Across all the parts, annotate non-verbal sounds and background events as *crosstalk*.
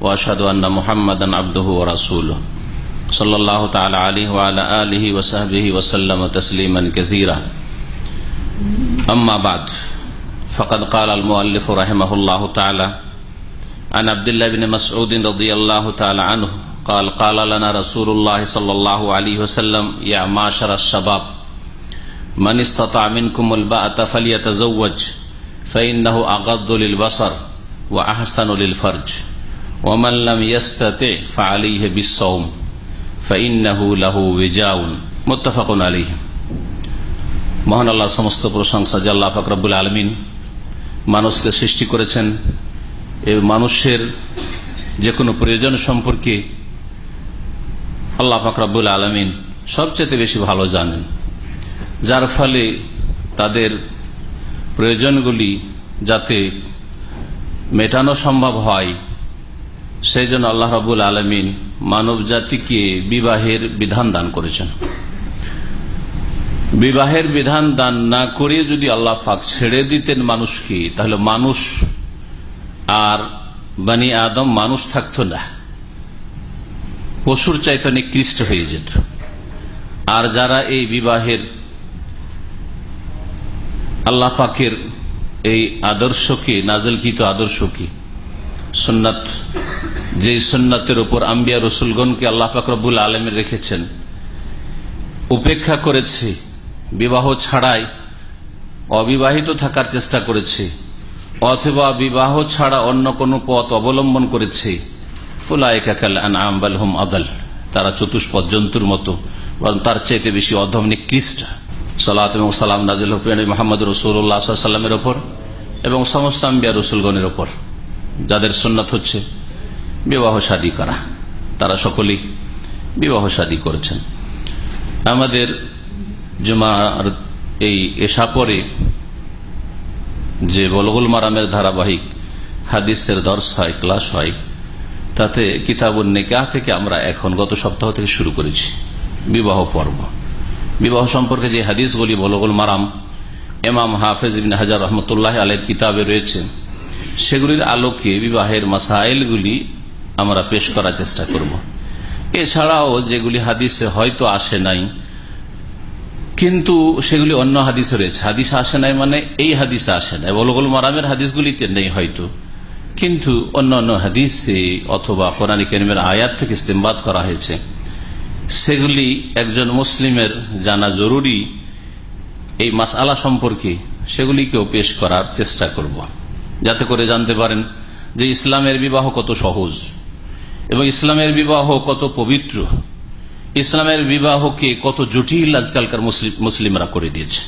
وأشهد أن محمدا عبده ورسوله. صلى الله تعالى عليه وعلى آله وصحبه وسلم تسليما كثيرا. أما بعد فقد قال المؤلف رحمه الله تعالى عن عبد الله بن مسعود رضي الله تعالى عنه قال قال لنا رسول الله صلى الله عليه وسلم يا معشر الشباب من استطاع منكم الباءة فليتزوج فإنه أغض للبصر وأحسن للفرج. ومن لم يستطع فعليه بالصوم فإنه له وجاء متفق عليه মহান আল্লাহ সমস্ত প্রশংসা যে আল্লাহ ফাকরাবুল আলমিন মানুষকে সৃষ্টি করেছেন এই মানুষের যে কোনো প্রয়োজন সম্পর্কে আল্লাহ ফাকরাবুল আলমিন সবচেয়ে বেশি ভালো জানেন যার ফলে তাদের প্রয়োজনগুলি যাতে মেটানো সম্ভব হয় সেই জন্য আল্লাহ রাবুল আলমিন মানব জাতিকে বিবাহের বিধান দান করেছেন। বিবাহের বিধান দান না করে যদি আল্লাহ ফাক ছেড়ে দিতেন মানুষকে, তাহলে মানুষ আর বানি আদম মানুষ থাকতো না। পশুর চাইতে নিকৃষ্ট হয়ে যেত। আর যারা এই বিবাহের আল্লাহ পাকের এই আদর্শকে, নাজলকৃত আদর্শকে, সুন্নাত যে সুন্নাতের উপর আম্বিয়া রসুলগণকে আল্লাহ পাক রব্বুল আলমে রেখেছেন, উপেক্ষা করেছি, বিবাহ ছাড়াই অবিবাহিত থাকার চেষ্টা করেছি, অথবা বিবাহ ছাড়া অন্য কোনো পথ অবলম্বন করেছে আদাল। তারা চতুষ্পদ জন্তুর মতো, বরং তার চাইতে বেশি অধম নিকৃষ্ট। সালাত এবং সালাম নাজিল হুফিয়ান মোহাম্মদ রসুল্লাহ সাল্লামের ওপর এবং সমস্ত আম্বিয়া রসুলগণের ওপর। যাদের সন্ন্যত হচ্ছে বিবাহ শাদী করা। তারা সকলেই বিবাহ শাদী করেছেন। আমাদের জুমার এই এসা পরে যে বলগুল মারামের ধারাবাহিক হাদিসের দর্শ হয়, ক্লাস হয়, তাতে কিতাবুল নিকাহ থেকে আমরা এখন গত সপ্তাহ থেকে শুরু করেছি, বিবাহ পর্ব। বিবাহ সম্পর্কে যে হাদিসগুলি বলগুল মারাম এমাম হাফেজ ইবিন হাজার রহমতুল্লাহ আলের কিতাবে রয়েছে, সেগুলির আলোকে বিবাহের মাসাইলগুলি আমরা পেশ করার চেষ্টা করব। এছাড়াও যেগুলি হাদিসে হয়তো আসে নাই, কিন্তু সেগুলি অন্য হাদিসে রয়েছে। হাদিস আসে নাই মানে এই হাদিসে আসে নাই। বলগুল মারামের হাদিসগুলিতে নেই হয়তো। কিন্তু অন্য অন্য হাদিসে অথবা কোরআন কেরিমের আয়াত থেকে ইস্তেমবাদ করা হয়েছে। সেগুলি একজন মুসলিমের জানা জরুরি এই মাস আলা সম্পর্কে সেগুলিকেও পেশ করার চেষ্টা করব। যাতে করে জানতে পারেন যে ইসলামের বিবাহ কত সহজ। এবং ইসলামের বিবাহ কত পবিত্র। ইসলামের বিবাহকে কত জটিল আজকালকার মুসলিমরা করে দিয়েছে।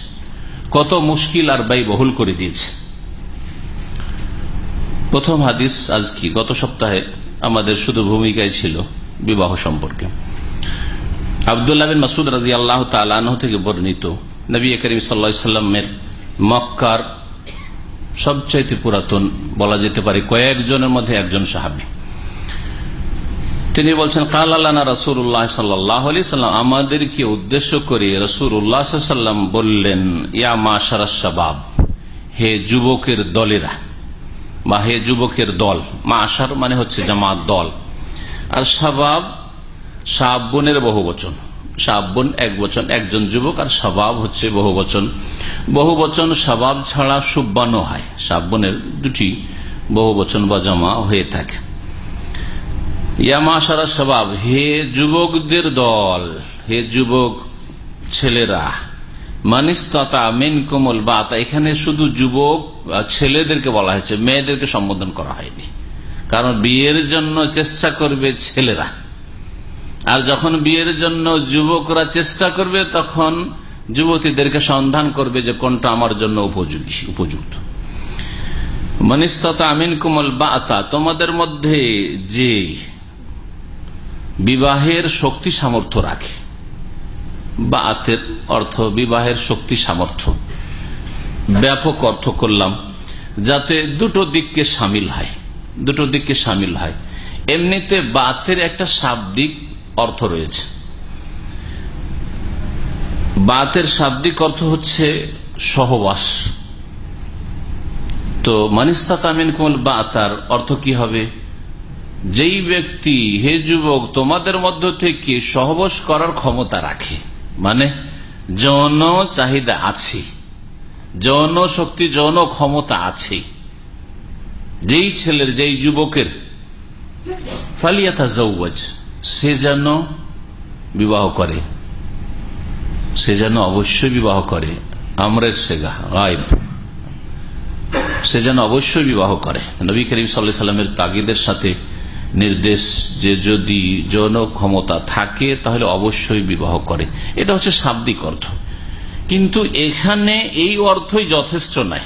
কত মুশকিল আর ব্যয় বহুল করে দিয়েছে। প্রথম হাদিস আজ কি? গত সপ্তাহে আমাদের শুধু ভূমিকায় ছিল বিবাহ সম্পর্কে। আবদুল্লাহ বিন মাসুদ রাজি আল্লাহ তালাহ থেকে বর্ণিত নবী করিম সাল্লামের মক্কার সবচাইতে পুরাতন বলা যেতে পারে কয়েকজনের মধ্যে একজন সাহাবি। তিনি বলছেন কাল আল্লাহ রসুল্লাহ সাল্লাহ সাল্লাম, আমাদেরকে উদ্দেশ্য করে রসুল্লাহ সাল্লাম বললেন, ইয়া মা সারাসাবাব হে যুবকের দলেরা, বা হে যুবকের দল মা আশার মানে হচ্ছে জামাত দল। আর সাবাব সাবনের বহু বচন সাবন এক বচন, একজন যুবক, আর স্বভাব হচ্ছে বহু বচন বহু বচন স্বভাব ছাড়া সুব্বানো হয় সাবনের দুটি বহু বচন বা জমা হয়ে থাকে। ইয়ামা সারা স্বভাব হে যুবকদের দল, হে যুবক ছেলেরা, মানিস্ততা মেন কোমল বাত, এখানে শুধু যুবক ছেলেদেরকে বলা হয়েছে, মেয়েদেরকে সম্বোধন করা হয়নি। কারণ বিয়ের জন্য চেষ্টা করবে ছেলেরা। আর যখন বিয়ের জন্য যুবকরা চেষ্টা করবে, তখন যুবতীদেরকে সন্ধান করবে যে কোনটা আমার জন্য উপযোগী, উপযুক্ত। মনিস্ততা আমিন কুমল বাতা, তোমাদের মধ্যে যে বিবাহের শক্তি সামর্থ্য রাখে। বা আতের অর্থ বিবাহের শক্তি সামর্থ্য। ব্যাপক অর্থ করলাম, যাতে দুটো দিককে সামিল হয়। দুটো দিককে সামিল হয়। এমনিতে বাতের একটা শাব্দিক অর্থ রয়েছে। বাতের শাব্দিক অর্থ হচ্ছে সহবাস। তো মানিস্তাতামিন কুমল বা তার অর্থ কি হবে? যেই ব্যক্তি হে যুবক, তোমাদের মধ্য থেকে সহবাস করার ক্ষমতা রাখে। মানে যৌন চাহিদা আছে। যৌন শক্তি, যৌন ক্ষমতা আছে। যেই ছেলের, যেই যুবকের, ফালিয়াতা জৌজ সে যেন বিবাহ করে। সে যেন অবশ্যই বিবাহ করে। আমরের সেগা, গায়েব। সে যেন অবশ্যই বিবাহ করে। নবী করিম সাল্লা সাল্লামের তাগিদের সাথে নির্দেশ যে যদি যৌন ক্ষমতা থাকে, তাহলে অবশ্যই বিবাহ করে। এটা হচ্ছে শাব্দিক অর্থ। কিন্তু এখানে এই অর্থই যথেষ্ট নাই।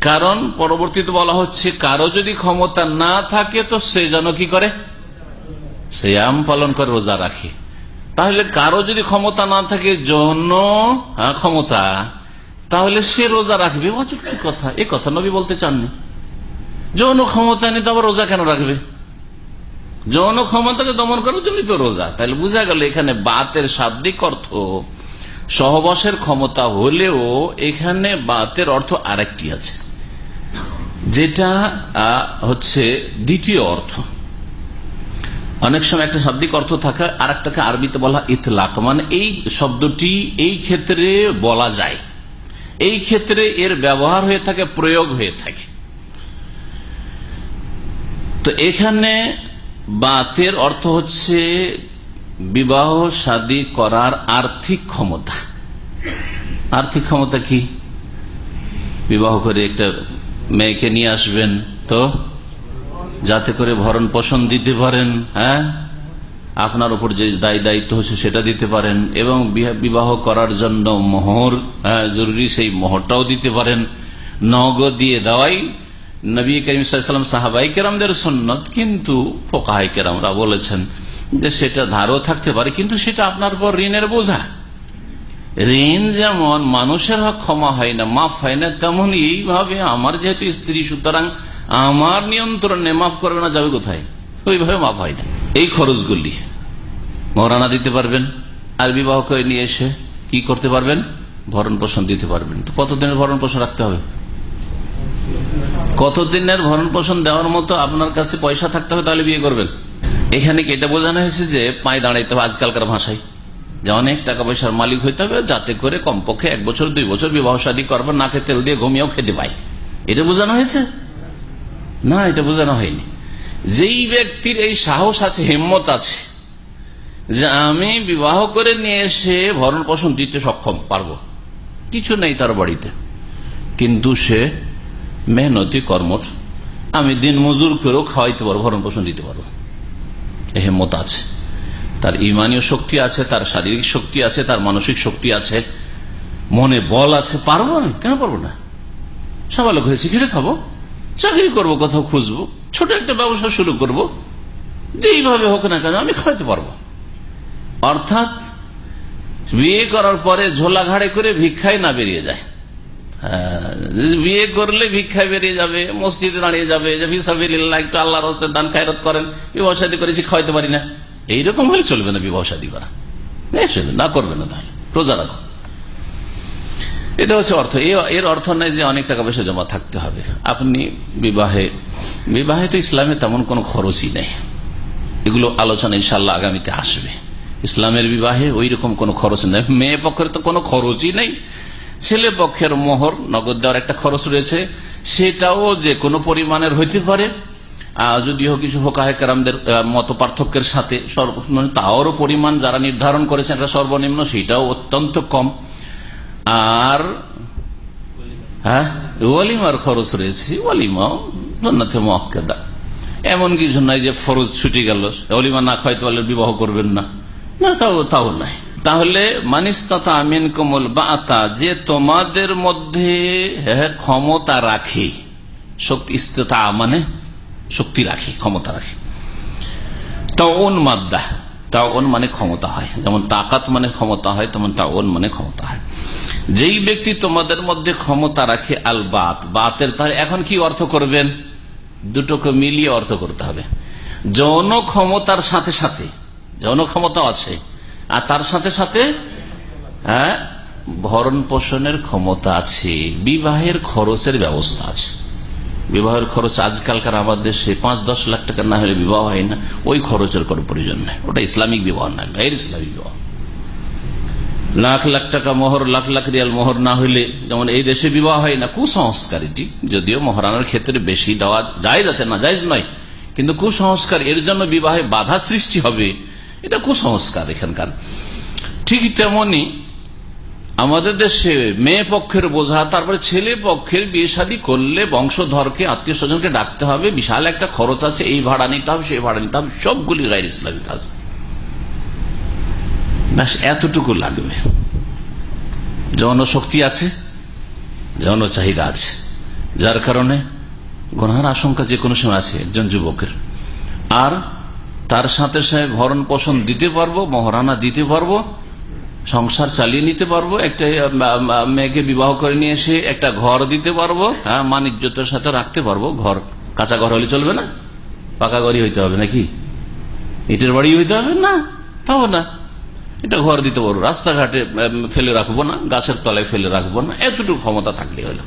কারণ পরবর্তীতে বলা হচ্ছে, কারও যদি ক্ষমতা না থাকে, তো সে যেন কি করে? শ্যাম পালন করে, রোজা রাখে। তাহলে কারও যদি ক্ষমতা না থাকে, যৌন ক্ষমতা, তাহলে সে রোজা রাখবে। অযুক্ত কথা। এ কথা নবী বলতে চাননি। যৌন ক্ষমতা নেই তো আবার রোজা কেন রাখবে? যৌন ক্ষমতাকে দমন করার জন্যই তো রোজা। তাহলে বোঝা গেল এখানে বাতের শাব্দিক অর্থ, সহবাসের ক্ষমতা হলেও এখানে বাতের অর্থ আরেকটি আছে। যেটা হচ্ছে দ্বিতীয় অর্থ। অনেক সময় একটা শাব্দিক অর্থ থাকে আর একটাকে আরবিতে বলা ইতলাক। মানে এই শব্দটি এই ক্ষেত্রে বলা যায়। এই ক্ষেত্রে এর ব্যবহার হয়ে থাকে, প্রয়োগ হয়ে থাকে। তো এখানে বাতের অর্থ হচ্ছে বিবাহ, শাদী করার আর্থিক ক্ষমতা। আর্থিক ক্ষমতা কি? বিবাহ করে একটা মেয়েকে নিয়ে আসবেন তো? যাতে করে ভরণ পোষণ দিতে পারেন হ্যাঁ? আপনার উপর যে দায়ী দায়িত্ব হচ্ছে সেটা দিতে পারেন এবং বিবাহ করার জন্য মোহর হ্যাঁ জরুরি সেই মোহরটাও দিতে পারেন। নগ দিয়ে দেওয়াই নবী করিম সাহাবাই কেরামদের সন্ন্যত কিন্তু ফোকাহাই কেরামরা বলেছেন যে সেটা ধারও থাকতে পারে, কিন্তু সেটা আপনার পর ঋণের বোঝা। ঋণ যেমন মানুষের হক ক্ষমা হয় না, মাফ হয় না তেমন এইভাবে আমার যেহেতু স্ত্রী, সুতরাং আমার নিয়ন্ত্রণে মাফ করবে না, যাবে কোথায়? ওইভাবে মাফ হয় না। এই খরচগুলি মরানা দিতে পারবেন, আর বিবাহ করে নিয়ে এসে কি করতে পারবেন? ভরণ পোষণ দিতে পারবেন। তো কতদিনের ভরণ পোষণ রাখতে হবে? কতদিনের ভরণ পোষণ দেওয়ার মতো আপনার কাছে পয়সা থাকতে হবে তাহলে বিয়ে করবেন? এখানে এটা বোঝানো হয়েছে যে পায়ে দাঁড়াইতে হবে আজকালকার ভাষায়? যে অনেক টাকা পয়সার মালিক হইতে হবে, যাতে করে কমপক্ষে এক বছর, দুই বছর বিবাহ শাদী করবেন নাকে তেল দিয়ে ঘুমিয়েও খেতে পায়। এটা বোঝানো হয়েছে? না, এটা বোঝানো হয়নি। যেই ব্যক্তির এই সাহস আছে, হিম্মত আছে, যে আমি বিবাহ করে নিয়ে এসে ভরণ পোষণ দিতে সক্ষম, পারব। কিছু নেই তার বাড়িতে। কিন্তু সে মেহনতি কর্মঠ, আমি দিন মজুর করেও খাওয়াইতে পারব, ভরণ পোষণ দিতে পারব। হেমত আছে। তার ইমানীয় শক্তি আছে, তার শারীরিক শক্তি আছে, তার মানসিক শক্তি আছে। মনে বল আছে, পারব আমি? কেন পারব না? সবালোক হয়েছে কিনে খাব? চাকরি করব, কোথাও খুঁজবো, ছোট একটা ব্যবসা শুরু করব। যেইভাবে হোক না কেন, আমি খাওয়াতে পারব। অর্থাৎ, বিয়ে করার পরে ঝোলা ঘাড়ে করে ভিক্ষায় না বেরিয়ে যায়। বিয়ে করলে ভিক্ষায় বেরিয়ে যাবে, মসজিদে দাঁড়িয়ে যাবে একটু আল্লাহর হস্তে দান খায়রত করেন, বিবাহ শাদী করেছি, খাওয়াইতে পারি না। এইরকম হলে চলবে না বিবাহ শাদী করা। না করবে না তাহলে। রোজা রাখো। এটা হচ্ছে অর্থ। এর অর্থ নয় যে অনেক টাকা পয়সা জমা থাকতে হবে। আপনি বিবাহে বিবাহে তো ইসলামে তেমন কোনো খরচই নেই। এগুলো আলোচনা ইনশাল্লাহ আগামীতে আসবে। ইসলামের বিবাহে ওই রকম কোন খরচ নেই। মেয়ে পক্ষের তো কোনো খরচই নেই। ছেলে পক্ষের মোহর, নগদ দেওয়ার একটা খরচ রয়েছে, সেটাও যে কোনো পরিমাণের হইতে পারে। যদিও কিছু হোকাহেকারামদের মত পার্থক্যের সাথে তাওয়ারও পরিমাণ যারা নির্ধারণ করেছেন এটা সর্বনিম্ন, সেটাও অত্যন্ত কম। আর হ্যাঁ ওয়ালিমার খরচ রয়েছে, ওয়ালিমাও এমন কিছু নাই যে ফরজ ছুটি গেল অলিমা না খাইতে পারলে বিবাহ করবেন না। না, তাও তাও নাই। তাহলে মানিস্তা আমিন কোমল বাতা যে তোমাদের মধ্যে ক্ষমতা রাখে, শক্তি ইস্তা মানে শক্তি রাখে, ক্ষমতা রাখে। তা ওন মাদ্দা তা ওন মানে ক্ষমতা হয়। যেমন তাকাত মানে ক্ষমতা হয়, তেমন তা ওন মানে ক্ষমতা হয়। যেই ব্যক্তি তোমাদের মধ্যে ক্ষমতা রাখে, আল বাত, বাতের তাহলে এখন কি অর্থ করবেন? দুটোকে মিলিয়ে অর্থ করতে হবে। যৌন ক্ষমতার সাথে সাথে, যৌন ক্ষমতা আছে আর তার সাথে সাথে হ্যাঁ ভরণ পোষণের ক্ষমতা আছে, বিবাহের খরচের ব্যবস্থা আছে। বিবাহের খরচ আজকালকার আমাদের দেশে পাঁচ দশ লাখ টাকা না হলে বিবাহ হয় না, ওই খরচের কোনো প্রয়োজন নাই। ওটা ইসলামিক বিবাহ নয় গাইর ইসলামিক বিবাহ। লাখ লাখ টাকা মোহর, লাখ লাখ রিয়াল মোহর না হইলে যেমন এই দেশে বিবাহ হয় না কুসংস্কার এটি যদিও মহারানার ক্ষেত্রে বেশি দেওয়া যায় আছে না যায় নয়। কিন্তু কুসংস্কার, এর জন্য বিবাহে বাধা সৃষ্টি হবে এটা কুসংস্কার এখানকার। ঠিক তেমনি আমাদের দেশে মেয়ে পক্ষের বোঝা, তারপরে ছেলে পক্ষের বিয়ে শাদী করলে বংশধরকে, আত্মীয় স্বজনকে ডাকতে হবে, বিশাল একটা খরচ আছে, এই ভাড়া নিতে হবে, সেই ভাড়া নিতে হবে, সবগুলি গাইর ইসলামী কাজ। ব্যাস, এতটুকু লাগবে। জনশক্তি আছে জন চাহিদা আছে। যার কারণে গণহার আশঙ্কা যে কোনো সময় আছে একজন যুবকের। আর তার সাথে সাথে ভরণ পোষণ দিতে পারব, মহারানা দিতে পারব, সংসার চালিয়ে নিতে পারব, একটা মেয়েকে বিবাহ করে নিয়ে এসে একটা ঘর দিতে পারব হ্যাঁ মানিজ্যতের সাথে রাখতে পারব, ঘর, কাঁচা ঘর হলে চলবে না? পাকা ঘরই হইতে হবে নাকি? ইটের বাড়ি হইতে হবে না? তাও না। এটা ঘর দিতে পারব, রাস্তাঘাটে ফেলে রাখব না, গাছের তলায় ফেলে রাখব না, এতটুকু ক্ষমতা থাকলে হলো।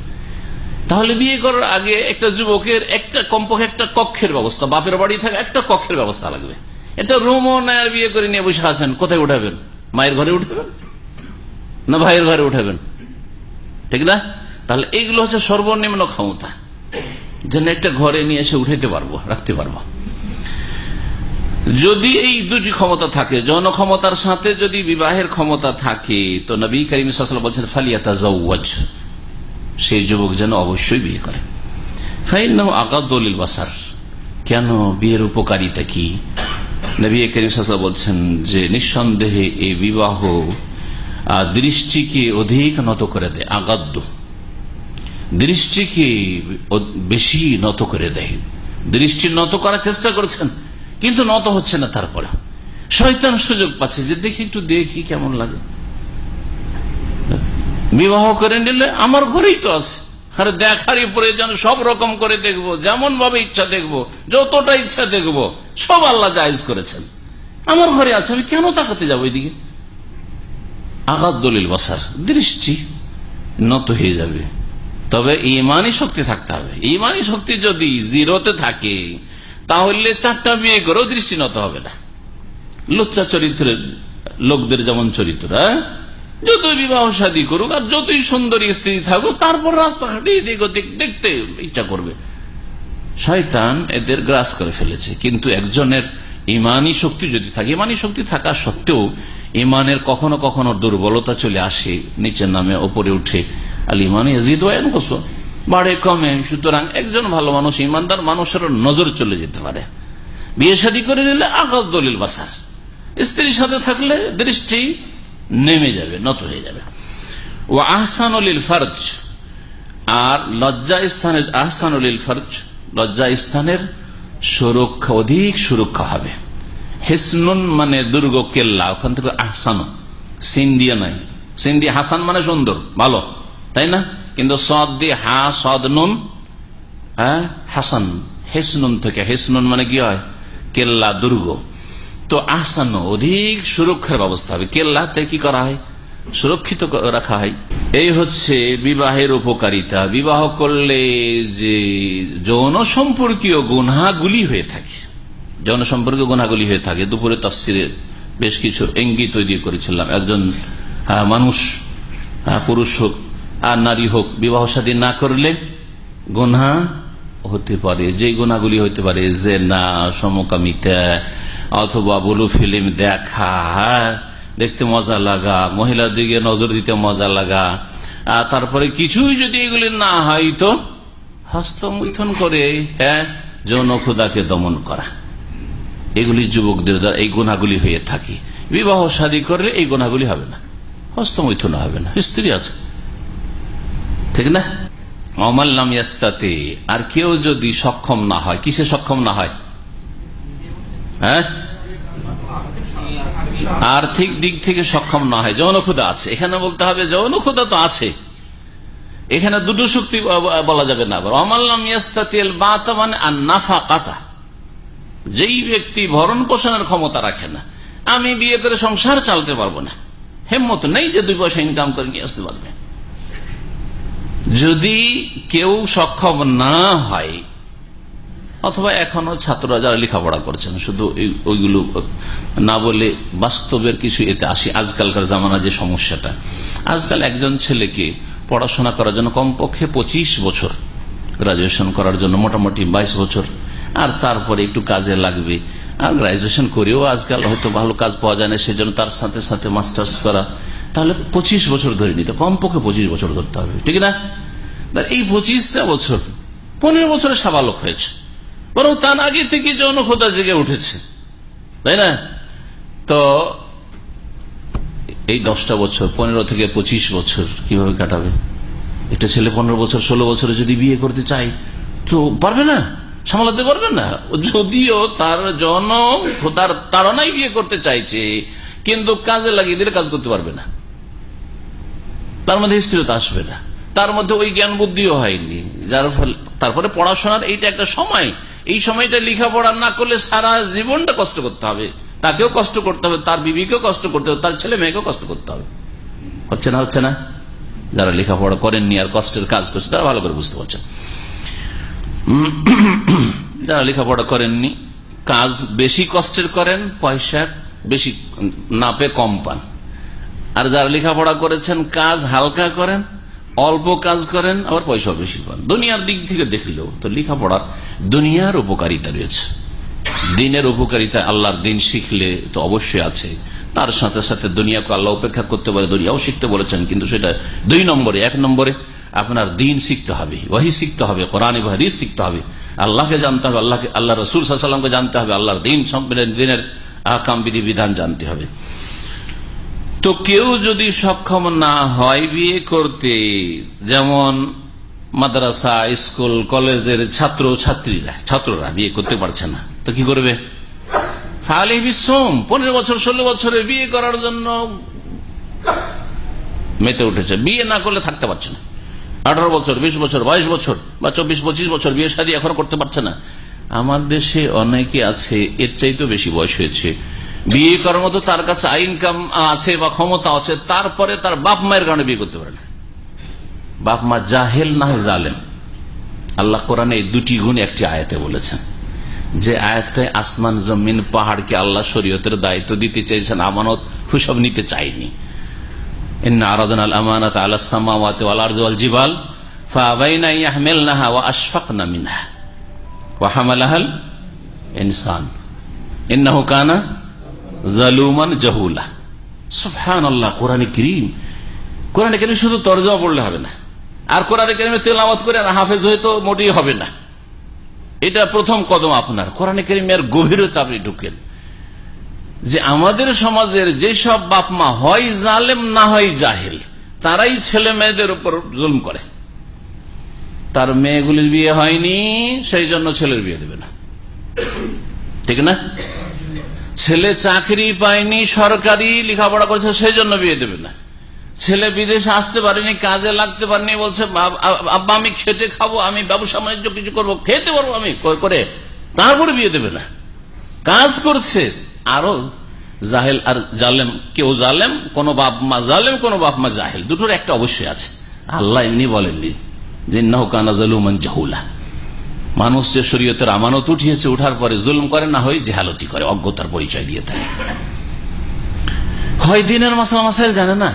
তাহলে বিয়ে করার আগে একটা যুবকের একটা কমপক্ষে একটা কক্ষের ব্যবস্থা, বাপের বাড়ি থাকে একটা কক্ষের ব্যবস্থা লাগবে। এটা রুমও নেয়ার বিয়ে করে নিয়ে বসে আছেন, কোথায় উঠাবেন? মায়ের ঘরে উঠাবেন? না ভাইয়ের ঘরে উঠাবেন? ঠিক না? তাহলে এইগুলো হচ্ছে সর্বনিম্ন ক্ষমতা। যেন একটা ঘরে নিয়ে এসে উঠাইতে পারব, রাখতে পারব। যদি এই দুটি ক্ষমতা থাকে যৌন ক্ষমতার সাথে যদি বিবাহের ক্ষমতা থাকে, তো নবী করিম বলছেন ফালিয়া ফালিয়াতা সেই যুবক যেন অবশ্যই বিয়ে করে। ফাইন নাম আগাদ দলিল বাসার কেন বিয়ের উপকারিতা কি? নবী করিম বলছেন যে, নিঃসন্দেহে এই বিবাহ দৃষ্টিকে অধিক নত করে দেয় আগাদ্য দৃষ্টিকে বেশি নত করে দেয়। দৃষ্টি নত করার চেষ্টা করছেন, কিন্তু নত হচ্ছে না তারপরে শয়তান সুযোগ পাচ্ছে যে, দেখি একটু দেখি কেমন লাগে। বিবাহ করে নিলে আমার ঘরেই তো আছে। আরে দেখারই প্রয়োজন, সব রকম করে দেখব যেমন ভাবে ইচ্ছা দেখব, যতটা ইচ্ছা দেখব, সব আল্লাহ জায়জ করেছেন। আমার ঘরে আছে, আমি কেন তাকাতে যাব এদিকে? আঘাত দলিল বসার, দৃষ্টি নত হয়ে যাবে। তবে ইমানই শক্তি থাকতে হবে। ইমানই শক্তি যদি জিরোতে থাকে, তাহলে চারটা বিয়ে করেও দৃষ্টি নত হবে না। লোচ্চা চরিত্রের, লোকদের যেমন চরিত্র যতই বিবাহ শাদী করুক আর যতই সুন্দরী স্ত্রী থাকুক, তারপর রাস্তাঘাটে এদিক ওদিক দেখতে ইচ্ছা করবে। শয়তান এদের গ্রাস করে ফেলেছে। কিন্তু একজনের ইমানি শক্তি যদি থাকে, ইমানি শক্তি থাকা সত্ত্বেও ইমানের কখনো কখনো দুর্বলতা চলে আসে, নিচের নামে ওপরে উঠে। আল ইমান বাড়ে, কমে, সুতরাং একজন ভালো মানুষ, ইমানদার মানুষের নজর চলে যেতে পারে। বিয়ে শাদী করে নিলে আকাশ দলিল বাসার। স্ত্রীর সাথে থাকলে দৃষ্টি নেমে যাবে, নত হয়ে যাবে। ও আহসান ফরজ, আর লজ্জা স্থানের, আহসান ফরজ, লজ্জা স্থানের সুরক্ষা, অধিক সুরক্ষা হবে। হেসনুন মানে দুর্গ কেল্লা, ওখান থেকে আহসান। সিন্ডিয়া নাই সিন্ডিয়া হাসান মানে সুন্দর, ভালো, তাই না? কিন্তু সদ দিয়ে হা, সদ নুন হ্যাঁ হাসান, হেসনুন থেকে, হেসনুন মানে কি হয়? কেল্লা, দুর্গ। তো আহসান অধিক সুরক্ষার ব্যবস্থা হবে। কেল্লাতে কি করা হয়? সুরক্ষিত রাখা হয়। এই হচ্ছে বিবাহের উপকারিতা। বিবাহ করলে যে যৌন সম্পর্কীয় গুনাগুলি হয়ে থাকে। যৌন সম্পর্কীয় গুনাগুলি হয়ে থাকে। দুপুরে তফসিরে বেশ কিছু ইঙ্গিত তৈরি করেছিলাম। একজন মানুষ পুরুষ হোক আর নারী হোক, বিবাহ সাদী না করলে গুনা হতে পারে, যে গুণাগুলি হতে পারে যে না সমকামিতা, অথবা বলু ফিল্ম দেখা দেখতে মজা লাগা, মহিলার দিকে নজর দিতে মজা লাগা তারপরে কিছুই যদি এগুলি না হয় তো হস্তমৈথন করে হ্যাঁ যৌন ক্ষুদাকে দমন করা। এগুলি যুবকদের দ্বারা এই গুণাগুলি হয়ে থাকে। বিবাহ শাদী করলে এই গুণাগুলি হবে না। হস্তমৈথন হবে না। স্ত্রী আছে। ঠিক না? অমাল্লাম ইয়াস্তাতে, আর কেউ যদি সক্ষম না হয়, কিসে সক্ষম না হয়? হ্যাঁ? আর্থিক দিক থেকে সক্ষম না হয়, যৌন ক্ষুদা আছে। এখানে বলতে হবে, যৌন ক্ষুদা তো আছে। এখানে দুটো শক্তি বলা যাবে না অমাল্লাম ইয়াস্তাতিল বাতা মানে আর নাফা কাতা যেই ব্যক্তি ভরণ পোষণের ক্ষমতা রাখে না, আমি বিয়ে করে সংসার চালতে পারব না। হেমত নেই যে দুই পয়সা ইনকাম করে নিয়ে আসতে পারবে। যদি কেউ সক্ষম না হয়, অথবা এখনও ছাত্ররা যারা লেখাপড়া করছেন, শুধু ওইগুলো না বলে বাস্তবের কিছু এতে আসি। আজকালকার জামানা যে সমস্যাটা, আজকাল একজন ছেলেকে পড়াশোনা করার জন্য কমপক্ষে পঁচিশ বছর গ্রাজুয়েশন করার জন্য মোটামুটি বাইশ বছর, আর তারপরে একটু কাজে লাগবে, আর গ্রাজুয়েশন করেও আজকাল হয়তো ভালো কাজ পাওয়া যায় না, সেজন্য তার সাথে সাথে মাস্টার্স করা তাহলে পঁচিশ বছর ধরে নিতে কমপক্ষে পঁচিশ বছর ধরতে হবে। ঠিক না? এই পঁচিশটা বছর, পনেরো বছরে সাবালক হয়েছে। বরং তার আগে থেকে যৌন জেগে উঠেছে। তাই না? তো এই দশটা বছর, পনেরো থেকে পঁচিশ বছর কীভাবে কাটাবে? একটা ছেলে পনেরো বছর, ষোলো বছরে যদি বিয়ে করতে চাই তো পারবে না? সামলাতে পারবে না? যদিও তার জন তার তাড়নাই বিয়ে করতে চাইছে, কিন্তু কাজে লাগিয়ে দিলে কাজ করতে পারবে না। তার মধ্যে স্থিরতা আসবে না। তার মধ্যে ওই জ্ঞান বুদ্ধিও হয়নি। যার ফলে তারপরে পড়াশোনার এইটা একটা সময়। এই সময়টা লেখাপড়া না করলে সারা জীবনটা কষ্ট করতে হবে। তাকেও কষ্ট করতে হবে, তার বিবিকেও কষ্ট করতে হবে, তার ছেলে মেয়েকেও কষ্ট করতে হবে। হচ্ছে না হচ্ছে না? যারা লেখাপড়া করেননি আর কষ্টের কাজ করছে, তারা ভালো করে বুঝতে পারছেন। যারা লেখাপড়া করেননি, কাজ বেশি কষ্টের করেন, পয়সা বেশি না পেয়ে কম পান। আর যারা লেখাপড়া করেছেন, কাজ হালকা করেন, অল্প কাজ করেন, আবার পয়সা বেশি পান। দুনিয়ার দিক থেকে দেখলেও তো লেখাপড়ার দুনিয়ার উপকারিতা রয়েছে। দিনের উপকারিতা আল্লাহর দিন শিখলে তো অবশ্যই আছে। তার সাথে সাথে দুনিয়াকে আল্লাহ উপেক্ষা করতে পারে, দুনিয়াও শিখতে বলেছেন, কিন্তু সেটা দুই নম্বরে, এক নম্বরে আপনার দিন শিখতে হবে, ওয়াহি শিখতে হবে, কোরআন হাদিস শিখতে হবে, আল্লাহকে জানতে হবে, আল্লাহকে, আল্লাহ রসুল সাল্লামকে জানতে হবে, আল্লাহর দিন দিনের আকাম, বিধি, বিধান জানতে হবে। তো কেউ যদি সক্ষম না হয় বিয়ে করতে, যেমন মাদ্রাসা, স্কুল, কলেজের ছাত্র ছাত্রীরা, ছাত্ররা বিয়ে করতে পারছে না, তো কি করবে? ফালি বিশ্বম পনেরো বছর, ষোলো বছরে বিয়ে করার জন্য মেতে উঠেছে। বিয়ে না করলে থাকতে পারছে না। আঠারো বছর, বিশ বছর, বাইশ বছর বা চব্বিশ, পঁচিশ বছর বিয়ে শাদী এখন করতে পারছে না। আমার দেশে অনেকে আছে, এর চাইতেও বেশি বয়স হয়েছে। বিয়ে করার মতো তার কাছে ইনকাম আছে বা ক্ষমতা আছে, তারপরে তার বাপ মায়ের কারণে বিয়ে করতে পারে না। বাপ মা জাহেল না হয় জালেন আল্লাহ কোরআনে এই দুটি গুণ একটি আয়াতে বলেছেন যে আয়াতটায় আসমান, জমিন, পাহাড়কে আল্লাহ শরীয়তের দায়িত্ব দিতে চাইছেন, আমানত হুসব নিতে চাইনি। জিবাল ইনসান। জালুমান জাহুলা। সুবহান আল্লাহ করিম। কেন শুধু তরজমা পড়লে হবে না। আর কেরিমে করে হাফেজ হয়তো মোটেই হবে না। এটা প্রথম কদম আপনার। কেরিমের গভীরতা আপনি ঢুকেন। যে আমাদের সমাজের যেসব বাপমা হয় জালেম না হয় জাহেল, তারাই ছেলে মেয়েদের উপর জুলম করে। তার মেয়েগুলির বিয়ে হয়নি, সেই জন্য ছেলের বিয়ে দেবে না। ঠিক না? ছেলে চাকরি পায়নি, সরকারি লেখাপড়া করেছে সেই জন্য বিয়ে দেবে না। ছেলে বিদেশে আসতে পারেনি, কাজে লাগতে পারেনি, বলছে আব্বা, আমি খেটে খাব, আমি ব্যবসা বাণিজ্য কিছু করব, খেতে পারব আমি করে। তারপরে বিয়ে দেবে না। কাজ করছে। আরও জাহেল আর জালেম, কেউ জালেম, কোন বাপ মা জালেম, কোন বাপ মা জাহেল। দুটোর একটা অবশ্যই আছে। আল্লাহ এমনি বলেননি যে নাহকানা জালুমান জাহুলা। মানুষ যে শরীয়তের আমানত উঠিয়েছে, উঠার পরে জুলম করে, না হয় জেহালতি করে, অজ্ঞতার পরিচয় দিয়ে থাকে হয় দিনের মাসাল মাসাইল জানে না?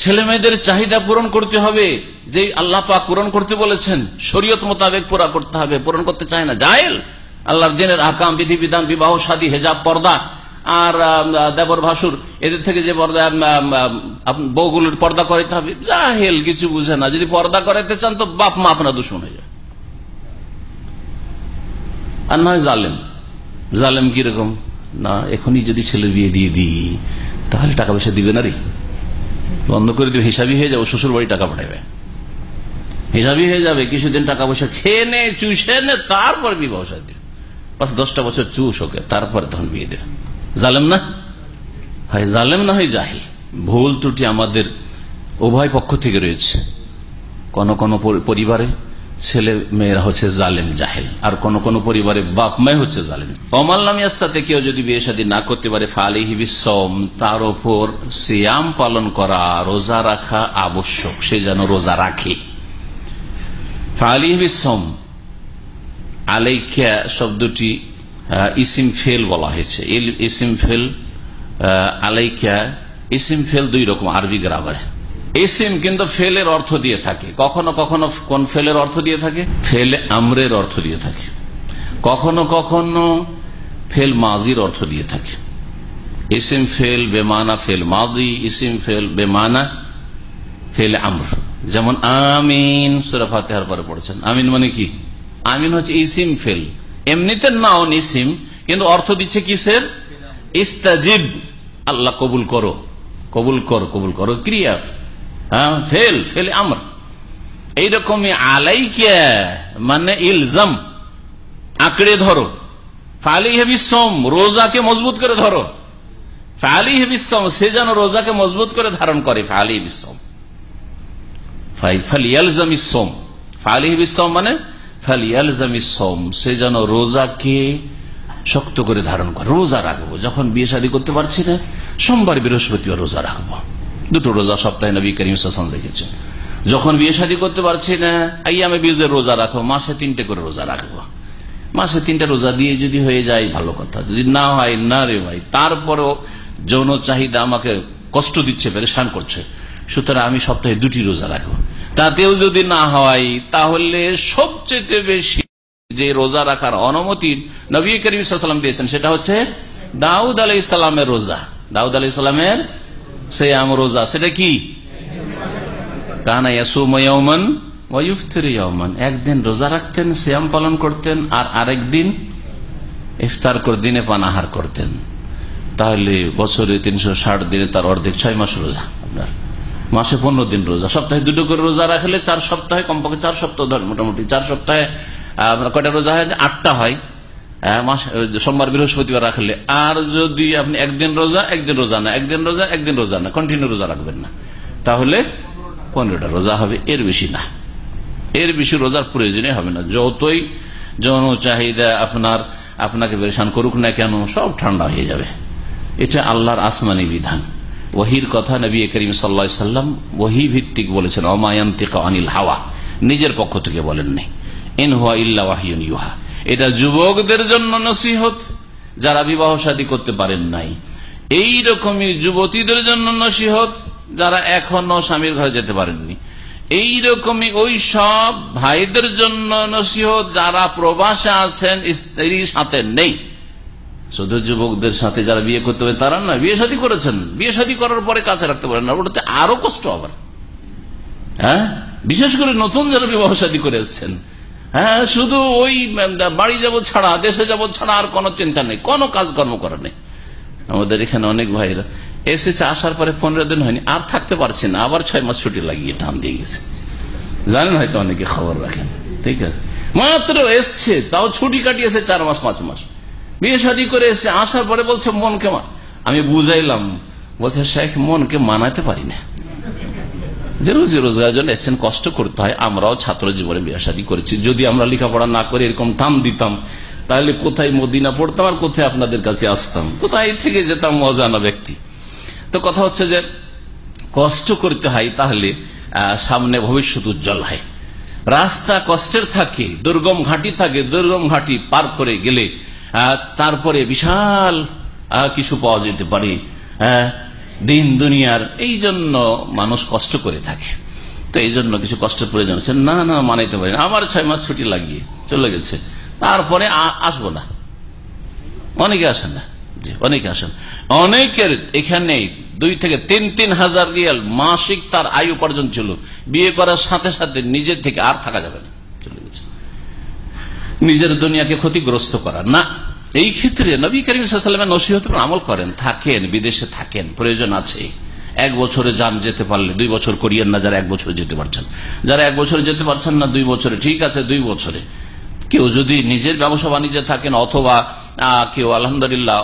ছেলে মেয়েদের চাহিদা পূরণ করতে হবে যে আল্লাহ পাক পূরণ করতে বলেছেন, শরীয়ত মোতাবেক পুরা করতে হবে, পূরণ করতে চায় না জাহেল আল্লাহর দিনের আকাম, বিধি বিধান, বিবাহ সাদী হেজাব, পর্দা আর দেবর ভাসুর, এদের থেকে যে পর্দা বউগুলোর পর্দা করাইতে হবে, জাহেল, কিছু বুঝে না। যদি পর্দা করাইতে চান তো বাপ মা আপনার দুশ্মন হয়ে যায় আর নয় জালেম। জালেম কীরকম? না, এখনই যদি ছেলে বিয়ে দিয়ে দিই, তাহলে টাকা পয়সা দিবে না রে। বন্ধ করে দিবে, হিসাবই হয়ে যাবে শ্বশুর বাড়ি টাকা পাঠাবে। হিসাবই হয়ে যাবে, কিছুদিন টাকা পয়সা খেয়ে নে, চুষে নে, তারপর বিবাহ সাথে পাঁচ দশটা বছর চুষ ওকে, তারপরে তখন বিয়ে দেবে। জালেম না? হয় জালেম না হয় জাহিল। ভুল ত্রুটি আমাদের উভয় পক্ষ থেকে রয়েছে। কোন কোন পরিবারে ছেলে মেয়েরা হচ্ছে জালেম, জাহেল। আর কোন কোন পরিবারে বাপ মায় হচ্ছে জালেম। অমাল্লামিয়াস্তাতে কেউ যদি বিয়ে শাদী না করতে পারে ফালি হিবিসম তার ওপর সিয়াম পালন করা রোজা রাখা আবশ্যক, সে যেন রোজা রাখে। ফালি হিবিসম আলাইকা শব্দটি ইসিম ফেল বলা হয়েছে। ইসিম ফেল আলাইকা, ইসিম ফেল দুই রকম, আরবি গ্রামারে। ইসিম কিন্তু ফেলের অর্থ দিয়ে থাকে। কখনো কখনো কোন ফেলের অর্থ দিয়ে থাকে? ফেল আমরের অর্থ দিয়ে থাকে। কখনো কখনো ফেল মাজির অর্থ দিয়ে থাকে। ইসিম ফেল বেমানা ফেল মাদি ইসিম ফেল বেমানা ফেল আমর। যেমন আমিন, সুরা ফাতেহার পরে পড়েছেন। আমিন মানে কি? আমিন হচ্ছে ইসিম ফেল। এমনিতে নাও নিসিম কিন্তু অর্থ দিচ্ছে কিসের? ইস্তাজিব। আল্লাহ কবুল করো। কবুল কর, কবুল করো। ক্রিয়া হ্যাঁ? ফেল ফেল আমর। এইরকমই আলাইকিয়া মানে ইলজাম। আঁকড়ে ধরো। ফালি হেবিসম রোজাকে মজবুত করে ধরো। ফালি সে যেন রোজাকে মজবুত করে ধারণ করে ফালি মানে শক্ত করে ধারণ করে। রোজা রাখব। যখন বিয়ে শাদী করতে পারছি না, সোমবার বৃহস্পতিবার রোজা রাখব। দুটো রোজা সপ্তাহে নবী করিম সাসন রেখেছেন যখন বিয়ে শাদী করতে পারছি না এই আমি বিরুদ্ধে রোজা রাখব মাসে তিনটে করে রোজা রাখব। মাসে তিনটা রোজা দিয়ে যদি হয়ে যায়, ভালো কথা। যদি না হয়, না রে ভাই, তারপরেও যৌন চাহিদা আমাকে কষ্ট দিচ্ছে, পেরেশান করছে। সুতরাং আমি সপ্তাহে দুটি রোজা রাখব। তাতেও যদি না হয়, তাহলে সবচেয়ে বেশি যে রোজা রাখার অনুমতি নবী করিম সাল্লাম দিয়েছেন, সেটা হচ্ছে দাউদ আলাই ইসলামের রোজা। দাউদ আলাই ইসলামের সে আম রোজা সেটা কি? কানা একদিন রোজা রাখতেন শ্যাম পালন করতেন আর আরেক দিন ইফতার করে, দিনে পান আহার করতেন। তাহলে বছরে তিনশো ষাট দিনে তার অর্ধেক ছয় মাস রোজা আপনার। মাসে পনেরো দিন রোজা। সপ্তাহে দুটো করে রোজা রাখলে চার সপ্তাহে, কমপক্ষে চার সপ্তাহ ধর মোটামুটি চার সপ্তাহে কয়টা রোজা হয়? আটটা হয়। সোমবার বৃহস্পতিবার রাখলে। আর যদি আপনি একদিন রোজা একদিন রোজা না। একদিন রোজা একদিন রোজা না। কন্টিনিউ রোজা রাখবেন না। তাহলে পনেরোটা রোজা হবে। এর বেশি না। এর বেশি রোজার প্রয়োজনে হবে না। যতই যৌন চাহিদা আপনার, আপনাকে পরেশান করুক না কেন, সব ঠান্ডা হয়ে যাবে। এটা আল্লাহর আসমানি বিধান। ওহির কথা নবী করিম সাল্লা সাল্লাম ওহি ভিত্তিক বলেছেন অমায়ান্তিকা অনিল হাওয়া। নিজের পক্ষ থেকে বলেননি। ইন হুয়া ওয়াহিউন ইউহা। এটা যুবকদের জন্য নসিহত, যারা বিবাহ শাদী করতে পারেন নাই। এই রকমই যুবতীদের জন্য নসিহত, যারা এখনও স্বামীর ঘরে যেতে পারেননি। এই রকমই ওই সব ভাইদের জন্য নসিহত, যারা প্রবাসে আছেন, স্ত্রীর সাথে নেই। শুধু যুবকদের সাথে যারা বিয়ে করতে পারে তারা না বিয়ে শাদী করেছেন। বিয়ে শাদী করার পরে কাছে রাখতে পারেন না, ওটাতে আরও কষ্ট আবার। হ্যাঁ? বিশেষ করে নতুন যারা বিবাহ শাদী করে এসছেন হ্যাঁ শুধু ওই বাড়ি যাব ছাড়া, দেশে যাব ছাড়া আর কোনো চিন্তা নেই, কোনো কাজকর্ম করা নেই। আমাদের এখানে অনেক ভাইরা এসেছে, আসার পরে পনেরো দিন হয়নি, আর থাকতে পারছে না, আবার ছয় মাস ছুটি লাগিয়ে টান দিয়ে গেছে। জানেন হয়তো অনেকে খবর রাখেন, ঠিক আছে? মাত্র এসছে, তাও ছুটি কাটিয়েছে চার মাস, পাঁচ মাস। বিয়ে শাদী করে এসে আসার পরে বলছে, মনকে আমি বুঝাইলাম, বলছে, শেখ, মনকে মানাতে পারি না। যে রোজি রোজগার জন্য এসছেন কষ্ট করতে হয়। আমরাও ছাত্র জীবনে বিয়ে শাদী করেছি। যদি আমরা লেখাপড়া না করে এরকম টান দিতাম তাহলে কোথায় মদিনা পড়তাম আর কোথায় আপনাদের কাছে আসতাম? কোথায় থেকে যেতাম মজানা ব্যক্তি? তো কথা হচ্ছে যে কষ্ট করতে হয় তাহলে সামনে ভবিষ্যৎ উজ্জ্বল হয়। রাস্তা কষ্টের থাকে দুর্গম ঘাটি থাকে দুর্গম ঘাটি পার করে গেলে তারপরে বিশাল কিছু পাওয়া যেতে পারে। হ্যাঁ, দিন দুনিয়ার এই জন্য মানুষ কষ্ট করে থাকে। তো এই জন্য কিছু কষ্টের প্রয়োজন আছে। না না, মানাইতে পারি। আবার ছয় মাস ছুটি লাগিয়ে চলে গেছে। তারপরে আসব না। অনেকে আসেন না। জি, অনেকে আসেন। অনেকের এখানে দুই থেকে তিন তিন হাজার রিয়াল মাসিক তার আয় উপার্জন ছিল। বিয়ে করার সাথে সাথে নিজের থেকে আর থাকা যাবে না। নিজের দুনিয়াকে ক্ষতিগ্রস্ত করা। না। এই ক্ষেত্রে নবী করিম সাল্লামের নসিহত আমল করেন, থাকেন, বিদেশে থাকেন, প্রয়োজন আছে। এক বছরে যান যেতে পারলে, দুই বছর করিয়েন না যারা এক বছরে যেতে পারছেন। যারা এক বছরে যেতে পারছেন না, দুই বছরে, ঠিক আছে, দুই বছরে। কেউ যদি নিজের ব্যবসা বাণিজ্যে থাকেন, অথবা কেউ আলহামদুলিল্লাহ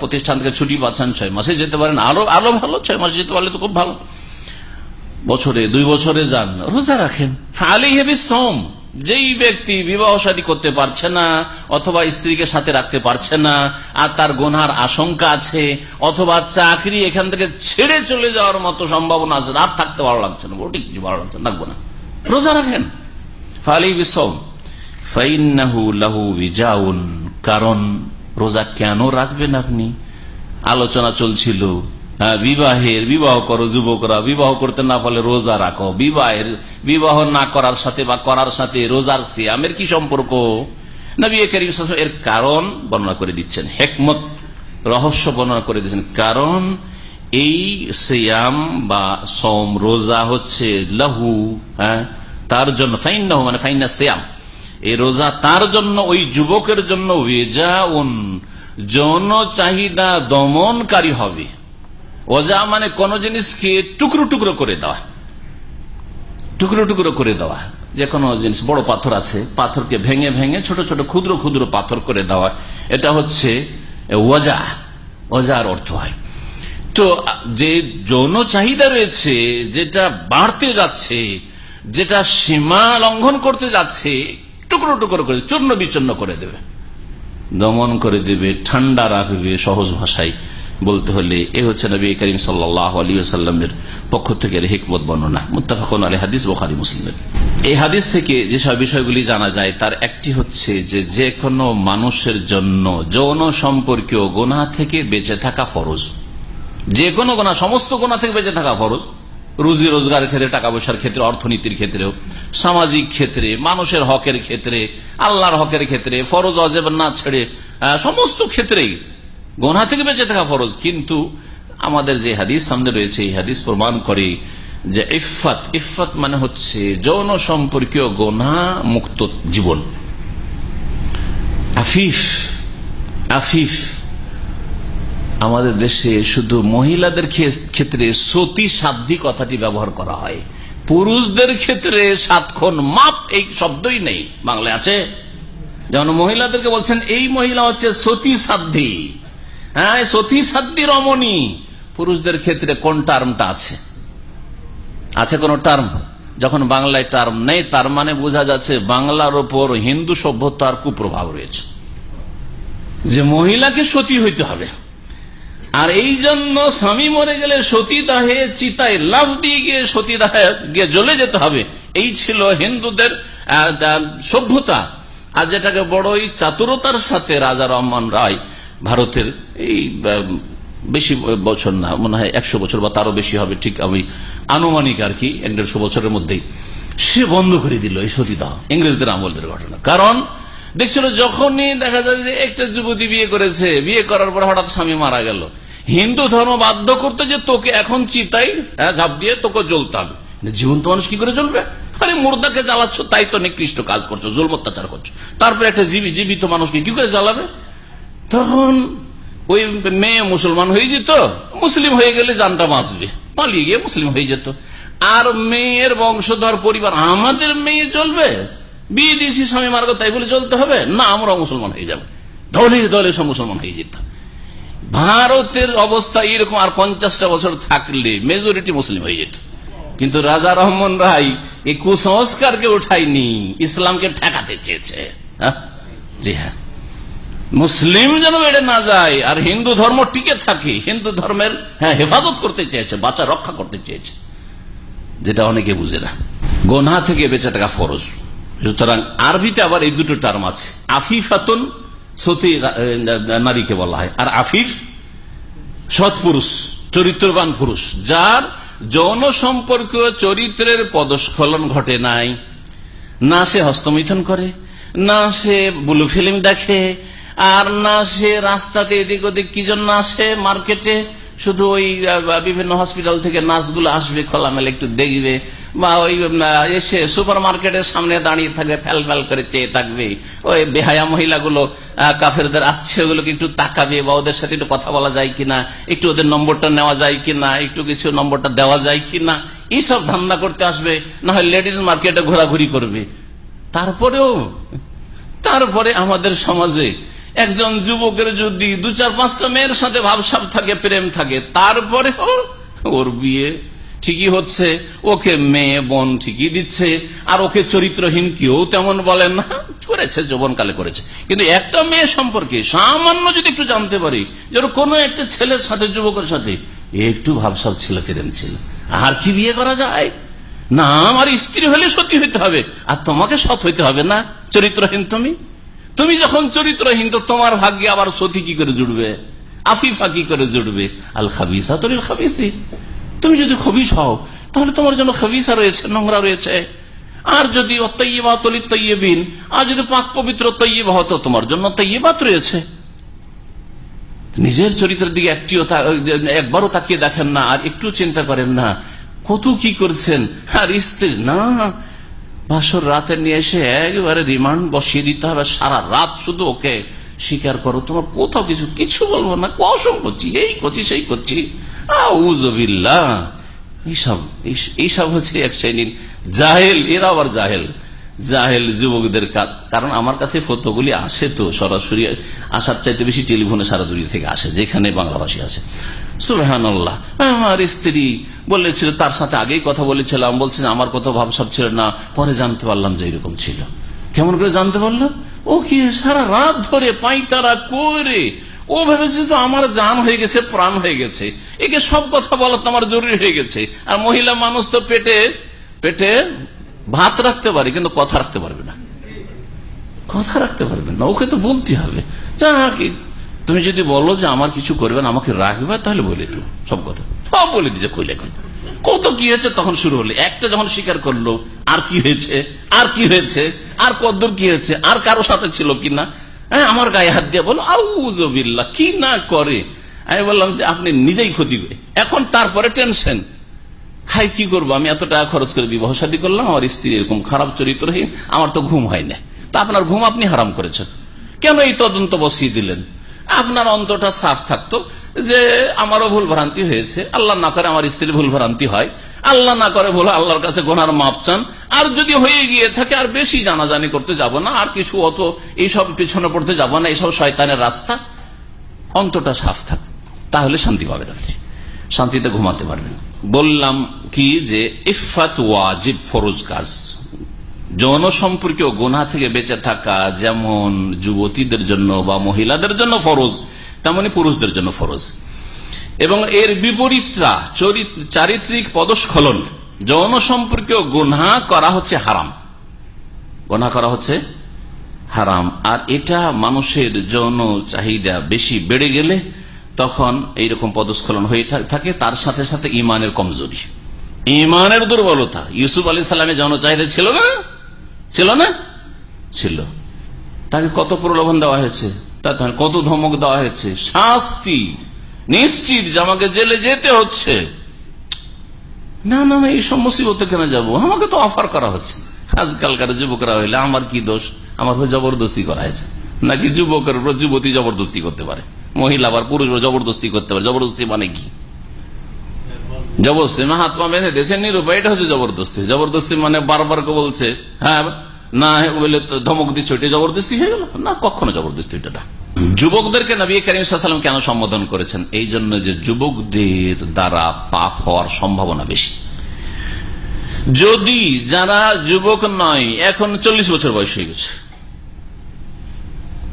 প্রতিষ্ঠান থেকে ছুটি পাচ্ছেন, ছয় মাসে যেতে পারেন, আরও আরও ভালো, ছয় মাসে যেতে পারলে তো খুব ভালো। বছরে দুই বছরে যান, রোজা রাখেন। হেবি সোম যেই ব্যক্তি বিবাহ শাদী করতে পারছে না, অথবা স্ত্রীকে সাথে রাখতে পারছে না, আর তার গোনার আশঙ্কা আছে, অথবা চাকরি এখান থেকে ছেড়ে চলে যাওয়ার মতো সম্ভাবনা আছে আর থাকতে ভালো লাগছে না ওটি কিছু ভালো লাগছে থাকব না। রোজা রাখেন। কারণ রোজা কেন রাখবেন আপনি? আলোচনা চলছিল বিবাহের, বিবাহ করো যুবকরা, বিবাহ করতে না পারলে রোজা রাখো। বিবাহের, বিবাহ না করার সাথে বা করার সাথে রোজার সিয়ামের কি সম্পর্ক? নবী করিম এর কারণ বর্ণনা করে দিচ্ছেন, হেকমত, রহস্য বর্ণনা করে দিচ্ছেন। কারণ এই সিয়াম বা সোম রোজা হচ্ছে লাহু হ্যাঁ তার জন্য, ফাইন্নাহু মানে ফাইন্না সিয়াম। এই রোজা তার জন্য, ওই যুবকের জন্য ওয়েজাউন যৌন চাহিদা দমনকারী হবে। ওজা মানে কোন জিনিসকে টুকরো টুকরো করে দেওয়া। টুকরো টুকরো করে দেওয়া। যে কোনো জিনিস, বড় পাথর আছে, পাথরকে ভেঙে ভেঙে ছোট ছোট ক্ষুদ্র ক্ষুদ্র পাথর করে দেওয়া। এটা হচ্ছে ওজা। ওজার অর্থ হয়। তো যে যৌন চাহিদা রয়েছে, যেটা বাড়তে যাচ্ছে, যেটা সীমা লঙ্ঘন করতে যাচ্ছে, টুকরো টুকরো করে, চূর্ণ বিচূর্ণ করে দেবে। দমন করে দেবে, ঠান্ডা রাখবে সহজ ভাষায়। বলতে হলে, এ হচ্ছে নবী করিম সাল্লাহ সাল্লামের পক্ষ থেকে হিকমত বর্ণনা। মুত্তাফাকুন আলী হাদিস বোখারি, মুসলিমের। এই হাদিস থেকে যেসব বিষয়গুলি জানা যায়, তার একটি হচ্ছে যে যে কোনো মানুষের জন্য যৌন সম্পর্কীয় গোনা থেকে বেঁচে থাকা ফরজ। যে কোনো গোনা সমস্ত গোনা থেকে বেঁচে থাকা ফরজ। রুজি রোজগারের ক্ষেত্রে, টাকা পয়সার ক্ষেত্রে, অর্থনীতির ক্ষেত্রেও সামাজিক ক্ষেত্রে, মানুষের হকের ক্ষেত্রে, আল্লাহর হকের ক্ষেত্রে, ফরজ, অজেব না ছেড়ে সমস্ত ক্ষেত্রেই গোনা থেকে বেঁচে থাকা ফরজ। কিন্তু আমাদের যে হাদিস সামনে রয়েছে, এই হাদিস প্রমাণ করে যে ইফাত ইফাত মানে হচ্ছে যৌন সম্পর্কীয় গোনা মুক্ত জীবন। আফিফ আফিফ আমাদের দেশে শুধু মহিলাদের ক্ষেত্রে সতী সাধ্যি কথাটি ব্যবহার করা হয়। পুরুষদের ক্ষেত্রে সাতক্ষণ মাপ এই শব্দই নেই। বাংলায় আছে, যেমন মহিলাদেরকে বলছেন, এই মহিলা হচ্ছে সতী সাধ্যি হ্যাঁ সতী সাধ্যি রমণী। পুরুষদের ক্ষেত্রে কোন টার্মটা আছে? আছে কোন টার্ম? যখন বাংলায় টার্ম নেই, তার মানে বোঝা যাচ্ছে বাংলার ওপর হিন্দু সভ্যতার কুপ্রভাব রয়েছে। যে মহিলাকে সতী হইতে হবে। আর এই জন্য স্বামী মরে গেলে সতীদাহে চিতায় লাভ দিয়ে গিয়ে সতীদাহে গিয়ে জ্বলে যেতে হবে। এই ছিল হিন্দুদের সভ্যতা। আর যেটাকে বড়ই চাতুরতার সাথে রাজা রহমান রায় ভারতের এই বেশি বছর না মনে হয় একশো বছর বা তারও বেশি হবে ঠিক আমি আনুমানিক আর কি এক দেড়শো বছরের মধ্যেই। সে বন্ধ করে দিল এই সতীদাহ ইংরেজদের আমলের ঘটনা। কারণ দেখছিল যখনই দেখা যায় যে একটা যুবতী বিয়ে করেছে বিয়ে করার পর হঠাৎ স্বামী মারা গেল। হিন্দু ধর্ম বাধ্য করতে যে তোকে এখন চিতাই হ্যাঁ, ঝাঁপ দিয়ে তোকে জ্বলতে হবে। জীবন্ত মানুষ কি করে জ্বলবে? আরে মুর্দাকে জ্বালাচ্ছ তাই তো নিকৃষ্ট কাজ করছ জুল অত্যাচার করছ। তারপরে একটা জীবী জীবিত মানুষকে কি করে জ্বালাবে? তখন ওই মেয়ে মুসলমান হয়ে যেত, মুসলিম হয়ে গেলে জানটা বাঁচবে, পালিয়ে গিয়ে মুসলিম হয়ে যেত। আর মেয়ের বংশধর পরিবার আমাদের মেয়ে চলবে দিয়েছি স্বামী মার্গ, তাই বলে চলতে হবে, না আমরা মুসলমান হয়ে যাবে। দলে দলে সব মুসলমান হয়ে যেত। ভারতের অবস্থা এরকম, আর পঞ্চাশটা বছর থাকলে মেজরিটি মুসলিম হয়ে যেত। কিন্তু রাজা রহমান রায় এই কুসংস্কারকে উঠায়নি, ইসলামকে ঠেকাতে চেয়েছে। হ্যাঁ? জি হ্যাঁ। মুসলিম যেন বেড়ে না যায়, আর হিন্দু ধর্ম টিকে থাকে, হিন্দু ধর্মের হ্যাঁ হেফাজত করতে চেয়েছে বাচ্চা রক্ষা করতে চেয়েছে, যেটা অনেকে বুঝে না। গোনা থেকে বেঁচে থাকা ফরজ। সুতরাং আরবিতে আবার এই দুটো টার্ম আছে। আফিফাতুন সতী নারীকে বলা হয়। আর আফিফ সৎপুরুষ চরিত্রবান পুরুষ, যার যৌন সম্পর্কীয় চরিত্রের পদস্খলন ঘটে নাই। না সে হস্তমিথন করে, না সে বুলু ফিল্ম দেখে আর না সে রাস্তাতে এদিক ওদিক কি জন্য আসে? মার্কেটে? শুধু ওই বিভিন্ন হসপিটাল থেকে নার্সগুলো আসবে, খোলামেলা একটু দেখবে, বা ওই এসে সুপার মার্কেটের সামনে দাঁড়িয়ে থাকবে ফ্যাল ফ্যাল করে চেয়ে থাকবে। ওই বেহায়া মহিলাগুলো কাফেরদের আসছে, ওগুলোকে একটু তাকাবে, বা ওদের সাথে একটু কথা বলা যায় কিনা, একটু ওদের নম্বরটা নেওয়া যায় কিনা, একটু কিছু নম্বরটা দেওয়া যায় কিনা, এইসব ধান্দা করতে আসবে, না হয় লেডিস মার্কেটে ঘোরাঘুরি করবে। তারপরেও, তারপরে আমাদের সমাজে একজন যুবকের যদি দু চার পাঁচটা মেয়ের সাথে ভাবসাব থাকে, প্রেম থাকে তারপরে ওর বিয়ে ঠিকই হচ্ছে, ওকে মেয়ে, বোন ঠিকই দিচ্ছে, আর ওকে চরিত্রহীন কেউ তেমন বলেন না, করেছে, যৌবনকালে করেছে। কিন্তু একটা মেয়ে সম্পর্কে সামান্য যদি একটু জানতে পারি, যে কোনো একটা ছেলের সাথে, যুবকের সাথে একটু ভাবসাব ছিল, প্রেম ছিল। আর কি বিয়ে করা যায়? না, আমার স্ত্রী হলে সত্যি হইতে হবে, আর তোমাকে সৎ হইতে হবে না। চরিত্রহীন তুমি? তুমি যখন চরিত্রহীন, তো তোমার ভাগ্যে আবার সতী কি করে জুড়বে? আফিফা কি করে জুড়বে? আল খাবিসা তোর খাবিসি। তুমি যদি খবিস হও, তাহলে তোমার জন্য খাবিসা রয়েছে, নোংরা রয়েছে। আর যদি তলি তৈবিন আর যদি পাক পবিত্র তৈবা হতো তোমার জন্য তৈবাত রয়েছে। নিজের চরিত্রের দিকে একটিও একবারও তাকিয়ে দেখেন না, আর একটু চিন্তা করেন না, কত কি করছেন? আর স্ত্রী না বাসর রাতে নিয়ে এসে একবারে রিমান্ড বসিয়ে দিতে হবে। সারা রাত শুধু ওকে স্বীকার করো। তোমার কোথাও কিছু কিছু বলব না। কসম করছি, এই করছি, সেই করছি। এইসব এই- এইসব হচ্ছে এক শ্রেণির জাহেল। আবার জাহেল। জাহেল যুবকদের কাজ কারণ আমার কাছে ফটোগুলি আসে তো সরাসরি। আসার চাইতে বেশি টেলিফোনে সারা দুনিয়া থেকে আসে, যেখানে বাংলাভাষী আসে সুলহান আমার স্ত্রী বলেছিল, তার সাথে আগেই কথা বলেছিলাম, বলছে আমার কত ভাবসাব ছিল না, পরে জানতে পারলাম যে এরকম ছিল। কেমন করে জানতে পারলাম ও কি সারা রাত ধরে পাইতারা করে? ও ভেবেছে তো আমার জান হয়ে গেছে, প্রাণ হয়ে গেছে। একে সব কথা বলা তো আমার জরুরি হয়ে গেছে। আর মহিলা মানুষ তো পেটে পেটে ভাত রাখতে পারে, কিন্তু কথা রাখতে পারবে না। কথা রাখতে পারবে না, ওকে তো বলতে হবে। যা তুমি যদি বলো যে আমার কিছু করবে আমাকে রাখবে, তাহলে বলে তো, সব কথা। সব বলে দিছে কইলে কই কত কি হয়েছে তখন শুরু হলো। একটা যখন স্বীকার করল, আর কি হয়েছে, আর কি হয়েছে, আর কদ্দূর কি হয়েছে, আর কারও সাথে ছিল কিনা হ্যাঁ আমার গায়ে হাত দিয়ে বলো আউজবিল্লা কি না করে? আমি বললাম যে, আপনি নিজেই ক্ষতি করে। এখন তারপরে টেনশন। হাই, কি করব? আমি এত টাকা খরচ করে বিবাহ শাদী করলাম, আমার স্ত্রী এরকম খারাপ চরিত্রহীন, আমার তো ঘুম হয় না। তা আপনার ঘুম আপনি হারাম করেছেন। কেন এই তদন্ত বসিয়ে দিলেন? আপনার অন্তটা সাফ থাকতো যে আমারও ভুল ভ্রান্তি হয়েছে। আল্লাহ না করে আমার স্ত্রীর ভুল ভ্রান্তি হয়। আল্লাহ না করে ভুল আল্লাহর কাছে গোনার মাপ চান। আর যদি হয়ে গিয়ে থাকে, আর বেশি জানাজানি করতে যাব না, আর কিছু অত এইসব পিছনে পড়তে যাব না, এইসব শয়তানের রাস্তা অন্তটা সাফ থাক। তাহলে শান্তি পাবেন আপনি। শান্তিতে ঘুমাতে পারবেন। বললাম কি যে, ইফাত ওয়াজিব ফরজ কাজ। যৌন সম্পর্কীয় গোনা থেকে বেঁচে থাকা যেমন যুবতীদের জন্য বা মহিলাদের জন্য ফরজ, তেমনি পুরুষদের জন্য ফরজ। এবং এর বিপরীতটা চারিত্রিক পদস্খলন, যৌন সম্পর্কীয় গুনা করা হচ্ছে হারাম। গোনা করা হচ্ছে হারাম। আর এটা মানুষের যৌন চাহিদা বেশি বেড়ে গেলে তখন এইরকম পদস্খলন হয়ে থাকে, তার সাথে সাথে ইমানের কমজোরি। ইমানের দুর্বলতা। ইউসুফ আলী সালামের যৌন চাহিদা ছিল না? ছিল না? ছিল। তাকে কত প্রলোভন দেওয়া হয়েছে? তা তখন কত ধমক দেওয়া হয়েছে? শাস্তি! নিশ্চিত যে আমাকে জেলে যেতে হচ্ছে। না না না, এই সব মুসিবতে কেন যাব? আমাকে তো অফার করা হচ্ছে। আজকালকার যুবকরা হইলে আমার কি দোষ? আমার হয়ে জবরদস্তি করা হয়েছে। নাকি যুবকের উপর যুবতী জবরদস্তি করতে পারে? মহিলা আবার পুরুষ জবরদস্তি করতে পারে। জবরদস্তি মানে কি? জবরদস্তি। মানে হাত পা বেঁধে দিয়েছে নিরূপায় এটা হচ্ছে জবরদস্তি। জবরদস্তি মানে বারবার কে বলছে হ্যাঁ না বলে ধমক দিচ্ছে, ওইটা জবরদস্তি হয়ে গেল? না, কখনো জবরদস্তি এটা না। যুবকদেরকে নবী করিম সাল্লাম কেন সম্বোধন করেছেন? এই জন্য যে যুবকদের দ্বারা পাপ হওয়ার সম্ভাবনা বেশি। যদি যারা যুবক নয়, এখন চল্লিশ বছর বয়স হয়ে গেছে।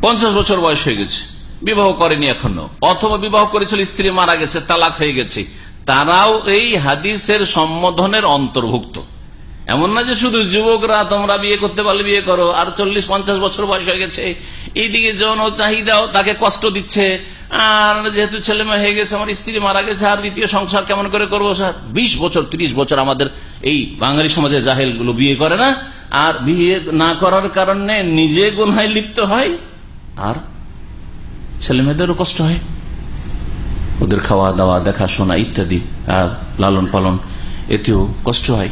পঞ্চাশ বছর বয়স হয়ে গেছে। বিবাহ করেনি এখনও। অথবা বিবাহ করেছিল, স্ত্রী মারা গেছে, তালাক হয়ে গেছে। তারাও এই হাদিসের সম্বোধনের অন্তর্ভুক্ত। এমন না যে শুধু যুবকরা তোমরা বিয়ে করতে পারলে বিয়ে করো, আর চল্লিশ পঞ্চাশ বছর বয়স হয়ে গেছে, এইদিকে যৌন চাহিদাও তাকে কষ্ট দিচ্ছে, আর যেহেতু ছেলে মেয়ে হয়ে গেছে, আমার স্ত্রী মারা গেছে, আর দ্বিতীয় সংসার কেমন করে করব স্যার? বিশ বছর, ত্রিশ বছর আমাদের এই বাঙালি সমাজে জাহেলগুলো বিয়ে করে না, আর বিয়ে না করার কারণে নিজে গুনহায় লিপ্ত হয়, আর ছেলে মেয়েদেরও কষ্ট হয়। ওদের খাওয়া দাওয়া, দেখাশোনা ইত্যাদি লালন পালন, এতেও কষ্ট হয়।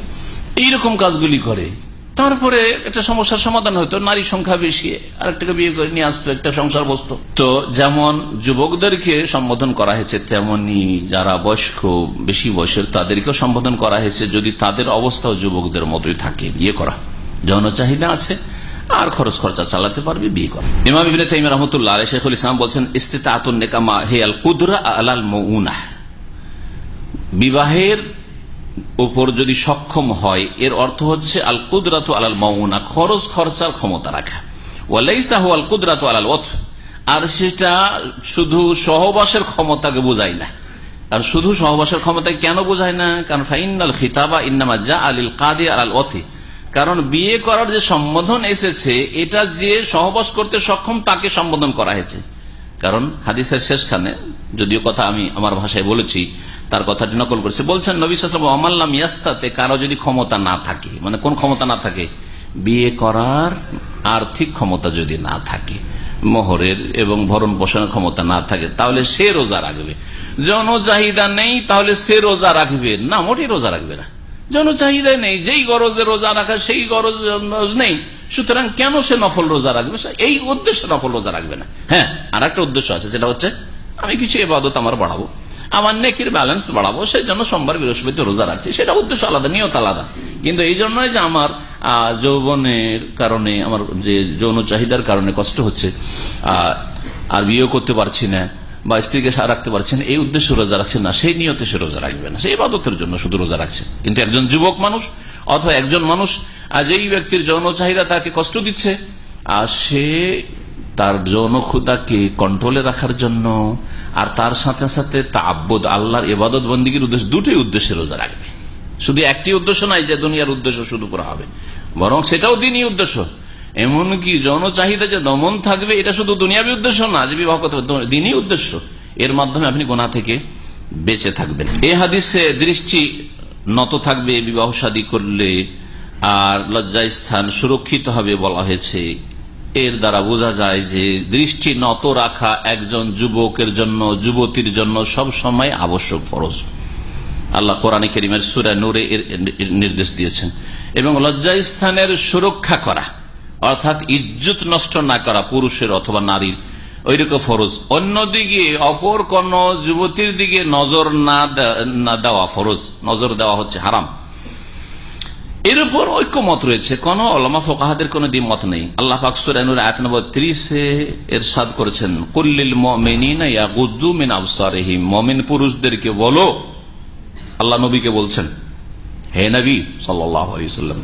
এইরকম কাজগুলি করে। তারপরে একটা সমস্যার সমাধান হতো নারী সংখ্যা বেশি, আরেকটাকে বিয়ে করে নিয়ে আসতো, একটা সংসার বসত। তো যেমন যুবকদেরকে সম্বোধন করা হয়েছে, তেমনি যারা বয়স্ক, বেশি বয়সের, তাদেরকেও সম্বোধন করা হয়েছে, যদি তাদের অবস্থাও যুবকদের মতোই থাকে, বিয়ে করা। যৌন চাহিদা আছে আর খরচ খরচা চালাতে পারবে, বিয়ে করা। ইমাম ইবিন তাইম রহমতুল্লাহ শেখুল ইসলাম বলছেন, ইস্তেতাতুন নেকামা হে আল কুদরা আলাল মৌনা বিবাহের উপর যদি সক্ষম হয়, এর অর্থ হচ্ছে, আল কুদরাত আলাল মৌনা খরচ খরচার ক্ষমতা রাখা। আল কুদরাত আলাল ওথ আর সেটা শুধু সহবাসের ক্ষমতাকে বোঝায় না। আর শুধু সহবাসের ক্ষমতা কেন বোঝায় না? কারণ ফাইনাল খিতাবা ইন্নামা যা আলিল কাদি আল ওথি কারণ বিয়ে করার যে সম্বোধন এসেছে, এটা যে সহবাস করতে সক্ষম তাকে সম্বোধন করা হয়েছে। কারণ হাদিসের শেষখানে, যদিও কথা আমি আমার ভাষায় বলেছি, তার কথাটি নকল করছে, বলছেন, নবী ইয়াস্তাতে, কারও যদি ক্ষমতা না থাকে মানে কোন ক্ষমতা না থাকে, বিয়ে করার আর্থিক ক্ষমতা যদি না থাকে, মোহরের এবং ভরণ পোষণের ক্ষমতা না থাকে, তাহলে সে রোজা রাখবে। জন চাহিদা নেই, তাহলে সে রোজা রাখবে না, মোটেই রোজা রাখবে না। জন চাহিদা নেই, যেই গরজে রোজা রাখা, সেই গরজ নেই। সুতরাং কেন সে নফল রোজা রাখবে? এই উদ্দেশ্যে নফল রোজা রাখবে না। হ্যাঁ আর একটা উদ্দেশ্য আছে, সেটা হচ্ছে আমি কিছু এবাদত আমার বাড়াবো, আমার নেকির ব্যালেন্স বাড়াবো সেই জন্য সোমবার বৃহস্পতি রোজা রাখছি, সেটা উদ্দেশ্য আলাদা, নিয়ত আলাদা। কিন্তু এই জন্যই যে আমার যৌবনের কারণে, আমার যে যৌন চাহিদার কারণে কষ্ট হচ্ছে আর বিয়ে করতে পারছি না বা স্ত্রীকে রাখতে পারছেন, এই উদ্দেশ্যে রোজা রাখছেন না, সেই নিয়তে সে রোজা রাখবে না, সেই ইবাদতের জন্য শুধু রোজা রাখছে। কিন্তু একজন যুবক মানুষ অথবা একজন মানুষ যেই ব্যক্তির যৌন চাহিদা তাকে কষ্ট দিচ্ছে, আর সে তার যৌন ক্ষুদাকে কন্ট্রোলে রাখার জন্য, আর তার সাথে সাথে তাব্বদ আল্লাহর ইবাদত বন্দীগীর উদ্দেশ্য, দুটোই উদ্দেশ্যে রোজা রাখবে। শুধু একটি উদ্দেশ্য নাই যে দুনিয়ার উদ্দেশ্য শুধু করা হবে। বরং সেটাও দিনই উদ্দেশ্য। এমনকি যৌন চাহিদা যে দমন থাকবে, এটা শুধু দুনিয়াবি উদ্দেশ্য না, যে বিবাহ করতে দিনই উদ্দেশ্য। এর মাধ্যমে আপনি গোনা থেকে বেঁচে থাকবেন। এ হাদিসে দৃষ্টি নত থাকবে, বিবাহ শাদী করলে আর লজ্জা স্থান সুরক্ষিত হবে বলা হয়েছে। এর দ্বারা বোঝা যায় যে দৃষ্টি নত রাখা একজন যুবকের জন্য, যুবতীর জন্য সব সময় আবশ্যক ফরজ। আল্লাহ কোরআন করিমের সুরা নূরে নির্দেশ দিয়েছেন। এবং লজ্জা স্থানের সুরক্ষা করা। অর্থাৎ ইজ্জত নষ্ট না করা পুরুষের অথবা নারীর ওইরকম ফরজ। অন্যদিকে অপর কোন যুবতীর দিকে নজর না দেওয়া ফরজ। নজর দেওয়া হচ্ছে হারাম। এর উপর ঐক্যমত রয়েছে। কোন অলমা ফোকাহাদের কোন দ্বিমত নেই। আল্লাহ পাকসুরানুর আয়াত নম্বর ত্রিশে এর সাদ করেছেন কুল্লিল মিন মমিন পুরুষদেরকে বলো, আল্লাহ নবীকে বলছেন, হে নবী সাল্লাম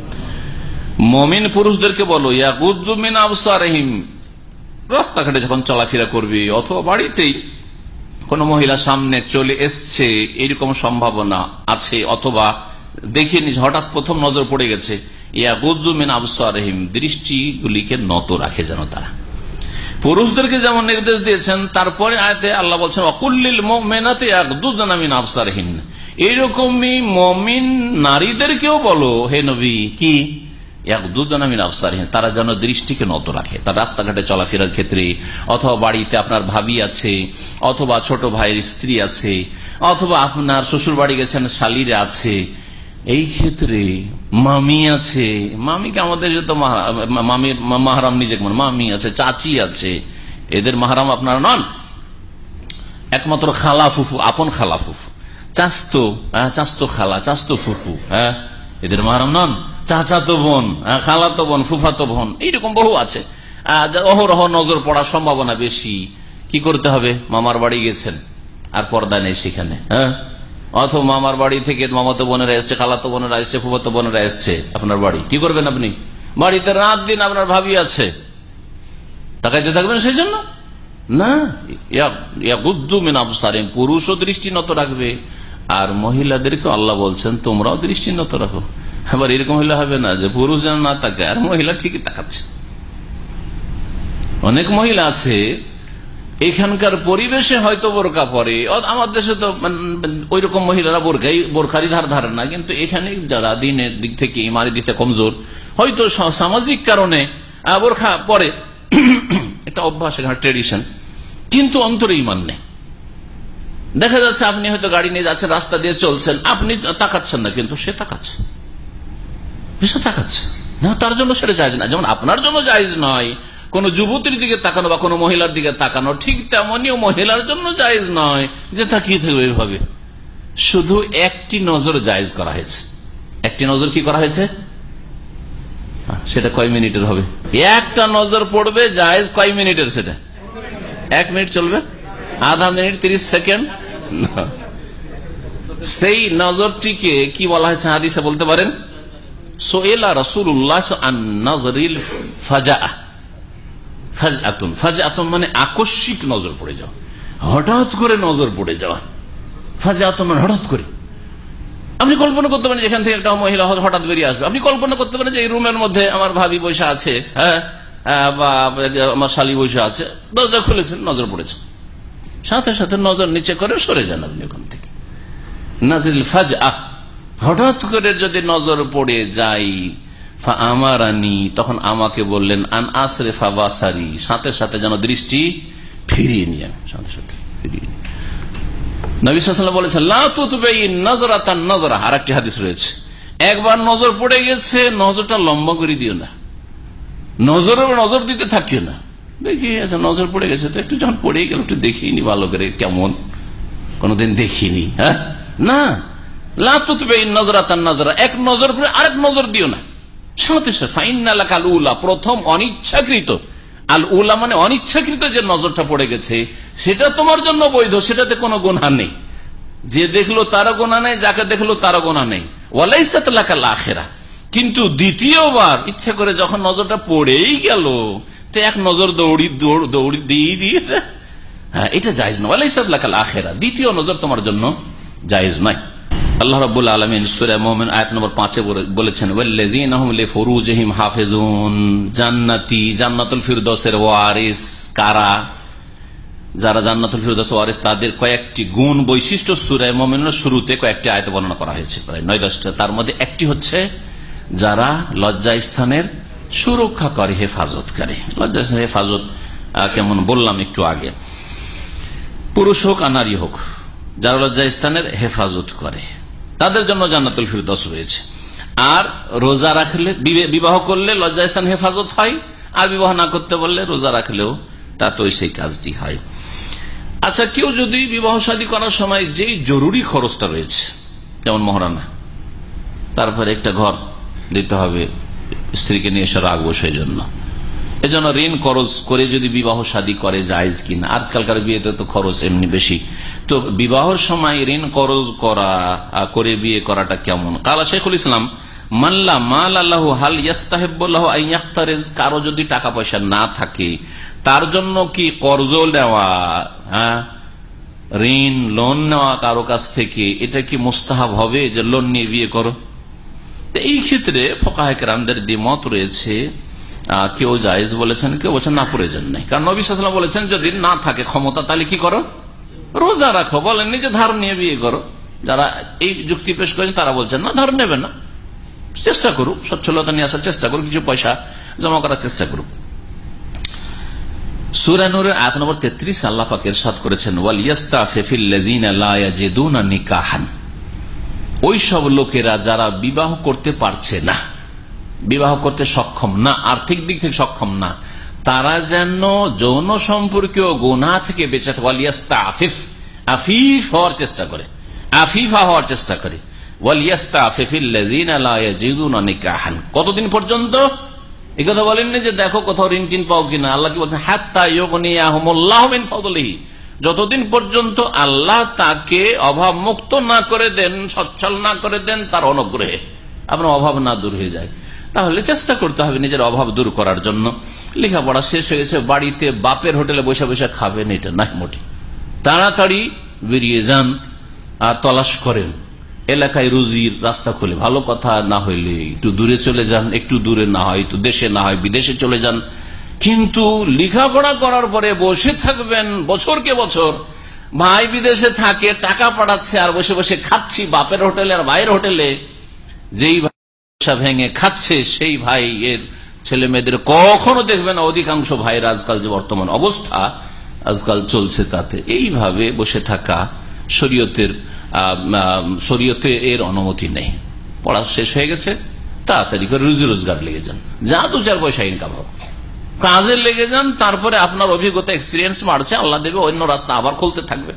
মমিন পুরুষদেরকে বলো, ইয়াগুদ্দু মিন আবসারহিম। রাস্তাঘাটে যখন চলাফেরা করবে, অথবা বাড়িতেই কোন মহিলা সামনে চলে এসছে, এরকম সম্ভাবনা আছে, অথবা দেখিনি হঠাৎ প্রথম নজর পড়ে গেছে ইয়া গুজুমিন আবসারহিম। দৃষ্টিগুলিকে নত রাখে যেন তারা। পুরুষদেরকে যেমন নির্দেশ দিয়েছেন, তারপরে আয়তে আল্লাহ বলছেন, অকুল্লিল মেনাতে দুজনামিন আফসারহীন এইরকমই মমিন নারীদেরকেও বলো, হে নবী, কি? তারা যেন দৃষ্টিকে নত রাখে। তার রাস্তাঘাটে চলাফেরার ক্ষেত্রে, অথবা বাড়িতে আপনার ভাবি আছে, অথবা ছোট ভাইয়ের স্ত্রী আছে, অথবা আপনার শ্বশুর বাড়ি গেছেন, শালিরে আছে, এই ক্ষেত্রে মামি আছে। মামিকে আমাদের তো মামির মাহারাম নিজেকে মামি আছে, চাচি আছে, এদের মাহারাম আপনারা নন। একমাত্র খালা ফুফু, আপন খালা ফুফু। চাস্তো চাস্তো খালা, চাস্তো ফুফু হ্যাঁ এদের মাহারাম নন। চাচাতো বোন খালাতো বোন, ফুফাতো বোন, এইরকম বহু আছে। অহরহ নজর পড়ার সম্ভাবনা বেশি। কি করতে হবে? মামার বাড়ি গেছেন। আর পর্দা নেই সেখানে হ্যাঁ? অথবা মামার বাড়ি থেকে মামাতো বোনেরা এসছে, খালাতো বোনেরা এসছে, ফুফাতো বোনেরা এসছে আপনার বাড়ি। কি করবেন আপনি? বাড়িতে রাত দিন আপনার ভাবি আছে। তাকাইতে থাকবেন সেই জন্য না পুরুষও দৃষ্টি নত রাখবে। আর মহিলাদেরকে আল্লাহ বলছেন, তোমরাও দৃষ্টি নত রাখো। আবার এরকম হলে হবে না যে পুরুষ যেন না তাকায়, আর মহিলা ঠিকই তাকাচ্ছে। অনেক মহিলা আছে, এখানকার পরিবেশে হয়তো বোরকা পরে আমার দেশে তো ওই রকম মহিলারা বোরকাই বোরখারি ধার ধারে না, কিন্তু এখানে যারা দিনের দিক থেকে ইমানের দিক থেকে কমজোর, হয়তো সামাজিক কারণে বোরখা পরে *coughs* একটা অভ্যাস এখানে ট্রেডিশন কিন্তু অন্তরে ইমান নেই। দেখা যাচ্ছে আপনি হয়তো গাড়ি নিয়ে যাচ্ছেন, রাস্তা দিয়ে চলছেন, আপনি তাকাচ্ছেন না, কিন্তু সে তাকাচ্ছে। সে তাকাচ্ছে না তার জন্য সেটা জায়জ না। যেমন আপনার জন্য জায়জ নয় কোন যুবতীর দিকে তাকানো বা কোন মহিলার দিকে তাকানো ঠিক তেমনই মহিলার জন্য জায়জ নয় যে তাকিয়ে থাকবে এইভাবে শুধু একটি নজর জায়জ করা হয়েছে। একটি নজর কি করা হয়েছে? হ্যাঁ, সেটা কয় মিনিটের হবে? একটা নজর পড়বে জায়েজ কয় মিনিটের সেটা? এক মিনিট চলবে? আধা মিনিট তিরিশ সেকেন্ড? সেই নজরটিকে কি বলা হয়েছে হাদিসে বলতে পারেন? সোয়েলা রসুল্লাহ নজরিল ফাজা ফাজাতুন ফাজাতুন মানে আকস্মিক নজর পড়ে যাওয়া। হঠাৎ করে নজর পড়ে যাওয়া। ফাজাতুন মানে হঠাৎ করে। আপনি কল্পনা করতে পারেন যেখান থেকে একটা মহিলা হঠাৎ বেরিয়ে আসবে। আপনি কল্পনা করতে পারেন যে এই রুমের মধ্যে আমার ভাবি বসে আছে হ্যাঁ? বা আমার শালি বসে আছে। দরজা খুলেছেন, নজর পড়েছে। সাথে সাথে নজর নিচে করে সরে যান আপনি ওখান থেকে। নাজিল ফাজ আহ হঠাৎ করে যদি নজর পড়ে যাই আমারানি, তখন আমাকে বললেন, আন আসরে ফাবাসারি সাথে সাথে যেন দৃষ্টি ফিরিয়ে নিয়ে আমি সাথে সাথে ফিরিয়ে সাল্লাম বলেছেন নজরা আর একটি রয়েছে। একবার নজর পড়ে গেছে, নজরটা লম্বা করে দিও না। নজর দিতে থাকিও না। দেখি আচ্ছা নজর পড়ে গেছে তো একটু যখন একটু দেখিনি ভালো করে, কেমন? কোনদিন দেখিনি হ্যাঁ? না। এক নজর পড়ে আরেক নজর দিও না। প্রথম অনিচ্ছাকৃত। আল উলা মানে অনিচ্ছাকৃত যে নজরটা পড়ে গেছে, সেটা তোমার জন্য বৈধ, সেটাতে কোনো গুণা নেই। যে দেখল তারও গোনা নেই, যাকে দেখল তারও গোনা নেই। ওয়ালাইসাতাল আখেরা। কিন্তু দ্বিতীয়বার ইচ্ছা করে যখন নজরটা পড়েই গেল, তো এক নজর দৌড়ি, দৌড়- দিয়ে দিয়ে। হ্যাঁ এটা জায়জ না। ওয়ালাইসাতাল আখেরা। দ্বিতীয় নজর তোমার জন্য জায়েজ নাই আল্লাহ রাব্বুল আলামিন সূরা মুমিন আয়াত নম্বর 5 এ বলে- বলেছেন, ওয়াল্লাযীনা হুম লিফুরুজিহিম হাফিজুন। জান্নাতি, জান্নাতুল ওয়ারিস কারা? যারা জান্নাতুল ওয়ারিস, তাদের কয়েকটি গুণ বৈশিষ্ট্য সূরা মুমিনের শুরুতে কয়েকটি আয়ত বর্ণনা করা হয়েছে। প্রায় নয় দশটা। তার মধ্যে একটি হচ্ছে, যারা লজ্জা স্থানের সুরক্ষা করে হেফাজত করে লজ্জা স্থানের হেফাজত কেমন বললাম একটু আগে। পুরুষ হোক আর নারী হোক যারা লজ্জা স্থানের হেফাজত করে। তাদের জন্য জান্নাতুল ফিরদৌস রয়েছে। আর রোজা রাখলে বিবাহ করলে লজ্জা স্থান হেফাজত হয়, আর বিবাহ না করতে বললে রোজা রাখলেও তা তো সেই কাজটি হয়। আচ্ছা কেউ যদি বিবাহ শাদী করার সময় যেই জরুরি খরচটা রয়েছে, যেমন মহারানা, তারপরে একটা ঘর দিতে হবে, স্ত্রীকে নিয়ে এসে রাখব সেই জন্য এজন্য ঋণ খরচ করে যদি বিবাহ শাদী করে জায়জ কিনা, আজকালকার বিয়েতে তো খরচ এমনি বেশি। তো বিবাহর সময় ঋণ করজ করা করে বিয়ে করাটা কেমন? কালা শেখুল ইসলাম মাল্লা মাল আল্লাহ হাল ইয়াস্তাহেবাহ কারও যদি টাকা পয়সা না থাকে, তার জন্য কি কর্জ নেওয়া হ্যাঁ? ঋণ, লোন নেওয়া কারও কাছ থেকে, এটা কি মুস্তাহাব হবে যে লোন নিয়ে বিয়ে করো? এই ক্ষেত্রে ফকাহেকরামদের দ্বিমত রয়েছে। কেউ জায়েজ বলেছেন, কেউ বলছেন না, প্রয়োজন নেই। কারণ নবী বলেছেন, যদি না থাকে ক্ষমতা, তাহলে কি করো? রোজা রাখো বলেননি যে ধার নিয়ে বিয়ে করো। যারা এই যুক্তি পেশ করেছেন, তারা বলছেন, না ধার নেবে না। চেষ্টা করুক, সচ্ছলতা নিয়ে আসার চেষ্টা করুক, কিছু পয়সা জমা করার চেষ্টা করুক। সুরানুরের নম্বর তেত্রিশ, আল্লাহ পাকের সাদ করেছেন নিকাহান। ওই সব লোকেরা যারা বিবাহ করতে পারছে না, বিবাহ করতে সক্ষম না, আর্থিক দিক থেকে সক্ষম না তারা যেন যৌন সম্পর্কীয় গোনা থেকে বেঁচে ওয়ালিয়াস্তা আফিফ আফিফ হওয়ার চেষ্টা করে। আফিফা হওয়ার চেষ্টা করে। কতদিন পর্যন্ত? এই কথা বলেননি যে দেখো কোথাও ঋণ টিন পাও কিনা। আল্লাহ কি বলছেন? হাত্তাহি যতদিন পর্যন্ত আল্লাহ তাকে অভাব মুক্ত না করে দেন, সচ্ছল না করে দেন, তার অনুগ্রহে। আপনার অভাব না দূর হয়ে যায়। তাহলে চেষ্টা করতে হবে নিজের অভাব দূর করার জন্য। লেখাপড়া শেষ হয়েছে বাড়িতে বাপের হোটেলে বসে বসে খাবেন, এটা নাই মোটে। তাড়াতাড়ি বেরিয়ে যান আর তলাশ করেন। এলাকায় রুজির রাস্তা খুলে, ভালো কথা না হইলে একটু দূরে চলে যান, একটু দূরে না হয়, একটু দেশে না হয়, বিদেশে চলে যান। কিন্তু লেখাপড়া করার পরে বসে থাকবেন বছরকে বছর। ভাই বিদেশে থাকে, টাকা পাঠাচ্ছে আর বসে বসে খাচ্ছি বাপের হোটেলে আর ভাইয়ের হোটেলে। যেই ভাই ভেঙে খাচ্ছে সেই ভাই এর ছেলে মেয়েদের কখনো দেখবেন অধিকাংশ ভাইয়ের আজকাল যে বর্তমান অবস্থা, আজকাল চলছে তাতে। এইভাবে বসে থাকা শরীয়তের শরীয়তে এর অনুমতি নেই। পড়া শেষ হয়ে গেছে, তাড়াতাড়ি করে রুজি রোজগার লেগে যান। যা দু চার পয়সা ইনকাম হবে। কাজে লেগে যান, তারপরে আপনার অভিজ্ঞতা এক্সপিরিয়েন্স বাড়ছে, আল্লাহ দেবে, অন্য রাস্তা আবার খুলতে থাকবে।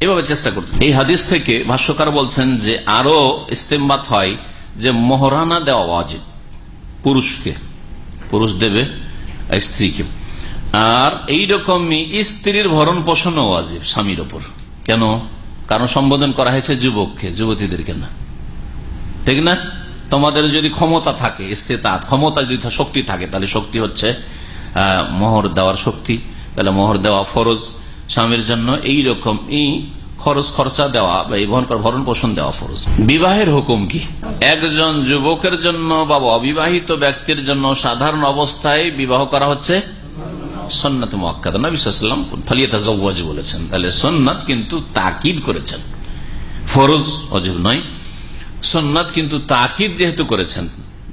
এভাবে চেষ্টা করতে এই হাদিস থেকে ভাষ্যকার বলছেন যে আরও ইস্তেমবাত হয় যে মোহরানা দেওয়া অজিব পুরুষকে। পুরুষ দেবে স্ত্রীকে। আর এইরকমই স্ত্রীর ভরণ পোষণও অজিব স্বামীর ওপর। কেন? কারণ সম্বোধন করা হয়েছে যুবককে, যুবতীদেরকে না। ঠিক না? তোমাদের যদি ক্ষমতা থাকে ইস্তেতাত ক্ষমতা যদি শক্তি থাকে, তাহলে শক্তি হচ্ছে মোহর দেওয়ার শক্তি। তাহলে মোহর দেওয়া ফরজ। স্বামীর জন্য এই রকম এই খরচ খরচা দেওয়া বহন ভরণ পোষণ দেওয়া ফরজ। বিবাহের হুকুম কি? একজন যুবকের জন্য বা অবিবাহিত ব্যক্তির জন্য সাধারণ অবস্থায় বিবাহ করা হচ্ছে সন্ন্যত মক্কাদ নবিসাম জওয়াজ বলেছেন, তাহলে সন্ন্যত কিন্তু তাকিদ করেছেন। ফরজ অজীব নয়। সন্ন্যত কিন্তু তাকিদ যেহেতু করেছেন,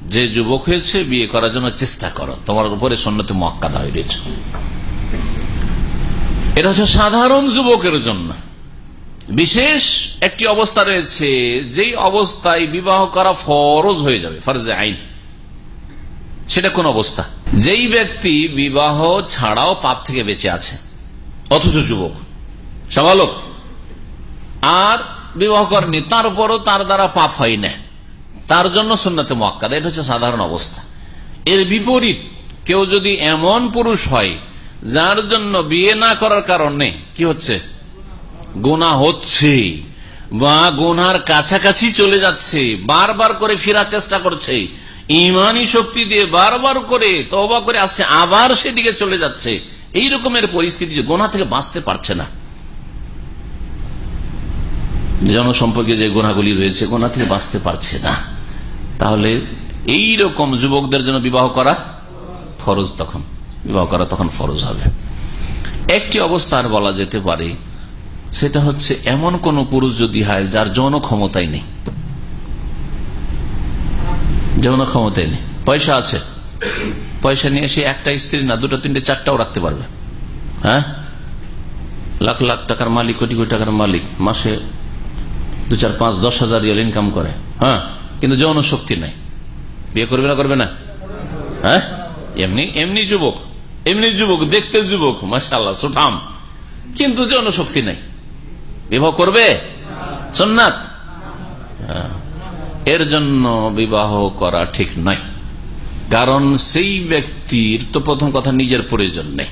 যে যুবক হয়েছে, বিয়ে করার জন্য চেষ্টা করো। তোমার উপরে সন্ন্যতে মক্কা হয়ে রয়েছে এটা হচ্ছে সাধারণ যুবকের জন্য। বিশেষ একটি অবস্থা রয়েছে, যেই অবস্থায় বিবাহ করা ফরজ হয়ে যাবে, ফরজে আইন। সেটা কোন অবস্থা? যেই ব্যক্তি বিবাহ ছাড়াও পাপ থেকে বেঁচে আছে, অথচ যুবক সবালক আর বিবাহ করেনি তারপরও তার দ্বারা পাপ হয় না। তার জন্য সুন্নতে মক্কাদ এটা হচ্ছে সাধারণ অবস্থা। এর বিপরীত, কেউ যদি এমন পুরুষ হয়, যার জন্য বিয়ে না করার কারণে কি হচ্ছে? গোনা হচ্ছে বা গোনার কাছাকাছি চলে যাচ্ছে, বারবার করে ফেরার চেষ্টা করছে, ইমানি শক্তি দিয়ে বারবার করে তবা করে আসছে, আবার সেদিকে চলে যাচ্ছে, এই রকমের পরিস্থিতি গোনা থেকে বাঁচতে পারছে না। জনসম্পর্কে যে গোনাগুলি রয়েছে, গোনা থেকে বাঁচতে পারছে না। তাহলে এই রকম যুবকদের জন্য বিবাহ করা ফরজ তখন। বিবাহ করা তখন ফরজ হবে। একটি অবস্থা বলা যেতে পারে সেটা হচ্ছে এমন কোন পুরুষ যদি হয়, যার যৌন ক্ষমতাই নেই। যৌন ক্ষমতাই নেই। পয়সা আছে। পয়সা নিয়ে সে একটা স্ত্রী না, দুটো, তিনটে, চারটাও রাখতে পারবে। হ্যাঁ? লাখ লাখ টাকার মালিক, কোটি কোটি টাকার মালিক, মাসে দু চার, পাঁচ, দশ হাজার রিয়াল ইনকাম করে। হ্যাঁ? কিন্তু যৌন শক্তি নাই। বিয়ে করবে না করবে না? হ্যাঁ? এমনি এমনি যুবক এমনি যুবক, দেখতে যুবক মাসাল্লাহ সুঠাম। কিন্তু যৌন শক্তি নাই। বিবাহ করবে? সন্ন্যাত এর জন্য বিবাহ করা ঠিক নয়। কারণ সেই ব্যক্তির তো প্রথম কথা নিজের প্রয়োজন নেই।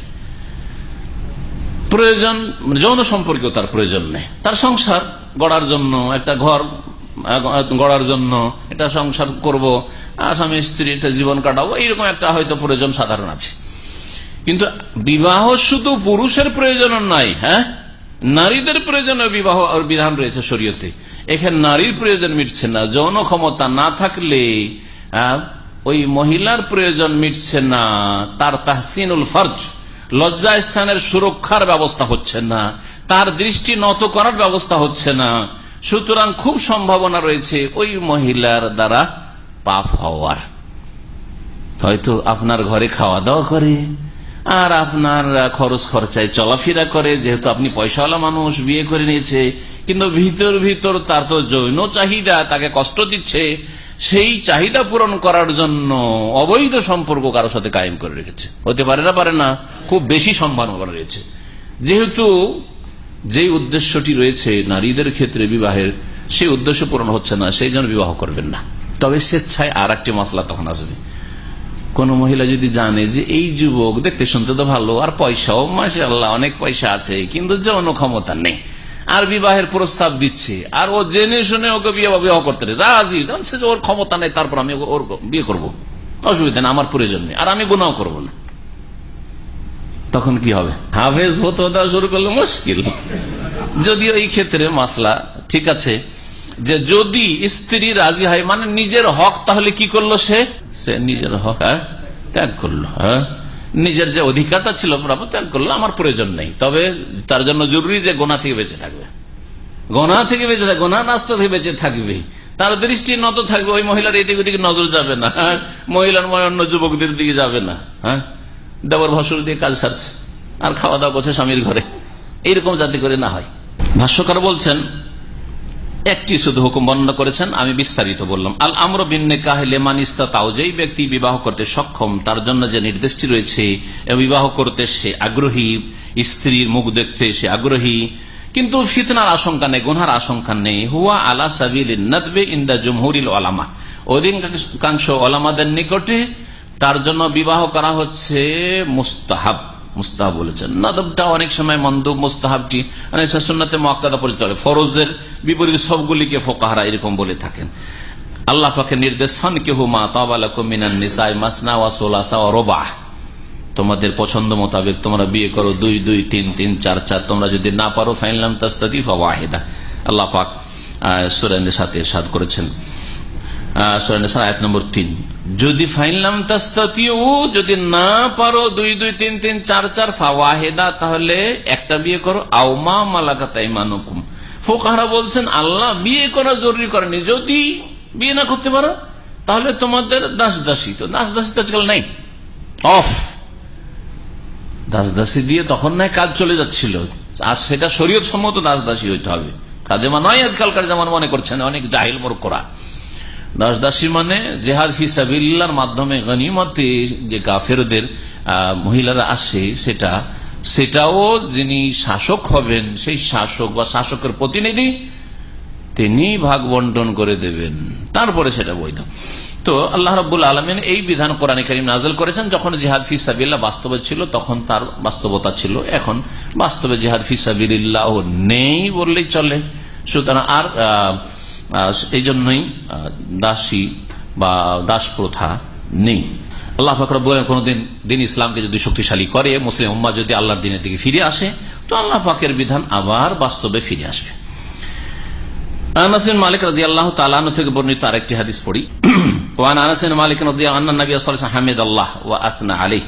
প্রয়োজন যৌন সম্পর্কেও তার প্রয়োজন নেই। তার সংসার গড়ার জন্য, একটা ঘর গড়ার জন্য, এটা সংসার করব স্বামী, স্ত্রী, একটা জীবন কাটাবো, এইরকম একটা হয়তো প্রয়োজন সাধারণ আছে। কিন্তু বিবাহ শুধু পুরুষের প্রয়োজন নাই হ্যাঁ? নারীদের প্রয়োজনে বিবাহ বিধান রয়েছে শরীয়তে। এখানে নারীর প্রয়োজন মিটছে না, যৌন ক্ষমতা না থাকলে ওই মহিলার প্রয়োজন মিটছে না, তার তাহসিনুল ফর্জ, লজ্জা স্থানের সুরক্ষার ব্যবস্থা হচ্ছে না, তার দৃষ্টি নত করার ব্যবস্থা হচ্ছে না। সুতরাং খুব সম্ভাবনা রয়েছে ওই মহিলার দ্বারা পাপ হওয়ার। হয়তো আপনার ঘরে খাওয়া দাওয়া করে আর আপনার খরচ খরচায় চলাফেরা করে, যেহেতু আপনি পয়সাওয়ালা মানুষ, বিয়ে করে নিয়েছে, কিন্তু ভিতর ভিতর তার তো যৌন চাহিদা তাকে কষ্ট দিচ্ছে, সেই চাহিদা পূরণ করার জন্য অবৈধ সম্পর্ক কারোর সাথে কায়েম করে রেখেছে। হতে পারে না পারে না, খুব বেশি সম্ভাবনা রয়েছে। যেহেতু যে উদ্দেশ্যটি রয়েছে নারীদের ক্ষেত্রে বিবাহের, সেই উদ্দেশ্য পূরণ হচ্ছে না, সেই জন্য বিবাহ করবেন না। তবে স্বেচ্ছায় আর একটি মশলা তখন আসবে। কোন মহিলা যদি জানে যে এই যুবক দেখতে শুনতে তো ভালো, আর পয়সাও মাসে অনেক পয়সা আছে, কিন্তু যৌন ক্ষমতা নেই। আর বিবাহের প্রস্তাব দিচ্ছে, আর ও জেনে শুনে ওকে বিয়ে করতে রাজি, জানছে যে ওর ক্ষমতা নেই, তারপর আমি ওর বিয়ে করব। অসুবিধা নেই, আমার প্রয়োজন নেই, আর আমি গুনাও করব না। তখন কি হবে? হাফেজ ভোতা শুরু করলে মুশকিল। যদিও এই ক্ষেত্রে মাসলা ঠিক আছে যে যদি স্ত্রী রাজি হয় মানে নিজের হক, তাহলে কি করল সে? সে নিজের হক হ্যাঁ ত্যাগ করল হ্যাঁ। নিজের যে অধিকারটা ছিল ত্যাগ করল, আমার প্রয়োজন নেই। তবে তার জন্য জরুরি যে গোনা থেকে বেঁচে থাকবে। গোনা থেকে বেঁচে থাকবে, গোনা নাস্তা থেকে বেঁচে থাকবে তার দৃষ্টি নত থাকবে, ওই মহিলার এদিকে ওদিকে নজর যাবে না হ্যাঁ? মহিলার অন্য যুবকদের দিকে যাবে না হ্যাঁ। দেবর ভসর দিয়ে কাজ সারছে, আর খাওয়া দাওয়া করছে স্বামীর ঘরে। এইরকম যাতে করে না হয়। ভাষ্যকার বলছেন একটি শুধু হুকুম বর্ণনা করেছেন, আমি বিস্তারিত বললাম। আল আমর বিন্নে কাহলে মানিস্তা তাও যেই ব্যক্তি বিবাহ করতে সক্ষম, তার জন্য যে নির্দেশটি রয়েছে বিবাহ করতে সে আগ্রহী, স্ত্রীর মুখ দেখতে সে আগ্রহী। কিন্তু ফিতনার আশঙ্কা নেই গুনহার আশঙ্কা নেই। হুয়া আলা সাবিল নদবে ইন্দা জমহুরিল আলামা অধিকাংশ ওলামাদের নিকটে তার জন্য বিবাহ করা হচ্ছে মুস্তাহাব। মুস্তাহাব বলেছেন। নদবটা অনেক সময় মন্দুব, মুস্তাহাবটি অনেক সুন্নতে মক্কাদা পরিচিত ফরজের বিপরীত সবগুলিকে ফোকাহারা এরকম বলে থাকেন। আল্লাহ পাকে নির্দেশ হন কেহু মা তাবালাকুমিনান নিসাই মাসনা ওয়া সোলাসা ও তোমাদের পছন্দ মোতাবেক তোমরা বিয়ে করো, দুই দুই, তিন তিন, চার চার। তোমরা যদি না পারো ফাইনলাম তাস্তাদি ফাওয়াহিদা আল্লাহ পাক সুরেন্দ্রের সাথে সাদ করেছেন। নম্বর তিন। যদি ফাইনলাম যদি না পারো, দুই দুই, তিন তিন, চার চার ফাওয়াহেদা তাহলে একটা বিয়ে করো। আউমা ফোকাহারা বলছেন, আল্লাহ বিয়ে করা জরুরি করেনি। যদি বিয়ে না করতে পারো, তাহলে তোমাদের দাস দাসী তো। দাস দাসী তো আজকাল নাই। অফ! দাস দাসী দিয়ে তখন নাই কাজ চলে যাচ্ছিল। আর সেটা শরীয় সম্মত দাস দাসী হইতে হবে। কাজেমা নয় আজকালকার, যেমন মনে করছেন অনেক জাহিল মোরকরা দাস দাসী মানে জেহাদ ফিসাবিল্লার মাধ্যমে গনিমতে যে কাফেরদের মহিলারা আসে, সেটা, সেটাও যিনি শাসক হবেন, সেই শাসক বা শাসকের প্রতিনিধি তিনি ভাগ বন্টন করে দেবেন। তারপরে সেটা বৈধ। তো আল্লাহ রব্বুল আলমিন এই বিধান কোরআন করিম নাজল করেছেন, যখন জেহাদ ফিসাবিল্লা বাস্তবে ছিল, তখন তার বাস্তবতা ছিল। এখন বাস্তবে জেহাদ ফিসাবিল্লাহ নেই বললেই চলে। সুতরাং আর এই জন্যই দাসী বা দাস প্রথা নেই আল্লাহ ফাকর বলেন কোনদিন দিন ইসলামকে যদি শক্তিশালী করে মুসলিম উম্মা যদি আল্লাহর দিনের দিকে ফিরে আসে তো আল্লাহ পাকের বিধান আবার বাস্তবে ফিরে আসবে আনাসিন মালিক রাজি আল্লাহ তালানো থেকে বর্ণিত আরেকটি হাদিস পড়ি *clears throat* ওয়ান আনাসিন মালিক রাজি আন্না নবী হামিদ আল্লাহ ওয়া আসনা আলী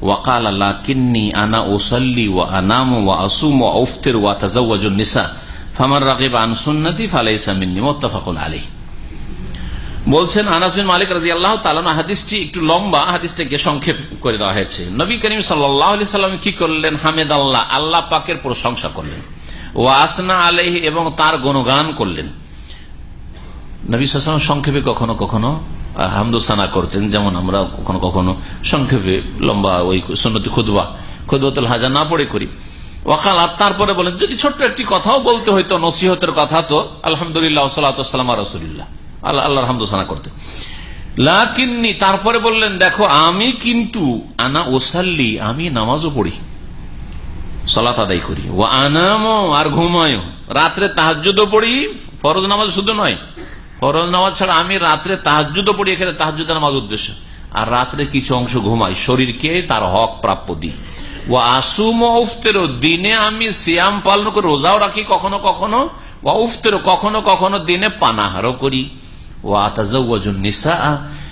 وقال لكني انا اصلي وانام واصوم وافطر واتزوج النساء ফামার রাকিব আন সুন্নতি ফালাইসামিনী মোত্তাফাকুল আলী বলছেন আনাস মালিক রাজি আল্লাহ হাদিসটি একটু লম্বা, হাদিসটাকে সংক্ষেপ করে দেওয়া হয়েছে। নবী করিম সাল্লাম কি করলেন? হামেদ আল্লাহ আল্লাহ পাকের প্রশংসা করলেন। ও আসনা আলহি এবং তার গণগান করলেন। নবী সালাম সংক্ষেপে কখনো কখনো হামদোসানা করতেন। যেমন আমরা কখনো কখনো সংক্ষেপে লম্বা ওই সুন্নতি খুদবা খুদবাতুল হাজা না পড়ে করি। ওয়াকাল তারপরে বলেন, যদি ছোট্ট একটি কথাও বলতে হইতো, নসিহতের কথা তো, আলহামদুলিল্লাহ সাল্লাম রসুলিল্লাহ। আল্লাহ আল্লাহ হামদোসানা করতে। লাকিন্নি, তারপরে বললেন, দেখো, আমি কিন্তু, আনা ওসাল্লি, আমি নামাজও পড়ি। সলাত আদায় করি। ও আনামো, আর ঘুমায়ও রাত্রে তাহাজুদও পড়ি, ফরজ নামাজ শুধু নয়। ফরজ নামাজ ছাড়া আমি রাত্রে তাহাজুদও পড়ি, এখানে তাহাজুদ নামাজ উদ্দেশ্য। আর রাত্রে কিছু অংশ ঘুমাই, শরীরকে তার হক প্রাপ্য দিই। ও আসুম উফতেরও দিনে আমি সিয়াম পালন করে রোজাও রাখি, কখনো কখনো ও কখনো কখনো দিনে পানাহারও করি। ও আতাজন নিসা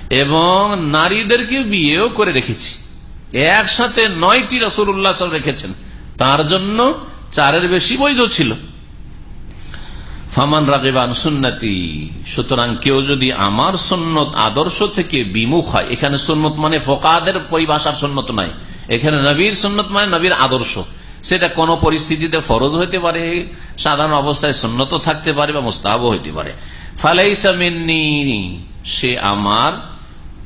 এবং নারীদেরকে বিয়েও করে রেখেছি। একসাথে নয়টি রসুল্লাহ রেখেছেন। তার জন্য চারের বেশি বৈধ ছিল। ফামান রাগেবান সুন্নতি, সুতরাং কেউ যদি আমার সন্ন্যত আদর্শ থেকে বিমুখ হয়, এখানে সন্ন্যত মানে ফোকাদের পরিভাষার সন্ন্যত নয় এখানে নবীর সন্ন্যত মানে নবীর আদর্শ। সেটা কোন পরিস্থিতিতে ফরজ হইতে পারে, সাধারণ অবস্থায় সন্ন্যত থাকতে পারে বা মোস্তাহাব হইতে পারে। ফালাইসামিনী সে আমার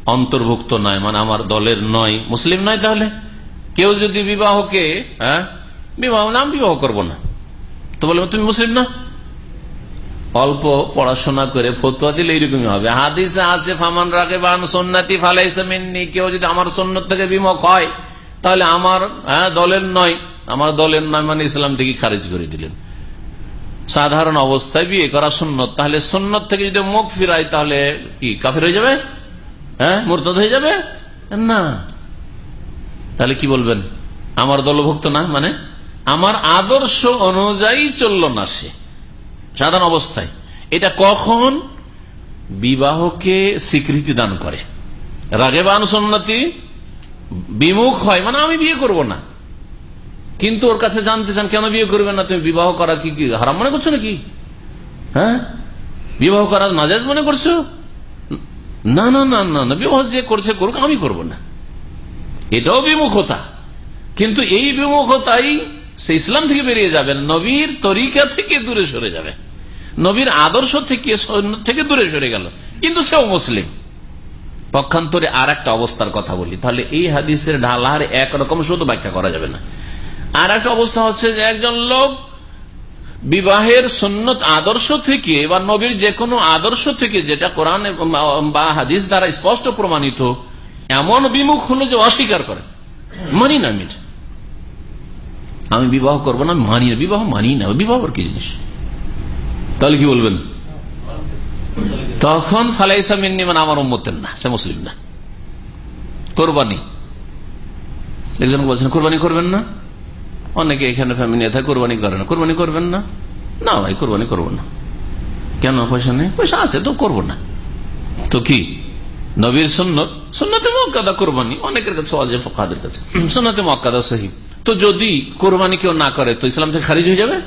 অন্তর্ভুক্ত নয় মানে আমার দলের নয়, মুসলিম নয় তাহলে? কেউ যদি বিবাহকে হ্যাঁ বিবাহ, নাম বিবাহ করব না। তো বলব, তুমি মুসলিম না? অল্প পড়াশোনা করে ফতুয়া দিলে এইরকমই হবে। হাদিসে আছে, ফামান রাগে বান সন্ন্যাতি ফালাইসামিননি কেউ যদি আমার সন্ন্যত থেকে বিমুখ হয় তাহলে আমার হ্যাঁ, দলের নয়। আমার দলের নয় মানে ইসলাম থেকে খারিজ করে দিলেন। সাধারণ অবস্থায় বিয়ে করা সুন্নত। তাহলে সুন্নত থেকে যদি মুখ ফিরায় তাহলে কি কাফের হয়ে যাবে? হ্যাঁ মোরতদ হয়ে যাবে? না। তাহলে কি বলবেন? আমার দলভুক্ত না মানে? আমার আদর্শ অনুযায়ী চলল না সে। সাধারণ অবস্থায়। এটা কখন? বিবাহকে স্বীকৃতি দান করে। রাগেবান সন্ন্যতি বিমুখ হয় মানে আমি বিয়ে করব না। কিন্তু ওর কাছে জানতে চান, কেন বিয়ে করবে না? তুমি বিবাহ করা কি হারাম মনে করছ নাকি? হ্যাঁ? বিবাহ করা নাজাজ মনে করছ? না না না না না, বিবাহ যে করছে করুক, আমি করব না। এটাও বিমুখতা। কিন্তু এই বিমুখতাই সে ইসলাম থেকে বেরিয়ে যাবে, নবীর তরিকা থেকে দূরে সরে যাবে। নবীর আদর্শ থেকে থেকে দূরে সরে গেল। কিন্তু সেও মুসলিম। পক্ষান্তরে আর একটা অবস্থার কথা বলি। তাহলে এই হাদিসের ঢালার একরকম শুধু ব্যাখ্যা করা যাবে না। আর একটা অবস্থা হচ্ছে যে একজন লোক বিবাহের সুন্নত আদর্শ থেকে বা নবীর যে কোনো আদর্শ থেকে যেটা কোরআন বা হাদিস দ্বারা স্পষ্ট প্রমাণিত, এমন বিমুখ হলো যে অস্বীকার করে। মানি না আমি আমি বিবাহ করব না, মানি না। বিবাহ মানি না। বিবাহ কি জিনিস? তাহলে কি বলবেন? তখন ফালাইসা মিন্নি মানে আমার উম্মতের না, সে মুসলিম না। কোরবানি। একজন বলছেন, কোরবানি করবেন না? অনেকে এখানে ফ্যামিলি থাকে, কোরবানি করে না। কোরবানি করবেন না? না ভাই, কোরবানি করব না। কেন? পয়সা নেই? পয়সা আছে, তো করব না। তো কি? নবীর সন্ন্যত সন্ন্যতে মক্কাদা কোরবানি। অনেকের কাছে অজে ফকাদের কাছে। সন্ন্যতে মক্কাদা সহি। তো যদি কোরবানি কেউ না করে, তো ইসলাম থেকে খারিজ হয়ে যাবে?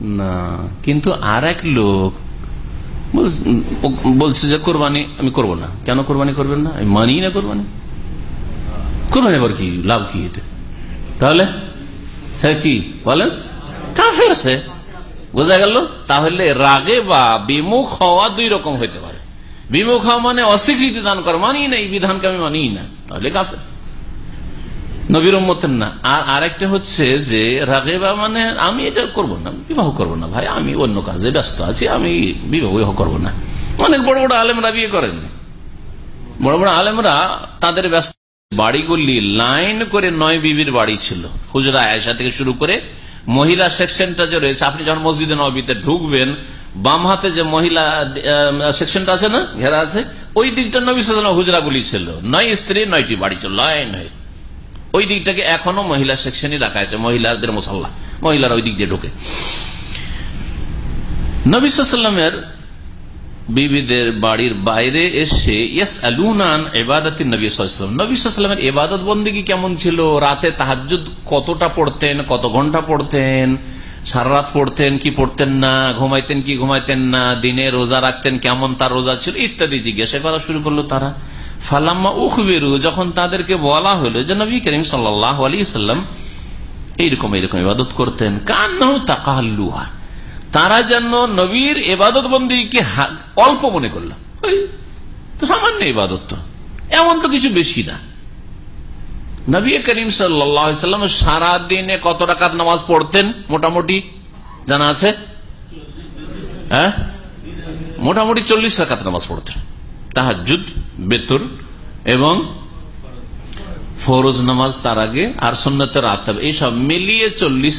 না। কিন্তু আর এক লোক বলছে যে কোরবানি আমি করব না। কেন কোরবানি করবেন না? আমি মানি না কোরবানি। কোরবানি আবার কি? লাভ কি এতে? তাহলে? কি? বলেন। কাফের সে বোঝা গেল? তাহলে রাগে বা বিমুখ হওয়া দুই রকম হইতে পারে। বিমুখ হওয়া মানে অস্বীকৃতি দান করা। মানি না, এই বিধানকে আমি মানি না। তাহলে কাফের। নবীর উম্মতের না। আর আরেকটা হচ্ছে যে, রাগেবা মানে আমি এটা করব না, বিবাহ করব না। ভাই, আমি অন্য কাজে ব্যস্ত আছি, আমি বিবাহ করব না। অনেক বড় বড় আলেমরা বিয়ে করেন। বড় বড় আলেমরা তাদের ব্যস্ত বাড়িগুলি লাইন করে নয় বিবির বাড়ি ছিল। হুজরা আয়সা থেকে শুরু করে মহিলা সেকশনটা যে রয়েছে, আপনি যখন মসজিদে নবীতে ঢুকবেন, বাম হাতে যে মহিলা সেকশনটা আছে না, ঘেরা আছে, ওই দিকটা নবী সাজানো হুজরাগুলি ছিল। নয় স্ত্রী, নয়টি বাড়ি ছিল, লাইন হয়ে। ওই দিকটাকে এখনও মহিলা সেকশনে রাখা আছে, মহিলাদের মুসল্লা। মহিলারা ওই দিক দিয়ে ঢোকে। নবিসামের বিবিদের বাড়ির বাইরে এসে ইয়েস আলুনান এবাদতিন নবী সাল্লাম নবী সাল্লামের এবাদত বন্দীগী কেমন ছিল? রাতে তাহাজুদ কতটা পড়তেন? কত ঘণ্টা পড়তেন? সারা রাত পড়তেন কি পড়তেন না? ঘুমাইতেন কি ঘুমাইতেন না? দিনে রোজা রাখতেন কেমন তার রোজা ছিল? ইত্যাদি জিজ্ঞাসা করা শুরু করল তারা। ফালাম্মা উখবেরু, যখন তাদেরকে বলা হলো যে নবী করিম সাল্লাহ আলী সাল্লাম এইরকম এইরকম ইবাদত করতেন কান্নাও তাকাল্লুহা, তারা যেন নবীর এবাদত বন্দীকে অল্প মনে করল। তো সামান্য ইবাদত তো, এমন তো কিছু বেশি না। নবী করিম সাল্লাম সারাদিনে কত রাকাত নামাজ পড়তেন মোটামুটি? জানা আছে? হ্যাঁ? মোটামুটি চল্লিশ রাকাত নামাজ পড়তেন। তাহাজুদ বেতর এবং ফরোজ নামাজ তার আগে আর সন্ন্যতের আত্মাব এইসব মিলিয়ে চল্লিশ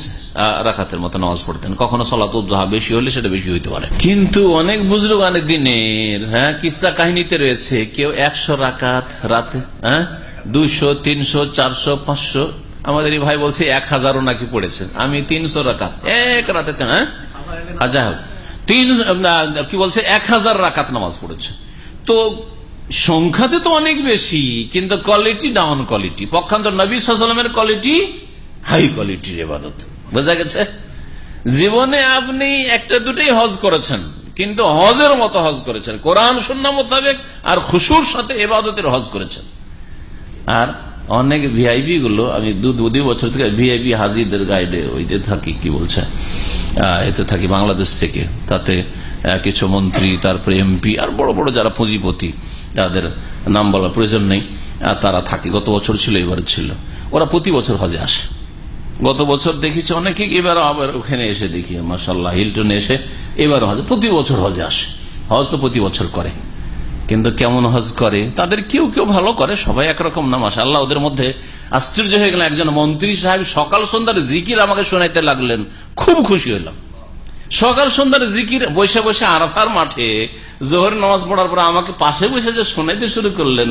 রাখাতের মতো নামাজ পড়তেন। কখনো সলাত উদ্দোহা বেশি হলে সেটা বেশি হইতে পারে। কিন্তু অনেক বুজরুগ অনেক দিনের হ্যাঁ কিসা কাহিনীতে রয়েছে, কেউ একশো রাকাত রাতে হ্যাঁ দুইশো, তিনশো, চারশো, পাঁচশো, আমাদের এই ভাই বলছে এক হাজারও নাকি পড়েছে আমি তিনশো রাকাত, এক রাতে হ্যাঁ? যাই হোক, তিন কি বলছে? এক হাজার রাকাত নামাজ পড়েছে। তো সংখ্যাতে তো অনেক বেশি, কিন্তু কোয়ালিটি ডাউন কোয়ালিটি পক্ষান্তর নবী সালামের কোয়ালিটি হাই কোয়ালিটির এবাদত বোঝা গেছে? জীবনে আপনি একটা দুটাই হজ করেছেন, কিন্তু হজের মতো হজ করেছেন। কোরআন শূন্য মোতাবেক আর খুশুর সাথে এবাদতের হজ করেছেন। আর অনেক ভিআইপি গুলো, আমি দু দুই বছর থেকে ভিআইপি হাজিদের গাইডে ওইতে থাকি, কি বলছে? এতে থাকি বাংলাদেশ থেকে। তাতে কিছু মন্ত্রী, তারপরে এমপি আর বড় বড় যারা পুঁজিপতি। যাদের নাম বলার প্রয়োজন নেই। তারা থাকে। গত বছর ছিল, এবারে ছিল। ওরা প্রতি বছর হজে আসে। গত বছর দেখেছি অনেকে, এবার আবার ওখানে এসে দেখি মাসাল্লাহ হিলটনে এসে এবারও হজ, প্রতি বছর হজে আসে। হজ তো প্রতি বছর করে। কিন্তু কেমন হজ করে, তাদের কেউ কেউ ভালো করে, সবাই একরকম না মাসা আল্লাহ ওদের মধ্যে আশ্চর্য হয়ে গেল একজন মন্ত্রী সাহেব সকাল সন্ধ্যার জিকির আমাকে শোনাইতে লাগলেন। খুব খুশি হইলাম। সকাল সন্ধ্যার জিকির, বসে বসে আরাফার মাঠে জোহর নামাজ পড়ার পর আমাকে পাশে বসে যে শোনাইতে শুরু করলেন,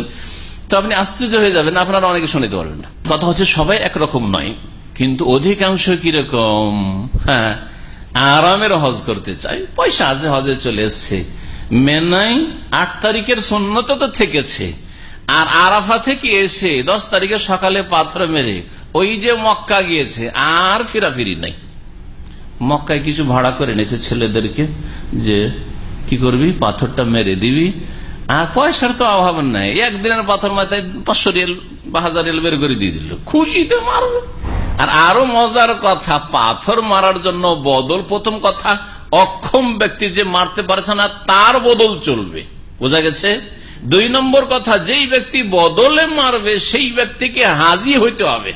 তো আপনি আশ্চর্য হয়ে যাবেন, আপনারা অনেকে শুনতে পারবেন না। কথা হচ্ছে সবাই একরকম নয়, কিন্তু অধিকাংশ কীরকম? হ্যাঁ আরামের হজ করতে চাই পয়সা আছে, হজে চলে এসছে। মেনাই আট তারিখের সন্ন্যত তো থেকেছে, আর আরাফা থেকে এসে দশ তারিখে সকালে পাথর মেরে, ওই যে মক্কা গিয়েছে, আর ফিরাফিরি নাই। মক্কায় কিছু ভাড়া করে নিয়েছে ছেলেদেরকে যে, কি করবি? পাথরটা মেরে দিবি? আর পয়সার তো অভাব নাই। একদিনের পাথর মাথায় পাঁচশো রিয়েল বা হাজার রিয়েল বের করে দিয়ে দিল। খুশিতে মারবে। আর আরও মজার কথা, পাথর মারার জন্য বদল প্রথম কথা, অক্ষম ব্যক্তি যে মারতে পারছে না, তার বদল চলবে। বোঝা গেছে? দুই নম্বর কথা, যেই ব্যক্তি বদলে মারবে, সেই ব্যক্তিকে হাজি হইতে হবে।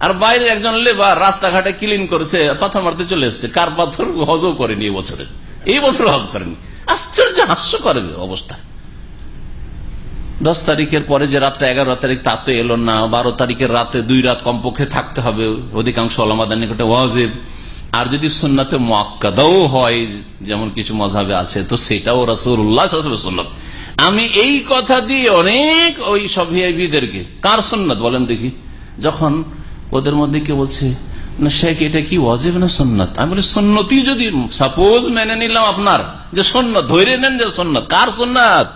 আর বাইরে একজন লেবার রাস্তাঘাটে ক্লিন করেছে পাথর মারতে চলে এসছে। কার পাথর হজও করেনি এই বছরে? এই বছর হজ করেনি। আশ্চর্য হাস্য করবে অবস্থা। দশ তারিখের পরে যে রাতটা, এগারো তারিখ, তা তো এলো না। বারো তারিখের রাতে দুই রাত কমপক্ষে থাকতে হবে। অধিকাংশ আলামাদার নিকটে ওয়াজেব। আর যদি সুন্নাতে মক্কাদাও হয়, যেমন কিছু মজাবে আছে, তো সেটাও রসুল্লাহ আমি এই কথা দিয়ে অনেক ওই সব কার সুন্নত? বলেন দেখি। যখন ওদের মধ্যে কে বলছে, না, শেখ, এটা কি ওয়াজিব না সন্ন্যত আমি বলি সন্ন্যতি যদি সাপোজ মেনে নিলাম আপনার, যে সন্ন্যত ধরে নেন যে সন্ন্যত কার সন্ন্যত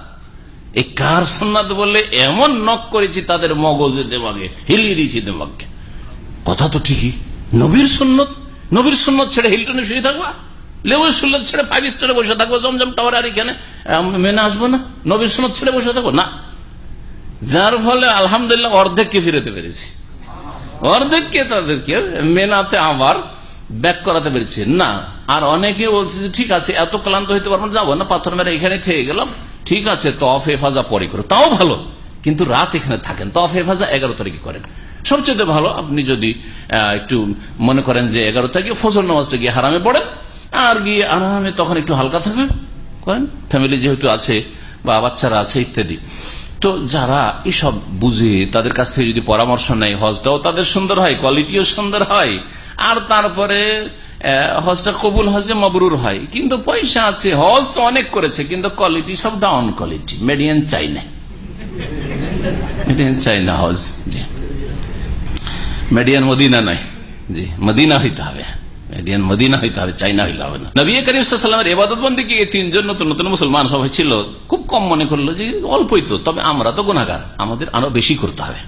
এই কার সন্ন্যত বলে এমন নক করেছি তাদের মগজে দেমাগে, হিলিয়ে দিয়েছি দেমাগকে। কথা তো ঠিকই। নবীর সন্ন্যত নবীর সন্ন্যত ছেড়ে হিলটনে শুয়ে থাকবা? লেবুর সুন্নত ছেড়ে ফাইভ স্টারে বসে থাকব, জমজম টাওয়ার আর এখানে? মেনে আসব না? নবীর সন্ন্যত ছেড়ে বসে থাকব? না। যার ফলে আলহামদুলিল্লাহ অর্ধেককে ফিরেতে পেরেছি। অর্ধেককে তাদেরকে মেনাতে আবার ব্যাক করাতে পেরেছি। না, আর অনেকে বলছে যে, ঠিক আছে, এত ক্লান্ত হইতে পারব যাব না, পাথর মেরে এখানে থেকে গেলাম, ঠিক আছে, তফ হেফাজা পরে করো। তাও ভালো, কিন্তু রাত এখানে থাকেন। তফ হেফাজা এগারো তারিখে করেন। সবচেয়ে ভালো, আপনি যদি একটু মনে করেন যে এগারো তারিখে ফজল নামাজটা গিয়ে হারামে পড়েন, আর গিয়ে আরামে তখন একটু হালকা থাকবে করেন। ফ্যামিলি যেহেতু আছে, বা বাচ্চারা আছে, ইত্যাদি। তো যারা এসব বুঝে, তাদের কাছ থেকে যদি পরামর্শ নেয় হজটাও তাদের সুন্দর হয় কোয়ালিটিও সুন্দর হয়। আর তারপরে হজটা কবুল, হজে মবরুর হয়। কিন্তু পয়সা আছে, হজ তো অনেক করেছে, কিন্তু কোয়ালিটি সব ডাউন কোয়ালিটি মেডিয়ান চাই না মেডিয়ান চাই না হজ, জি। মেডিয়ান মদিনা নয়, জি, মদিনা হইতে হবে। মদিনা হইতে হবে, চাইনা হইলে হবে না। নবী এবাদত বন্দীকে তিনজন নতুন নতুন মুসলমান সবাই ছিল? খুব কম মনে করল যে অল্পই তো, তবে আমরা তো গুণাগার আমাদের আরও বেশি করতে হবে।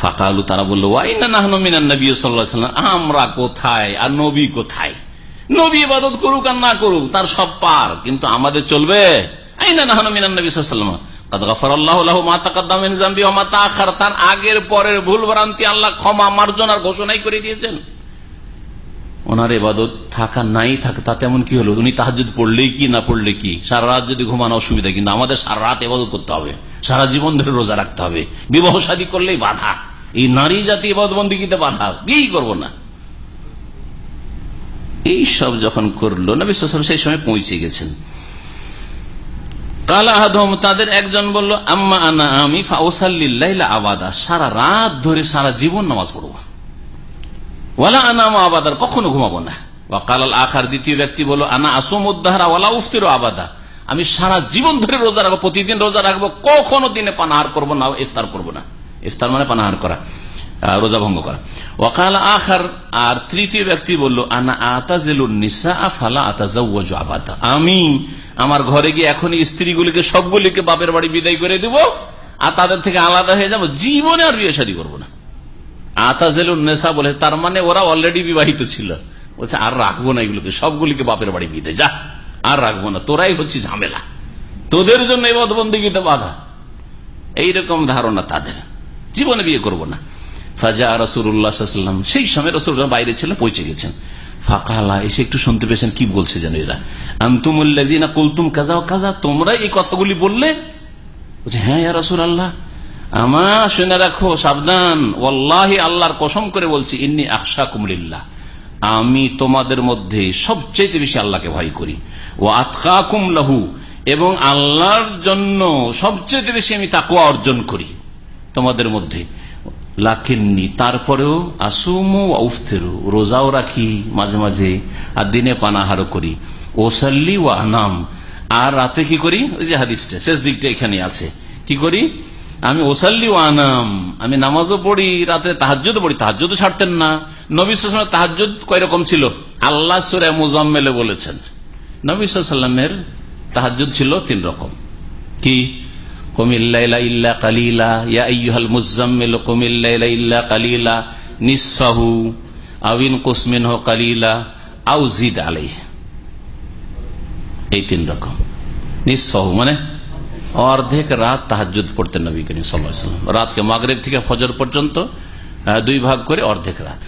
ফাঁকা আলু তারা বলল নবী সাল্লাম আমরা কোথায় আর নবী কোথায়? নবী ইবাদত করুক আর না করুক, তার সব পার, কিন্তু আমাদের চলবে? তার আগের পরের ভুল ভ্রান্তি আল্লাহ ক্ষমা, মার্জনার ঘোষণাই করে দিয়েছেন। ওনার এবাদত থাকা নাই, থাকে তাতে এমন কি হলো? উনি তাহাজুদ পড়লেই কি, না পড়লে কি? সারা রাত যদি ঘুমানো অসুবিধা, কিন্তু আমাদের সারা রাত এবাদত করতে হবে। সারা জীবন ধরে রোজা রাখতে হবে। বিবাহ শাদী করলেই বাধা। এই নারী জাতি এবাদবন্দিতে বাধা, বিয়েই করব না। এই সব যখন করল না বিশ্বাস সেই সময় পৌঁছে গেছেন। তাদের একজন বলল আমি ফাউসাল্লিল্লাহ আবাদা। সারা রাত ধরে সারা জীবন নামাজ পড়ব। আবাদার কখনো ঘুমাবো না। ওয়াকাল আখার, দ্বিতীয় ব্যক্তি বলো আনা আসম উদ্দাহারা ওয়ালা উফতির আবাদা। আমি সারা জীবন ধরে রোজা রাখব, প্রতিদিন রোজা রাখব, কখনো দিনে পানাহার করব না, ইফতার করব না। ইফতার মানে পানাহার করা রোজা ভঙ্গ করা। ওয়াকাল আখার, আর তৃতীয় ব্যক্তি বলল, আনা আতাজেলুর নিসা ফালা আতাজ আবাদা। আমি আমার ঘরে গিয়ে এখন স্ত্রীগুলিকে, সবগুলিকে বাপের বাড়ি বিদায় করে দিব, আর তাদের থেকে আলাদা হয়ে যাব, জীবনে আর বিয়ে শাদী করব না। আতাজেলুন নেশা বলে, তার মানে ওরা অলরেডি বিবাহিত ছিল। বলছে, আর রাখব না এগুলোকে, সবগুলিকে বাপের বাড়ি বিদে যা। আর রাখব না, তোরাই হচ্ছে ঝামেলা। তোদের জন্য এই বদবন্দিগিতে বাধা। এইরকম ধারণা তাদের। জীবনে বিয়ে করব না। ফাজা রসুল্লাহাম সেই সময় রসুল্লাহ বাইরে ছিল, পৌঁছে গেছেন। ফাঁকালা, এসে একটু শুনতে পেয়েছেন, কি বলছে যেন এরা। আন্তুমুল্লাজিনা কুলতুম কাজা কাজা তোমরা এই কথাগুলি বললে? হ্যাঁ রসুল আল্লাহ আমা, শুনে রাখো, সাবধান। ওল্লাহি আল্লাহর কসম করে বলছি, ইন্নি আকশা কুমলিল্লাহ আমি তোমাদের মধ্যে সবচেয়ে বেশি আল্লাহকে ভয় করি। ও আতকা লাহু, এবং আল্লাহর জন্য সবচেয়ে বেশি আমি তাকুয়া অর্জন করি তোমাদের মধ্যে। লাকিন্নি, তারপরেও আসুমো উফতেরু, রোজাও রাখি মাঝে মাঝে, আর দিনে পানাহারও করি। ওসাল্লি ও আনাম, আর রাতে কি করি? ওই যে হাদিসটা, শেষ দিকটা এখানে আছে। কি করি? আমি ওসাল্লি আনাম। আমি নামাজও পড়ি, রাতে তাহাজ্যদ পড়ি। তাহাজ্যদ ছাড়তেন না। নবী তাহাজ্যদ কয় রকম ছিল? আল্লাহ সুরে মুজাম্মেলে বলেছেন, নবী সাল্লামের তাহাজ্জুদ ছিল তিন রকম। কি? কমিল্লা ইল্লা কালিলা, ইয়া জিদ আলাই এই তিন রকম। মানে অর্ধেক রাত তাহাজুদ পড়তেন নবী করিম সাল্লাম। রাতকে মাগরেব থেকে ফজর পর্যন্ত দুই ভাগ করে অর্ধেক রাত।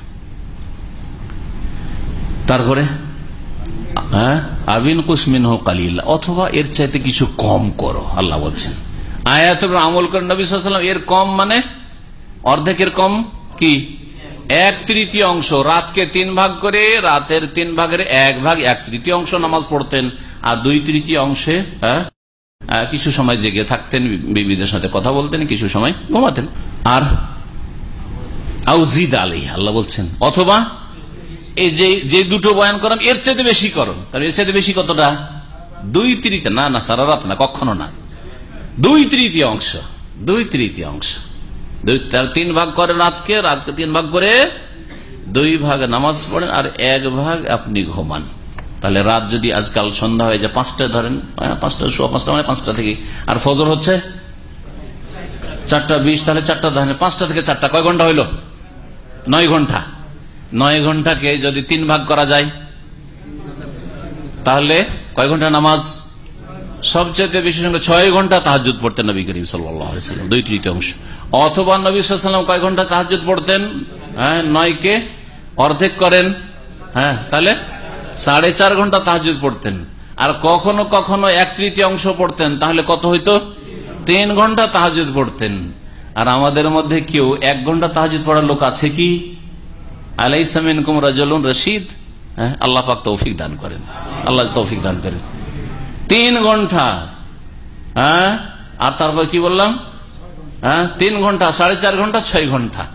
তারপরে আবিন কুসমিন হোক কালিল্লা অথবা এর চাইতে কিছু কম করো, আল্লাহ বলছেন। আয়াত আমল করেন নবী সাল্লাম, এর কম মানে? অর্ধেকের কম কি? এক তৃতীয় অংশ, রাতকে তিন ভাগ করে, রাতের তিন ভাগের এক ভাগ, এক তৃতীয় অংশ নামাজ পড়তেন, আর দুই তৃতীয় অংশে কিছু সময় জেগে থাকতেন বিবিদের সাথে কথা বলতেন, কিছু সময় ঘুমাতেন। আর আউজিদ আলী আল্লাহ বলছেন, অথবা যে দুটো বয়ান করাম এর চাইতে বেশি করো তাহলে এর চাইতে বেশি কতটা? দুই তৃতীয়, না না, সারা রাত না, কখনো না। দুই তৃতীয় অংশ, দুই তৃতীয় অংশ। তিন ভাগ করে রাতকে রাতকে তিন ভাগ করে দুই ভাগ নামাজ পড়েন, আর এক ভাগ আপনি ঘুমান। তাহলে রাত যদি আজকাল সন্ধ্যা হয়ে যায়, পাঁচটা ধরেন পাঁচটা শোয়া পাঁচটা মানে পাঁচটা থেকে। আর ফজর হচ্ছে? চারটা বিশ, তাহলে চারটা ধরেন, পাঁচটা থেকে চারটা। কয় ঘণ্টা হইল? নয় ঘণ্টা। নয় ঘন্টাকে যদি তিন ভাগ করা যায়, তাহলে কয় ঘণ্টা নামাজ? সবচেয়ে বেশি সঙ্গে ছয় ঘণ্টা তাহাজুদ পড়তেন নবী করিম সাল্লাম, দুই তৃতীয় অংশ। অথবা নবী সাল্লাম কয় ঘণ্টা তাহাজুদ পড়তেন? হ্যাঁ নয়কে অর্ধেক করেন। হ্যাঁ তাহলে সাড়ে চার ঘণ্টা তাহাজুদ পড়তেন। আর কখনো কখনো এক তৃতীয় অংশ পড়তেন, তাহলে কত হইতো? তিন ঘণ্টা তাহাজুদ পড়তেন। আর আমাদের মধ্যে কেউ এক ঘণ্টা তাহাজুদ পড়ার লোক আছে কি? আলাইসামিন কুম রাজলুন রশিদ। হ্যাঁ আল্লাহ পাক তৌফিক দান করেন। আল্লাহ তৌফিক দান করেন। তিন ঘণ্টা। হ্যাঁ আর তারপর কি বললাম? হ্যাঁ তিন ঘণ্টা, সাড়ে চার ঘণ্টা, ছয় ঘণ্টা।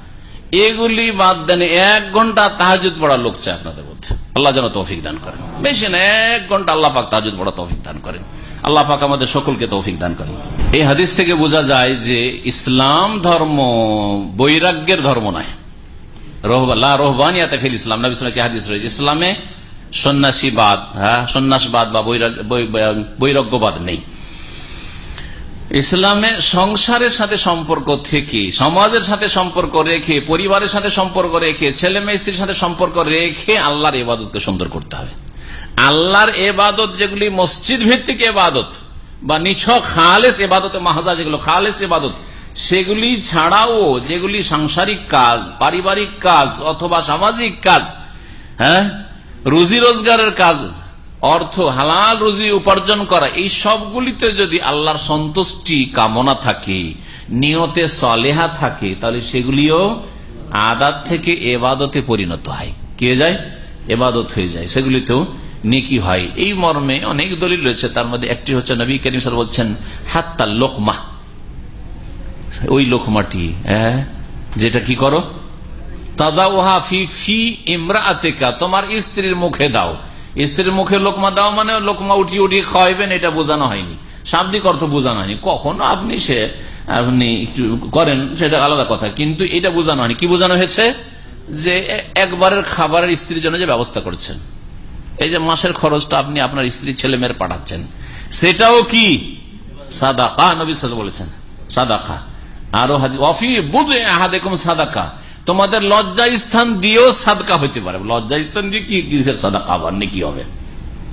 এগুলি বাদ দেন, এক ঘণ্টা তাহাজুদ পড়ার লোক চাই আপনাদের মধ্যে। আল্লাহ যেন তৌফিক দান করেন। বেশি না, এক ঘণ্টা আল্লাহ পাক তাজুদ পড়া তৌফিক দান করেন। আল্লাহ পাক আমাদের সকলকে তৌফিক দান করেন। এই হাদিস থেকে বোঝা যায় যে ইসলাম ধর্ম বৈরাগ্যের ধর্ম নয়। রোহবানিয়াতে ফিল ইসলাম, নবী হাদিস ইসলামে সন্ন্যাসীবাদ হ্যাঁ সন্ন্যাসবাদ বা, বৈরাগ্যবাদ নেই। ইসলামে সংসারের সাথে সম্পর্ক থেকে সমাজের সাথে সম্পর্ক রেখে, পরিবারের সাথে সম্পর্ক রেখে, ছেলে মেয়ে স্ত্রীর সাথে সম্পর্ক রেখে আল্লাহর এবাদতকে সুন্দর করতে হবে। আল্লাহর এবাদত যেগুলি মসজিদ ভিত্তিক এবাদত বা নিছক খালেস এবাদতে মাহাজা যেগুলো খালেস এবাদত সেগুলি ছাড়াও যেগুলি সাংসারিক কাজ, পারিবারিক কাজ অথবা সামাজিক কাজ হ্যাঁ রুজি রোজগারের কাজ অর্থ হালাল রুজি উপার্জন করা, এই সবগুলিতে যদি আল্লাহর সন্তুষ্টি কামনা থাকে, নিয়তে সলেহা থাকে, তাহলে সেগুলিও আদাত থেকে এবাদতে পরিণত হয়। কে যায়? এবাদত হয়ে যায়। সেগুলিতেও নেকি হয়। এই মর্মে অনেক দলিল রয়েছে। তার মধ্যে একটি হচ্ছে নবী করিম স্যার বলছেন, হাত্তা লোকমা। ওই লোকমাটি হ্যাঁ? যেটা কি করো? তাদা ফি ফি ইমরা তোমার স্ত্রীর মুখে দাও। স্ত্রীর মুখে লোকমা দাও মানে লোকমা উঠিয়ে উঠিয়ে খাওয়াইবেন, এটা বোঝানো হয়নি। শাব্দিক অর্থ বোঝানো হয়নি। কখনো আপনি সে, আপনি করেন, সেটা আলাদা কথা। কিন্তু এটা বোঝানো হয়নি। কি বোঝানো হয়েছে? যে একবারের খাবারের স্ত্রীর জন্য যে ব্যবস্থা করছেন। এই যে মাসের খরচটা আপনি আপনার স্ত্রী ছেলে মেয়ের পাঠাচ্ছেন। সেটাও কি? সাদাকা। নবী বলেছেন, সাদাকা। আরও হাজি অফি বুঝে আহাদেকুম সাদাকা। তোমাদের লজ্জা স্থান দিয়েও সাদকা হইতে পারে। লজ্জা স্থান দিয়ে কি কিসের সাদাকা আবার? কি হবে?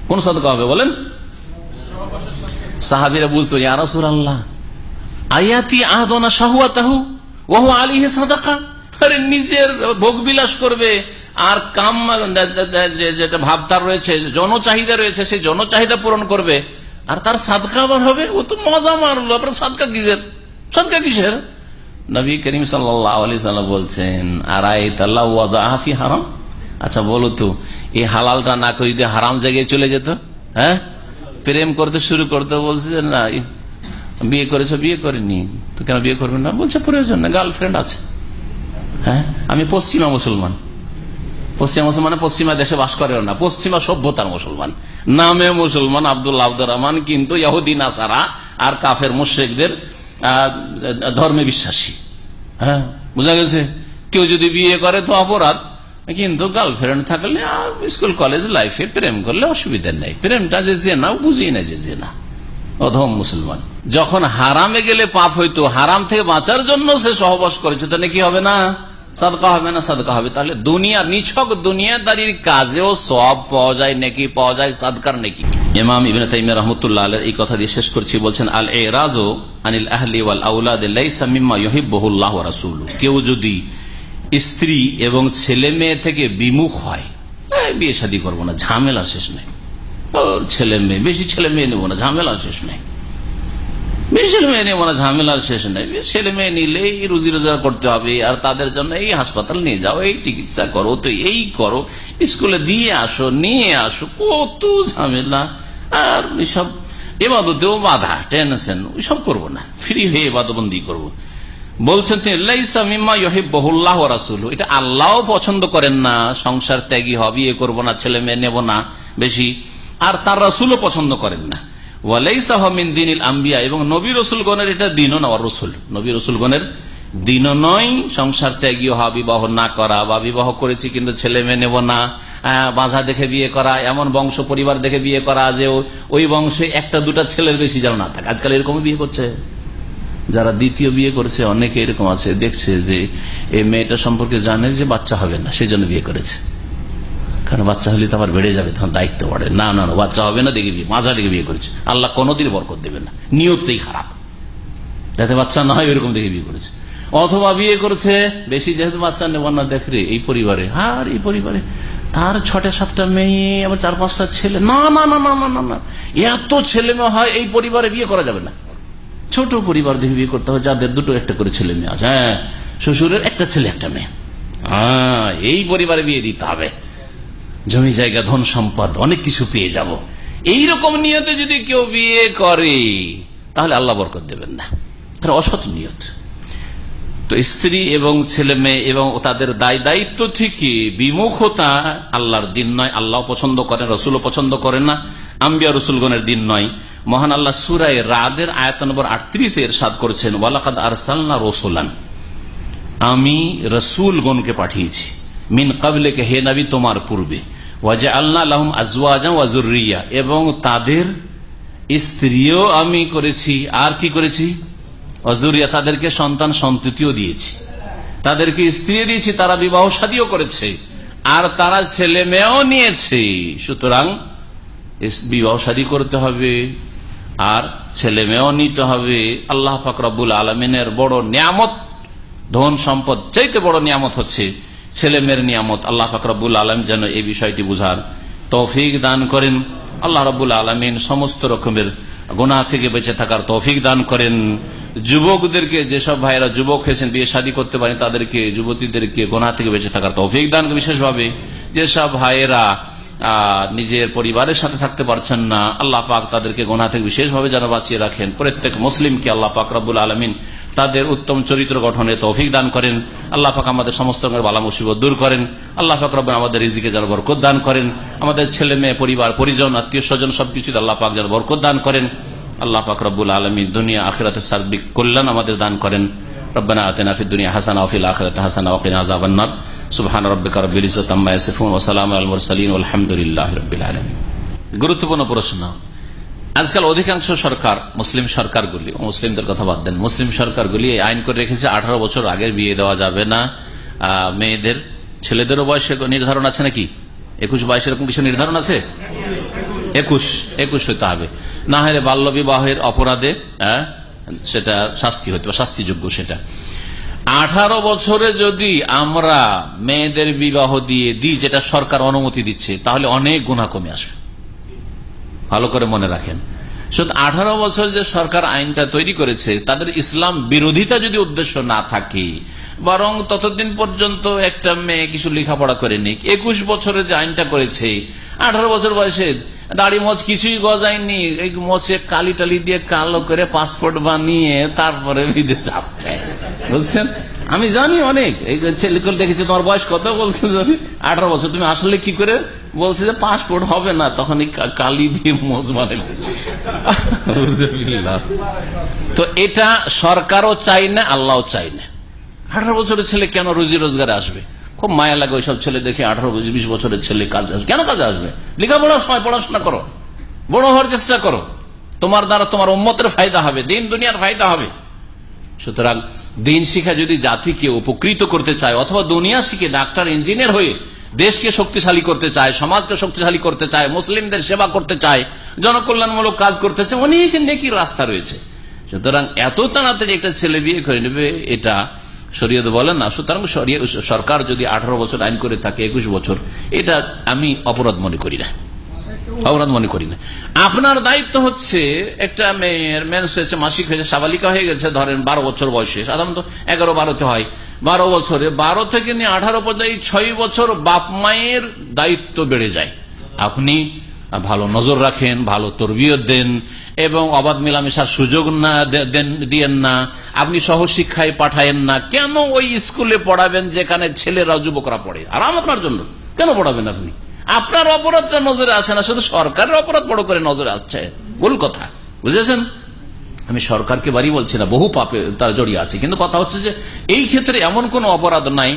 কোন সাদকা হবে বলেন? সাহাবিরা বুঝতো ইয়ারাসুর আল্লাহ আয়াতি আদনা শাহুয়াতাহু ওহু আলিহে সাদাকা? আরে নিজের ভোগ বিলাস করবে। আর কাম যেটা ভাবতার রয়েছে, জনচাহিদা রয়েছে, সেই জনচাহিদা পূরণ করবে। আর তার সাদকা আবার হবে? ও তো মজা মারলো। আপনার সাদকা কিসের? সাদকা কিসের? নবী করিম সাল্লাম বলছেন আর আহাফি হারাম? আচ্ছা বলো তো, এই হালালটা না করে হারাম জায়গায় চলে যেত? হ্যাঁ? প্রেম করতে শুরু করতে বলছে, না বিয়ে করেছে, বিয়ে করেনি তো কেন বিয়ে করবেন না? বলছে, প্রয়োজন না গার্লফ্রেন্ড আছে। হ্যাঁ? আমি পশ্চিমা মুসলমান। পশ্চিমা মুসলমান পশ্চিমা দেশে বাস করেও না, পশ্চিমা সভ্যতার মুসলমান। নামে মুসলমান আব্দুল আব্দুর রহমান, কিন্তু ইহুদিন আসারা আর কাফের মুশ্রিকদের ধর্মে বিশ্বাসী। হ্যাঁ বুঝা গেছে? কেউ যদি বিয়ে করে তো অপরাধ। কিন্তু গার্লফ্রেন্ড থাকলে স্কুল কলেজ লাইফে প্রেম করলে অসুবিধা নেই। প্রেমটা যে যে না বুঝি না যে যে না অধম মুসলমান। যখন হারামে গেলে পাপ হইতো, হারাম থেকে বাঁচার জন্য সে সহবাস করেছে, তাহলে কি হবে না? সাদকা হবে না সাদকা হবে? তাহলে দুনিয়া নিছক দুনিয়াদারির কাজেও সব পাওয়া যায়, নাকি পাওয়া যায়, সাদকার নাকি? ইমাম ইবিন তাইমিয়া রহমতুল্লাহ এই কথা দিয়ে শেষ করছি। বলছেন আল এরাজো আনিল আহলি ওয়াল আউলাদ লাইসা মিম্মা ইউহিব্বুহুল্লাহ ওয়া কেউ যদি স্ত্রী এবং ছেলে মেয়ে থেকে বিমুখ হয় বিয়ে শাদী করব না, ঝামেলা শেষ নেই। ছেলে মেয়ে, বেশি ছেলে মেয়ে নেব না, ঝামেলা শেষ নেই। বেশি ছেলে মেয়ে নেব না ঝামেলার শেষ নেই। ছেলে মেয়ে নিলে রুজি রোজগার করতে হবে, আর তাদের জন্য এই হাসপাতাল নিয়ে যাও, এই চিকিৎসা করো, তো এই করো। স্কুলে দিয়ে আসো, নিয়ে আসো, কত ঝামেলা। আর সব এবাদতেও বাধা, টেনশন, ওইসব করব না। ফ্রি হয়ে এবাদবন্দি করব। বলছেন তিনি বহুল্লাহ রাসুল এটা আল্লাহ পছন্দ করেন না, সংসার ত্যাগী হবে ইয়ে করব না, ছেলে মেয়ে নেব না, বেশি। আর তার রাসুলও পছন্দ করেন না। দিনিল আম্বিয়া, এবং নবী রসুলগণের এটা দিনও না রসুল। নবী রসুলগণের দিনও নয়, সংসার ত্যাগী হওয়া বিবাহ না করা, বা বিবাহ করেছি কিন্তু ছেলে মেয়ে নেব না। বাঁধা দেখে বিয়ে করা, এমন বংশ পরিবার দেখে বিয়ে করা যে ওই বংশে একটা দুটা ছেলের বেশি যেন না থাকে। আজকাল এরকম বিয়ে করছে। যারা দ্বিতীয় বিয়ে করেছে, অনেকে এরকম আছে, দেখছে যে এই মেয়েটা সম্পর্কে জানে যে বাচ্চা হবে না, সেই জন্য বিয়ে করেছে। কারণ বাচ্চা হলে তো আবার বেড়ে যাবে, তখন দায়িত্ব বাড়ে। না না না, বাচ্চা হবে না, দেখে বিয়ে মাঝা দেখে বিয়ে করেছে। আল্লাহ কোনোদিন বরকত দেবে না। নিয়তটাই খারাপ। যাতে বাচ্চা না হয় এরকম দেখে বিয়ে করেছে। অথবা বিয়ে করেছে, বেশি যেহেতু বাচ্চা নেব না দেখরে এই পরিবারে আর এই পরিবারে। তার ছটা সাতটা মেয়ে, আবার চার পাঁচটা ছেলে। না না না না না না এত ছেলে মেয়ে হয় এই পরিবারে বিয়ে করা যাবে না। ছোট পরিবার দেখে বিয়ে করতে হবে, যাদের দুটো একটা করে ছেলে মেয়ে আছে। হ্যাঁ শ্বশুরের একটা ছেলে, একটা মেয়ে। হ্যাঁ এই পরিবারে বিয়ে দিতে হবে। জমি জায়গা, ধন সম্পদ, অনেক কিছু পেয়ে যাব। এইরকম নিয়তে যদি কেউ বিয়ে করে, তাহলে আল্লাহ বরকত দেবেন না। তার অসৎ নিয়ত। তো স্ত্রী এবং ছেলে মেয়ে এবং তাদের দায় দায়িত্ব থেকে বিমুখতা আল্লাহর দিন নয়, আল্লাহ পছন্দ করেন, রসুলও পছন্দ করেন না, আম্বিয়া রসুলগণের দিন নয়। মহান আল্লাহ সুরায় রাদের আয়ত নম্বর আটত্রিশ এর সাদ করেছেন, ওয়ালাকাদ আরসালনা রসুলান, আমি রসুলগণকে পাঠিয়েছি, মিন কাবলেকে হে নবী, তোমার পূর্বে ওয়াজা আল্লাহ আলহম আজওয়াজা ওয়াজুরিয়া এবং তাদের স্ত্রীও আমি করেছি, আর কি করেছি? অজুরিয়া তাদেরকে সন্তান সন্ততিও দিয়েছি। তাদেরকে স্ত্রী দিয়েছি, তারা বিবাহ সাদীও করেছে। আর তারা ছেলে মেয়েও নিয়েছে। সুতরাং বিবাহ সাদী করতে হবে, আর ছেলে মেয়েও নিতে হবে। আল্লাহ ফাকরাবুল আলমিনের বড় নিয়ামত, ধন সম্পদ চাইতে বড় নিয়ামত হচ্ছে ছেলে মেয়ের নিয়ামত। আল্লাহ ফাকরাবুল আলম যেন এই বিষয়টি বুঝার তৌফিক দান করেন। আল্লাহ রবুল আলমিন সমস্ত রকমের গোনা থেকে বেঁচে থাকার তৌফিক দান করেন। যুবকদেরকে, যেসব ভাইয়েরা যুবক হয়েছেন, বিয়ে শাদী করতে পারেন, তাদেরকে, যুবতীদেরকে গোনা থেকে বেঁচে থাকার তৌফিক দান বিশেষভাবে যেসব ভাইয়েরা নিজের পরিবারের সাথে থাকতে পারছেন না, আল্লাহ পাক তাদেরকে গোনা থেকে বিশেষভাবে যেন বাঁচিয়ে রাখেন। প্রত্যেক মুসলিমকে আল্লাহ পাক রব্বুল আলমিন তাদের উত্তম চরিত্র গঠনে তৌফিক দান করেন। আল্লাহ পাক আমাদের সমস্ত বালা মুসিবত দূর করেন। আল্লাহ পাক রব্বান আমাদের রিজিকে যেন বরকত দান করেন। আমাদের ছেলে মেয়ে পরিবার, পরিজন আত্মীয় স্বজন সবকিছু আল্লাহ পাক যেন বরকত দান করেন। আল্লাহ পাক রব্বুল আলমী দুনিয়া আখিরাতে সার্বিক কল্যাণ আমাদের দান করেন। রব্বানা আতেনা ফি দুনিয়া হাসানা ফিল আখিরাতে হাসানা ওয়াকিনা আযাবান্নার সুবহান রাব্বিকা রব্বিল ইজ্জাতি আম্মা ইয়াসিফুন ওয়া সালামু আলাল মুরসালিন ওয়া আলহামদুলিল্লাহি রাব্বিল আলামিন। গুরুত্বপূর্ণ প্রশ্ন। আজকাল অধিকাংশ সরকার, মুসলিম সরকারগুলি মুসলিমদের কথা বাদ দেন, মুসলিম সরকারগুলি এই আইন করে রেখেছে আঠারো বছর আগের বিয়ে দেওয়া যাবে না। মেয়েদের, ছেলেদেরও বয়সে নির্ধারণ আছে নাকি? একুশ বাইশ এরকম কিছু নির্ধারণ আছে? একুশ একুশ হইতে হবে। না হলে বাল্য বিবাহের অপরাধে সেটা শাস্তি হইতে শাস্তিযোগ্য সেটা। আঠারো বছরে যদি আমরা মেয়েদের বিবাহ দিয়ে দিই, যেটা সরকার অনুমতি দিচ্ছে, তাহলে অনেক গুণা কমে আসবে। ভালো করে মনে রাখেন। শুধু আঠারো বছর যে সরকার আইনটা তৈরি করেছে, তাদের ইসলাম বিরোধিতা যদি উদ্দেশ্য না থাকে বরং ততদিন পর্যন্ত একটা মেয়ে কিছু লেখাপড়া করে নিক একুশ বছরের যে আইনটা করেছে, আঠারো বছর বয়সে দাড়ি মজ কিছুই গজায়নি, এই মচে কালি টালি দিয়ে কালো করে পাসপোর্ট বানিয়ে তারপরে বিদেশে আসছে। বুঝছেন? আমি জানি অনেক। এই ছেলেগুলো দেখেছি, তোমার বয়স কত বলছে জানি? আঠারো বছর, তুমি আসলে কি করে বলছে যে পাসপোর্ট হবে না তখন কালি দিয়ে মোজ বানাবে তো এটা সরকারও চাই না, আল্লাহও চাই না। আঠারো বছরের ছেলে কেন রুজি রোজগারে আসবে? খুব মায়া লাগে ওইসব ছেলে দেখে আঠারো বিশ বছরের ছেলে কাজে আসবে। কেন কাজে আসবে? লেখাপড়ার সময়, পড়াশোনা করো। বড় হওয়ার চেষ্টা করো। তোমার দ্বারা তোমার উম্মতের ফায়দা হবে, দিন দুনিয়ার ফায়দা হবে। সুতরাং দিন শিখা যদি জাতিকে উপকৃত করতে চায়, অথবা দুনিয়া শিখে ডাক্তার, ইঞ্জিনিয়ার হয়ে দেশকে শক্তিশালী করতে চায়, সমাজকে শক্তিশালী করতে চায়, মুসলিমদের সেবা করতে চায়, জনকল্যাণমূলক কাজ করতে চায়, অনেক নেকির রাস্তা রয়েছে। সুতরাং এত তাড়াতাড়ি একটা ছেলে বিয়ে করে নেবে, এটা শরীয়ত বলেন না সুতরাং সরকার যদি আঠারো বছর আইন করে থাকে, একুশ বছর, এটা আমি অপরাধ মনে করি না। অপরাধ মনে করি না। আপনার দায়িত্ব হচ্ছে, একটা মেয়ের মেন্স হয়েছে, মাসিক হয়েছে, সাবালিকা হয়ে গেছে, ধরেন বারো বছর বয়সে, সাধারণত এগারো বারোতে হয়। বারো বছরে, বারো থেকে নিয়ে আঠারো এই ছয় বছর বাপ মায়ের দায়িত্ব বেড়ে যায়। আপনি ভালো নজর রাখেন, ভালো তরবিয়ত দেন এবং অবাধ মেলামেশার সুযোগ না দিয়েন না। আপনি সহশিক্ষায় পাঠায়েন না। কেন ওই স্কুলে পড়াবেন যেখানে ছেলেরা যুবকরা পড়ে? আরাম আপনার জন্য। কেন পড়াবেন আপনি? আপনার অপরাধটা নজরে আসে না। শুধু সরকারের অপরাধ বড় করে নজরে আসছে। ভুল কথা। বুঝেছেন? আমি সরকারকে বাড়ি বলছি না, বহু পাপে তার জড়িয়ে আছে। কিন্তু কথা হচ্ছে যে, এই ক্ষেত্রে এমন কোন অপরাধ নাই।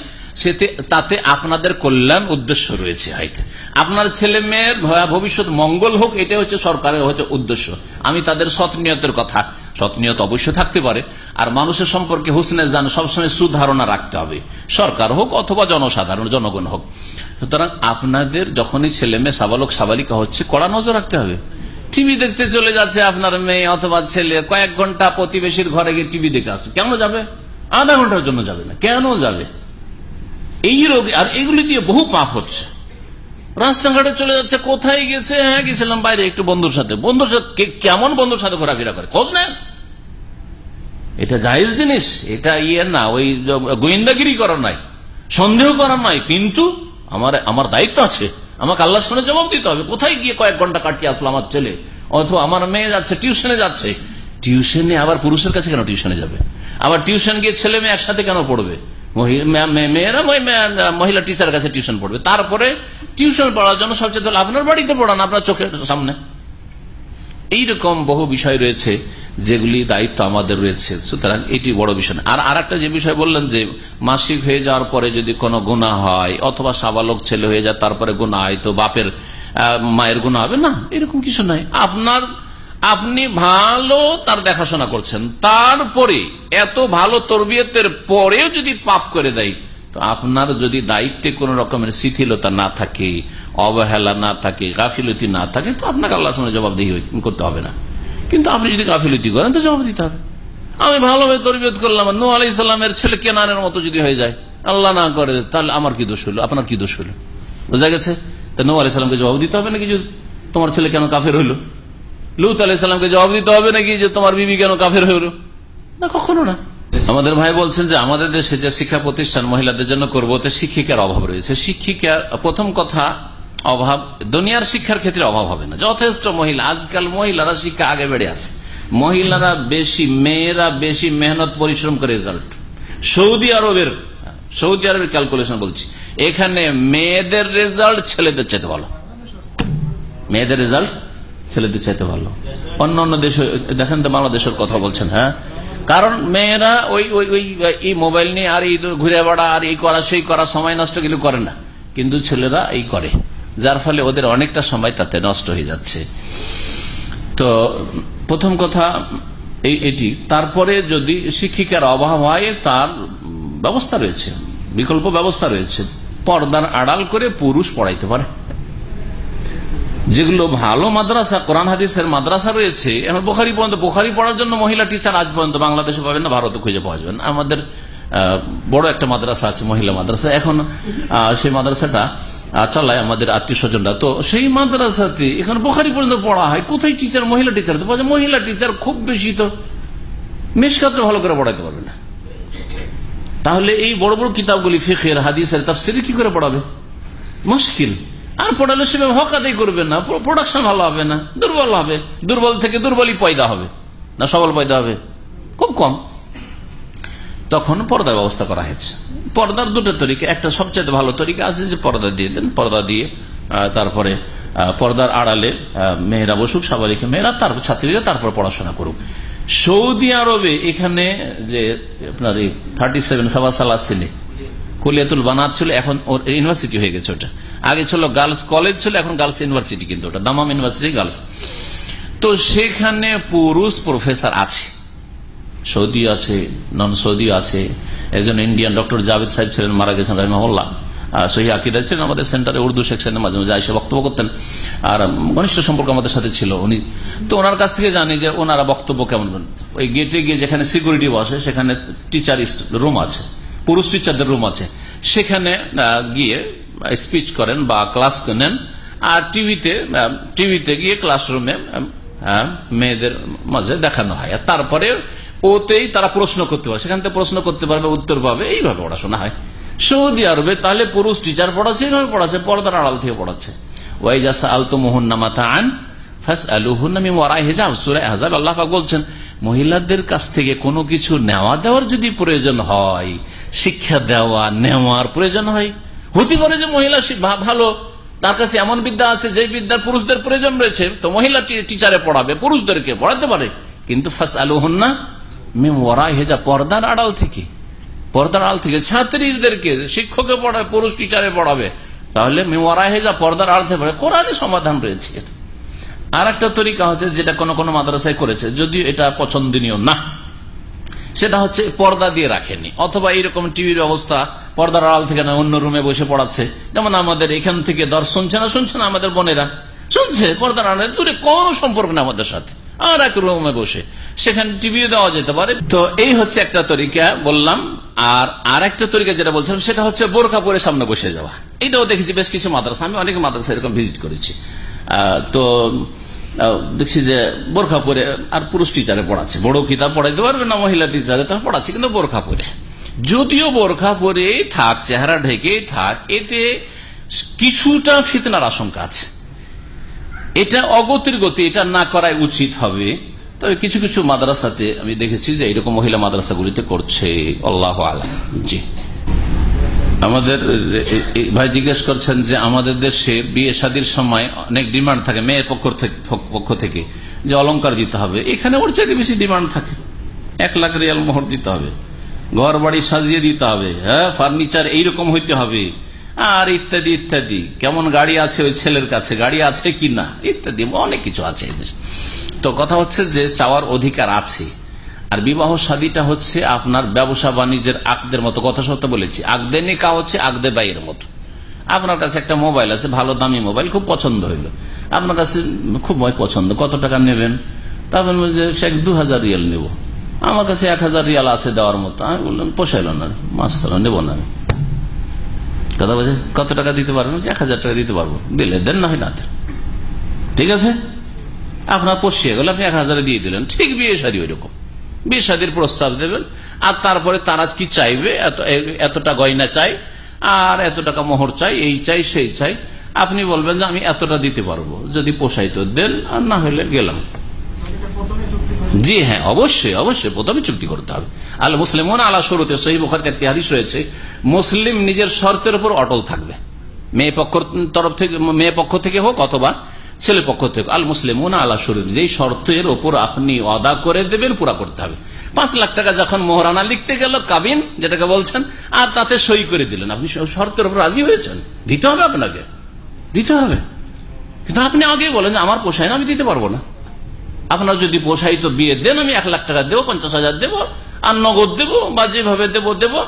তাতে আপনাদের কল্যাণ উদ্দেশ্য রয়েছে হয়তো। আপনার ছেলে মেয়ের ভবিষ্যৎ মঙ্গল হোক এটা হচ্ছে সরকারের হচ্ছে উদ্দেশ্য। আমি তাদের সৎনিয়তের কথা। সৎনিয়ত অবশ্যই থাকতে পারে। আর মানুষের সম্পর্কে হুসনে জান সবসময় সুধারণা রাখতে হবে। সরকার হোক অথবা জনসাধারণ, জনগণ হোক। সুতরাং আপনাদের যখনই ছেলে মেয়ে সাবালক, সাবালিকা হচ্ছে, কড়া নজর রাখতে হবে। টিভি দেখতে চলে যাচ্ছে আপনার মেয়ে অথবা ছেলে, কয়েক ঘণ্টা প্রতিবেশীর ঘরে গিয়ে টিভি দেখে আসছে। কেন যাবে? আধা ঘণ্টার জন্য যাবে না। কেন যাবে? এই রোগ আর এগুলি দিয়ে বহু পাপ হচ্ছে। রাস্তাঘাটে চলে যাচ্ছে, কোথায় গেছে? হ্যাঁ গেছিলাম বাইরে একটু বন্ধুর সাথে। বন্ধুর সাথে কেমন বন্ধুর সাথে ঘোরাফেরা করে? খোঁজ নেন। এটা জায়েজ জিনিস। এটা ইয়ে না, ওই গোয়েন্দাগিরি করার নাই সন্দেহ করার নাই কিন্তু আমার আমার দায়িত্ব আছে। আমাকে আল্লাহ সামনে জবাব দিতে হবে। কোথায় গিয়ে কয়েক ঘণ্টা কাটিয়ে আসলো আমার ছেলে? অথবা আমার মেয়ে যাচ্ছে, টিউশনে যাচ্ছে। টিউশনে আবার পুরুষের কাছে কেন টিউশনে যাবে? আবার টিউশন গিয়ে ছেলে মেয়ে একসাথে কেন পড়বে? মেয়েরা মহিলা টিচার কাছে টিউশন পড়বে। তারপরে টিউশন পড়ার জন্য সবচেয়ে তাহলে আপনার বাড়িতে পড়ান, আপনার চোখের সামনে। এইরকম বহু বিষয় রয়েছে যেগুলি দায়িত্ব আমাদের রয়েছে। সুতরাং এটি বড় বিষয় আর আর একটা যে বিষয় বললেন যে মাসিক হয়ে যাওয়ার পরে যদি কোনো গুণা হয়, অথবা সাবালক ছেলে হয়ে যায় তারপরে গুণা হয়, তো বাপের মায়ের গুণা হবে না? এরকম কিছু নাই। আপনার আপনি ভালো তার দেখাশোনা করছেন। তারপরে এত ভালো তরবিয়তের পরেও যদি পাপ করে দেয়, তো আপনার যদি দায়িত্বে কোন রকমের শিথিলতা না থাকে, অবহেলা না থাকে, গাফিলতি না থাকে, তো আপনাকে আল্লাহ সামনে জবাবদিহি করতে হবে না। কিন্তু আপনি যদি গাফিলতি করেন, তো জবাব দিতে হবে। আমি ভালোভাবে তরবিয়ত করলাম নু আলাই ইসলামের ছেলে কেনারের মতো যদি হয়ে যায়, আল্লাহ না করে, তাহলে আমার কি দোষ হলো? আপনার কি দোষ হলো? বোঝা গেছে? তা নু আলাই সাল্লামকে জবাব দিতে হবে নাকি? তোমার ছেলে কেন কাফের হইল লুত আলাইসাল্লামকে জবাব দিতে হবে নাকি যে তোমার বিবি কেন কাফের হইল না কখনো না। আমাদের ভাই বলছেন যে আমাদের দেশে যে শিক্ষা প্রতিষ্ঠান মহিলাদের জন্য করব তো শিক্ষিকার অভাব রয়েছে। শিক্ষিকার প্রথম কথা অভাব দুনিয়ার শিক্ষার ক্ষেত্রে অভাব হবে না। যথেষ্ট মহিলা আজকাল মহিলারা শিক্ষা আগে বেড়ে আছে। মহিলারা বেশি মেয়েরা বেশি মেহনত পরিশ্রম করে রেজাল্ট সৌদি আরবের সৌদি আরবের ক্যালকুলেশন বলছি। এখানে মেয়েদের রেজাল্ট ছেলেদের চাইতে ভালো। মেয়েদের রেজাল্ট ছেলেদের চাইতে ভালো। অন্য অন্য দেশ, দেখেন তো বাংলাদেশের কথা বলছেন হ্যাঁ? কারণ মেয়েরা ওই ওই ওই, এই মোবাইল নিয়ে আর এই ঘুরে বেড়া, আর এই করা, সেই করা, সময় নষ্ট কিন্তু করে না। কিন্তু ছেলেরা এই করে, যার ফলে ওদের অনেকটা সময় তাতে নষ্ট হয়ে যাচ্ছে। তো প্রথম কথা এই, এটি। তারপরে যদি শিক্ষিকার অভাব হয়, তার ব্যবস্থা রয়েছে, বিকল্প ব্যবস্থা রয়েছে। পর্দার আড়াল করে পুরুষ পড়াইতে পারে। যেগুলো ভালো মাদ্রাসা, কোরআন, হাদিসের মাদ্রাসা রয়েছে, এখন বোখারি পর্যন্ত, বোখারি পড়ার জন্য মহিলা টিচার আজ পর্যন্ত বাংলাদেশে পাবেন না, ভারতে খুঁজে পাওয়া যাবেন আমাদের বড় একটা মাদ্রাসা আছে, মহিলা মাদ্রাসা। এখন সেই মাদ্রাসাটা চালায় আমাদের আত্মীয় স্বজনরা। তো সেই মাদ্রাসাতে, এখানে বোখারি পর্যন্ত পড়া হয়, কোথায় টিচার মহিলা টিচার তো মহিলা টিচার খুব বেশি তো মেশকাতটা ভালো করে পড়াতে পারবে না। তাহলে এই বড় বড় কিতাবগুলি, ফেখের, হাদিসের তার তাফসিরে কি করে পড়াবে? মুশকিল। আর পড়ালে সেভাবে হক আদায় করবে না প্রোডাকশন ভালো হবে না, দুর্বল হবে। দুর্বল থেকে দুর্বলই পয়দা হবে। না সবল পয়দা হবে। খুব কম। তখন পর্দার ব্যবস্থা করা হয়েছে। পর্দার দুটো তরিকা, একটা সবচেয়ে ভালো তরিকা আছে যে পর্দা দিয়ে দেন, পর্দা দিয়ে তারপরে পর্দার আড়ালে মেয়েরা বসুক সাবালিকে মেয়েরা তারপর ছাত্রীরা তারপর পড়াশোনা করুক। সৌদি আরবে এখানে যে আপনার এই থার্টি সেভেন সাবাসাল ছেলে কুলিয়াতুল বানার ছিল, এখন ইউনিভার্সিটি হয়ে গেছে ওটা। আগে ছিল গার্লস কলেজ ছিল, এখন গার্লস ইউনিভার্সিটি কিন্তু ওটা। দামাম ইউনিভার্সিটি গার্লস তো সেখানে পুরুষ প্রফেসর আছে। সৌদি আছে নন সৌদি আছে। একজন ইন্ডিয়ান ডক্টর জাভেদ সাহেব ছিলেন, মারা গেছেন রহমাল্লাহ সহি আকিদা ছিলেন আমাদের সেন্টারে উর্দু সেকশনে মাঝে মাঝে এসে বক্তব্য করতেন। আর ঘনিষ্ঠ সম্পর্ক আমাদের সাথে ছিল উনি। তো ওনার কাছ থেকে জানি যে ওনারা বক্তব্য কেমন। ওই গেটে গিয়ে যেখানে সিকিউরিটি বসে, সেখানে টিচার রুম আছে। পুরুষ টিচারদের রুম আছে। সেখানে গিয়ে স্পিচ করেন বা ক্লাস নেন। আর টিভিতে টিভিতে গিয়ে ক্লাসরুমে মেয়েদের মাঝে দেখানো হয়। আর তারপরে ওতেই তারা প্রশ্ন করতে পারে। সেখান থেকে প্রশ্ন করতে পারবে, উত্তর পাবে। এইভাবে পড়াশোনা হয়। সৌদি আরবে তাহলে পুরুষ টিচার পড়াচ্ছে, এইভাবে পড়াচ্ছে, পর্দার আড়াল থেকে পড়াচ্ছে। ওয়াইজাসা আলতো মোহন নামাতা আন আল্লাহ পাক বলছেন মহিলাদের কাছ থেকে কোনো কিছু নেওয়া দেওয়ার যদি প্রয়োজন হয়, শিক্ষা দেওয়া, নেওয়ার প্রয়োজন হয়, হতে পারে যে মহিলা ভালো, তার কাছে এমন বিদ্যা আছে যে বিদ্যার পুরুষদের প্রয়োজন রয়েছে, তো মহিলা টিচারে পড়াবে, পুরুষদেরকে পড়াতে পারে। কিন্তু ফাস আলু হন্না মেম ওরাই হেজা, পর্দার আড়াল থেকে। পর্দার আড়াল থেকে ছাত্রীদেরকে শিক্ষকে পড়াবে পুরুষ টিচারে পড়াবে। তাহলে মেওয়ারা হেজা, পর্দার আড়াল থেকে পড়ে কোরআনে সমাধান রয়েছে। আর একটা তরিকা হচ্ছে যেটা কোন কোন মাদ্রাসায় করেছে, যদিও এটা পছন্দনীয় না। সেটা হচ্ছে পর্দা দিয়ে রাখেনি অথবা এইরকম টিভির ব্যবস্থা পর্দার আড়াল থেকে না, অন্য রুমে বসে পড়াচ্ছে। যেমন আমাদের এখান থেকে দর শুনছে না শুনছে না আমাদের বোনেরা? শুনছে, পর্দার আড়ালে দূরে কোন সম্পর্ক না আমাদের সাথে। আর এক রুমে বসে। সেখানে টিভিও দেওয়া যেতে পারে। তো এই হচ্ছে একটা তরিকা বললাম। আর আর একটা তরিকা যেটা বলছিলাম, সেটা হচ্ছে বোরখা পরে সামনে বসে যাওয়া। এটাও দেখেছি বেশ কিছু মাদ্রাসা। আমি অনেক মাদ্রাসা এরকম ভিজিট করেছি। তো দেখছি যে বোরখা পরে, আর পুরুষ টিচারে পড়াচ্ছে। বড় কিতাব পড়াইতে পারবে না, মহিলা টিচারে তারা পড়াচ্ছে, কিন্তু বোরখা পরে। যদিও বোরখা পরে থাক, চেহারা ঢেকে থাক, এতে কিছুটা ফিতনার আশঙ্কা আছে। এটা অগতির গতি, এটা না করাই উচিত হবে। তবে কিছু কিছু মাদ্রাসাতে আমি দেখেছি যে এরকম মহিলা মাদ্রাসাগুলিতে করছে, আল্লাহ আলম। জি। আমাদের ভাই জিজ্ঞেস করছেন যে আমাদের দেশে বিয়ে শাদীর সময় অনেক ডিমান্ড থাকে, মেয়ের পক্ষ থেকে যে অলংকার দিতে হবে। এখানে ওর চাইতে বেশি ডিমান্ড থাকে। এক লাখ রিয়াল মোহর দিতে হবে। ঘর বাড়ি সাজিয়ে দিতে হবে হ্যাঁ ফার্নিচার এইরকম হইতে হবে। আর ইত্যাদি ইত্যাদি। কেমন গাড়ি আছে ওই ছেলের কাছে, গাড়ি আছে কি না, ইত্যাদি, অনেক কিছু আছে তো কথা হচ্ছে যে চাওয়ার অধিকার আছে। আর বিবাহ শাদীটা হচ্ছে আপনার ব্যবসা বাণিজ্যের আকদের মতো কথা সত্য বলেছি। আকদে নিকা হচ্ছে আকদে বাইয়ের মতো। আপনার কাছে একটা মোবাইল আছে, ভালো দামি মোবাইল, খুব পছন্দ হইল। আপনার কাছে খুব পছন্দ, কত টাকা নেবেন? তারপর সে দু হাজার রিয়াল নেব। আমার কাছে এক হাজার রিয়াল আছে দেওয়ার মতো। আমি বললাম, পোষাইল না মাস নেব না আমি। কথা বলছে কত টাকা দিতে পারবেন? এক হাজার টাকা দিতে পারব। দিলে দেন, না হয় না ঠিক আছে? আপনার পশিয়ে গেল, আপনি এক হাজারে দিয়ে দিলেন। ঠিক বিয়ে শাদী ওই রকম বিয়ে শাদীর প্রস্তাব দেবেন। আর তারপরে তারা কি চাইবে? এতটা গয়না চাই, আর এত টাকা মোহর চাই, এই চাই, সেই চাই। আপনি বলবেন যে আমি এতটা দিতে পারব, যদি পোষাই তো দেন, আর না হলে গেলাম। জি হ্যাঁ অবশ্যই অবশ্যই, প্রথমে চুক্তি করতে হবে। আল মুসলিম আলা শুরুতে সহি বুখারিতে একটি হাদিস রয়েছে, মুসলিম নিজের শর্তের উপর অটল থাকবে। মেয়ে পক্ষ, তরফ থেকে, মেয়ে পক্ষ থেকে হোক অথবা ছেলে পক্ষ থেকে, আল মুসলিম আলা শুরু যেই শর্তের ওপর আপনি অদা করে দেবেন, পুরা করতে হবে। পাঁচ লাখ টাকা যখন মোহরানা লিখতে গেল, কাবিন যেটাকে বলছেন, আর তাতে সই করে দিলেন। আপনি শর্তের উপর রাজি হয়েছেন? দিতে হবে আপনাকে? দিতে হবে। কিন্তু আপনি আগে বলেন আমার পোষায় না, আমি দিতে পারব না। আপনার যদি পোষাই তো বিয়ে দেন, আমি এক লাখ টাকা দেবো, পঞ্চাশ হাজার দেবো, আর নগদ দেবো, বা যেভাবে দেবো দেবো।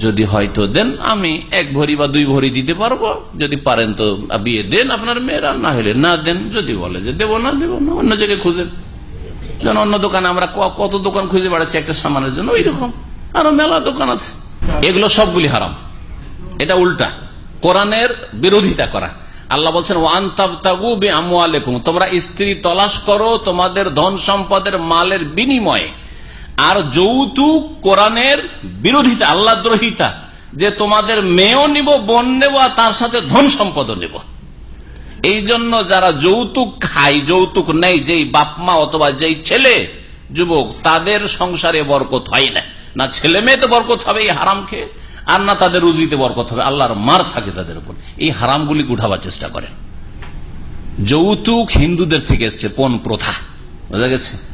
যদি হয়তো দেন, আমি এক ভরি বা দুই ভরি দিতে পারব। যদি পারেন তো বিয়ে দেন আপনার মেয়েরা, না হলে না দেন, যদি বলে যে দেবো না দেবো না, অন্য জায়গায় খুঁজেন যেন অন্য দোকানে আমরা কত দোকান খুঁজে বেড়াচ্ছি একটা সামানের জন্য ওই রকম আরও মেলা দোকান আছে। এগুলো সবগুলি হারাম। এটা উল্টা। কোরআনের বিরোধিতা করা। আল্লাহ বলছেন, ওয়ান তাবতাগু বে তোমরা স্ত্রী তলাশ করো তোমাদের ধন সম্পদের মালের বিনিময়ে। আর যৌতুক কোরআনের বিরোধিতা আল্লাহ দ্রোহিতা যে তোমাদের মেয়েও নিব, বোন নেব, আর তার সাথে ধন সম্পদও নেব। এই জন্য যারা যৌতুক খায়, যৌতুক নেই যেই বাপমা অথবা যেই ছেলে যুবক, তাদের সংসারে বরকত হয় না। না ছেলে মেয়েতে বরকত হবে, এই হারাম খেয়ে, আর না তাদের রুজিতে বরকত হবে। আল্লাহর মার থাকে তাদের উপর। এই হারামগুলি উঠাবার চেষ্টা করে যৌতুক হিন্দুদের থেকে এসছে, পণ প্রথা। বোঝা গেছে?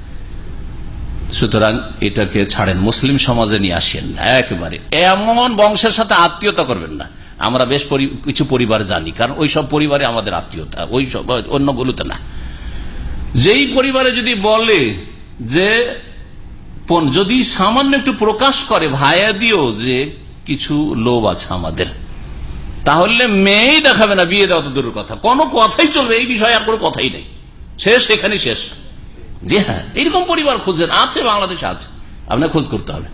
সুতরাং এটাকে ছাড়েন, মুসলিম সমাজে নিয়ে আসেন একেবারে। এমন বংশের সাথে আত্মীয়তা করবেন না। আমরা বেশ কিছু পরিবার জানি, কারণ ওই সব পরিবারে আমাদের আত্মীয়তা, ওই সব অন্যগুলোতে না। যেই পরিবারে যদি বলে যে যদি সামান্য একটু প্রকাশ করে ভাইয়া দিও যে কিছু লোভ আছে আমাদের, তাহলে মেয়েই দেখাবে না, বিয়ে দেওয়া তো দূরের কথা। কোনো কথাই চলবে, এই বিষয়ে আর কোনো কথাই নেই। শেষ এখানে শেষ। জি হ্যাঁ এইরকম পরিবার খুঁজছেন, আছে, বাংলাদেশে আছে। আপনার খোঁজ করতে হবে।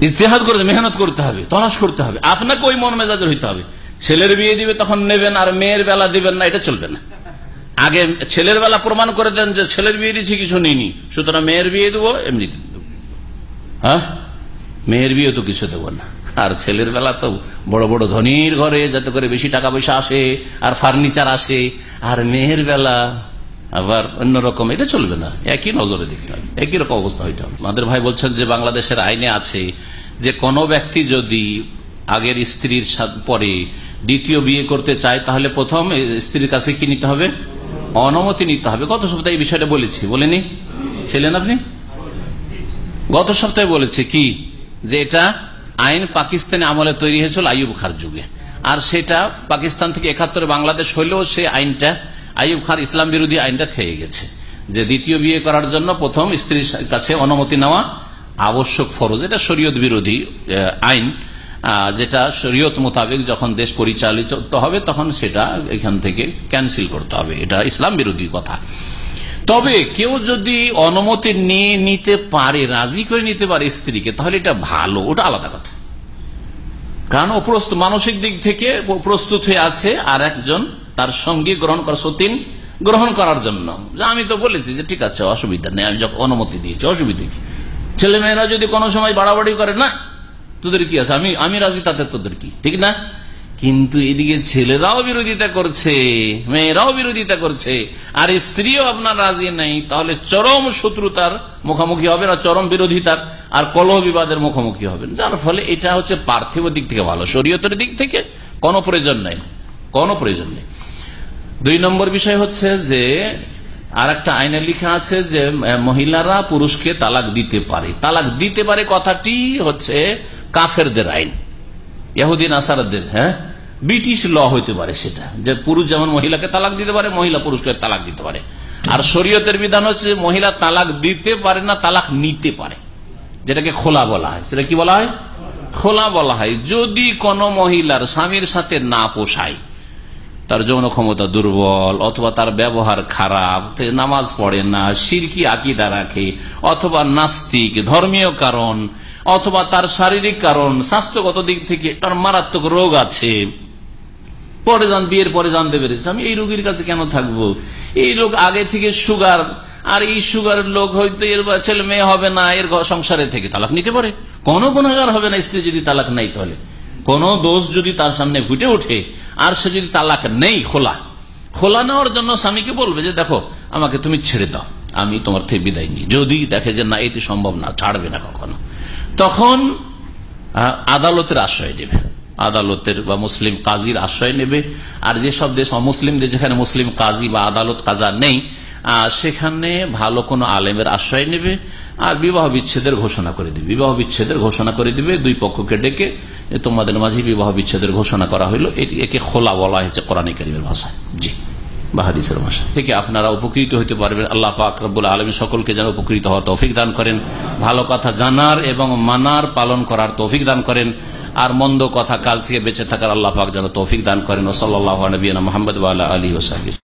ইস্তেহাদ করতে, মেহনত করতে হবে, তলাশ করতে হবে। আপনাকে ওই মন মেজাজের হইতে হবে। ছেলের বিয়ে দিবে, তখন নেবেন, আর মেয়ের বেলা দিবেন না, এটা চলবে না। আগে ছেলের বেলা প্রমাণ করে দেন যে ছেলের বিয়ে দিচ্ছি কিছু নিইনি। সুতরাং মেয়ের বিয়ে দেবো, এমনি হ্যাঁ? মেয়ের বিয়ে তো কিছু দেবো না। আর ছেলের বেলা তো বড় বড় ধনির ঘরে যাতে করে বেশি টাকা পয়সা আসে, আর ফার্নিচার আসে, আর মেয়ের বেলা আবার অন্যরকম এটা চলবে না। একই নজরে দেখতে হবে একই রকম অবস্থা হইতে হবে। আমাদের ভাই বলছেন যে বাংলাদেশের আইনে আছে যে কোনো ব্যক্তি যদি আগের স্ত্রীর পরে দ্বিতীয় বিয়ে করতে চায়, তাহলে প্রথম স্ত্রীর কাছে কি নিতে হবে? অনুমতি নিতে হবে। গত সপ্তাহে এই বিষয়টা বলেছি। বলেনি? ছিলেন আপনি? গত সপ্তাহে বলেছে কি? যে এটা আইন পাকিস্তানে আমলে তৈরি হয়েছিল আইয়ুব খার যুগে। আর সেটা পাকিস্তান থেকে একাত্তরে বাংলাদেশ হইলেও সে আইনটা আইয়ুব খার ইসলাম বিরোধী আইনটা খেয়ে গেছে। যে দ্বিতীয় বিয়ে করার জন্য প্রথম স্ত্রীর কাছে অনুমতি নেওয়া আবশ্যক ফরজ, এটা শরীয়ত বিরোধী আইন যেটা শরীয়ত মোতাবেক যখন দেশ পরিচালিত হবে তখন সেটা এখান থেকে ক্যান্সেল করতে হবে। এটা ইসলাম বিরোধী কথা। তবে কেউ যদি অনুমতি নিয়ে নিতে পারে, রাজি করে নিতে পারে স্ত্রীকে, তাহলে এটা ভালো, ওটা আলাদা কথা। কারণ মানসিক দিক থেকে প্রস্তুত হয়ে আছে আর একজন তার সঙ্গে গ্রহণ করা সতীন গ্রহণ করার জন্য। আমি তো বলেছি যে ঠিক আছে, অসুবিধা নেই, আমি যখন অনুমতি দিয়েছি, অসুবিধা কি? ছেলে মেয়েরা যদি কোনো সময় বাড়াবাড়ি করে, না, তোদের কি আছে? আমি আমি রাজি, তাতে তোদের কি? ঠিক না? কিন্তু এদিকে ছেলেরাও বিরোধিতা করছে, মেয়েরাও বিরোধিতা করছে, আর স্ত্রীও আপনার রাজি নেই, তাহলে চরম শত্রুতার মুখোমুখি হবেন আর চরম বিরোধিতার আর কলহ বিবাদের মুখোমুখি হবেন। যার ফলে এটা হচ্ছে পার্থিব দিক থেকে ভালো, শরীয়তের দিক থেকে কোনো প্রয়োজন নেই, কোনো প্রয়োজন নেই। দুই নম্বর বিষয় হচ্ছে যে আর একটা আইনে লিখা আছে যে, মহিলারা পুরুষকে তালাক দিতে পারে। তালাক দিতে পারে কথাটি হচ্ছে কাফেরদের আইন। ইহুদিন আসারদের হ্যাঁ? ব্রিটিশ ল হইতে পারে সেটা, যে পুরুষ যেমন মহিলাকে তালাক দিতে পারে, মহিলা পুরুষকে তালাক দিতে পারে। আর শরীয়তের বিধান হচ্ছে মহিলা তালাক দিতে পারে না, তালাক নিতে পারে। যেটাকে খোলা বলা হয়। সেটা কি বলা হয়? খোলা বলা হয়। যদি কোন মহিলার স্বামীর সাথে না পোষায় তার যৌন ক্ষমতা দুর্বল, অথবা তার ব্যবহার খারাপ নামাজ পড়ে না, সিরকি আকিদা রাখে, অথবা নাস্তিক, ধর্মীয় কারণ, অথবা তার শারীরিক কারণ, স্বাস্থ্যগত দিক থেকে তার মারাত্মক রোগ আছে। পরে যান, বিয়ের পরে জানতে পেরেছে, আমি এই রোগীর কাছে কেন থাকব? এই লোক আগে থেকে সুগার, আর এই সুগার লোক হয়তো এর ছেলে মেয়ে হবে না, এর সংসারে থেকে তালাক নিতে পারে। কোনো গুণাগার হবে না, স্ত্রী যদি তালাক নাই তাহলে। কোন দোষ যদি তার সামনে ফুটে ওঠে, আর সে যদি তালাক নেই খোলা খোলা নেওয়ার জন্য স্বামীকে বলবে যে, দেখো, আমাকে তুমি ছেড়ে দাও, আমি তোমার থেকে বিদায় নিই। যদি দেখে যে, না, এটি সম্ভব না, ছাড়বে না কখনো। তখন আদালতের আশ্রয় নেবে। আদালতের বা মুসলিম কাজীর আশ্রয় নেবে। আর যেসব দেশ অমুসলিম দেশ যেখানে মুসলিম কাজী বা আদালত কাজা নেই সেখানে ভালো কোনো আলেমের আশ্রয় নেবে। আর বিবাহ বিচ্ছেদের ঘোষণা করে দিবে। বিবাহ বিচ্ছেদের ঘোষণা করে দিবে, দুই পক্ষকে ডেকে তোমাদের মাঝে বিবাহ বিচ্ছেদের ঘোষণা করা হইল। একে খোলা বলা হয়েছে কোরআন করিমের ভাষায়। জি বাহাদিসের ভাষা থেকে আপনারা উপকৃত হইতে পারবেন। আল্লাহ পাকরবুল আলমী সকলকে যেন উপকৃত হওয়ার তৌফিক দান করেন। ভালো কথা জানার এবং মানার, পালন করার তৌফিক দান করেন। আর মন্দ কথা কাজ থেকে বেঁচে থাকার আল্লাহ পাক যেন তৌফিক দান করেন। ও সাল্লাহ নবীনা মোহাম্মদ আলী ওসাহি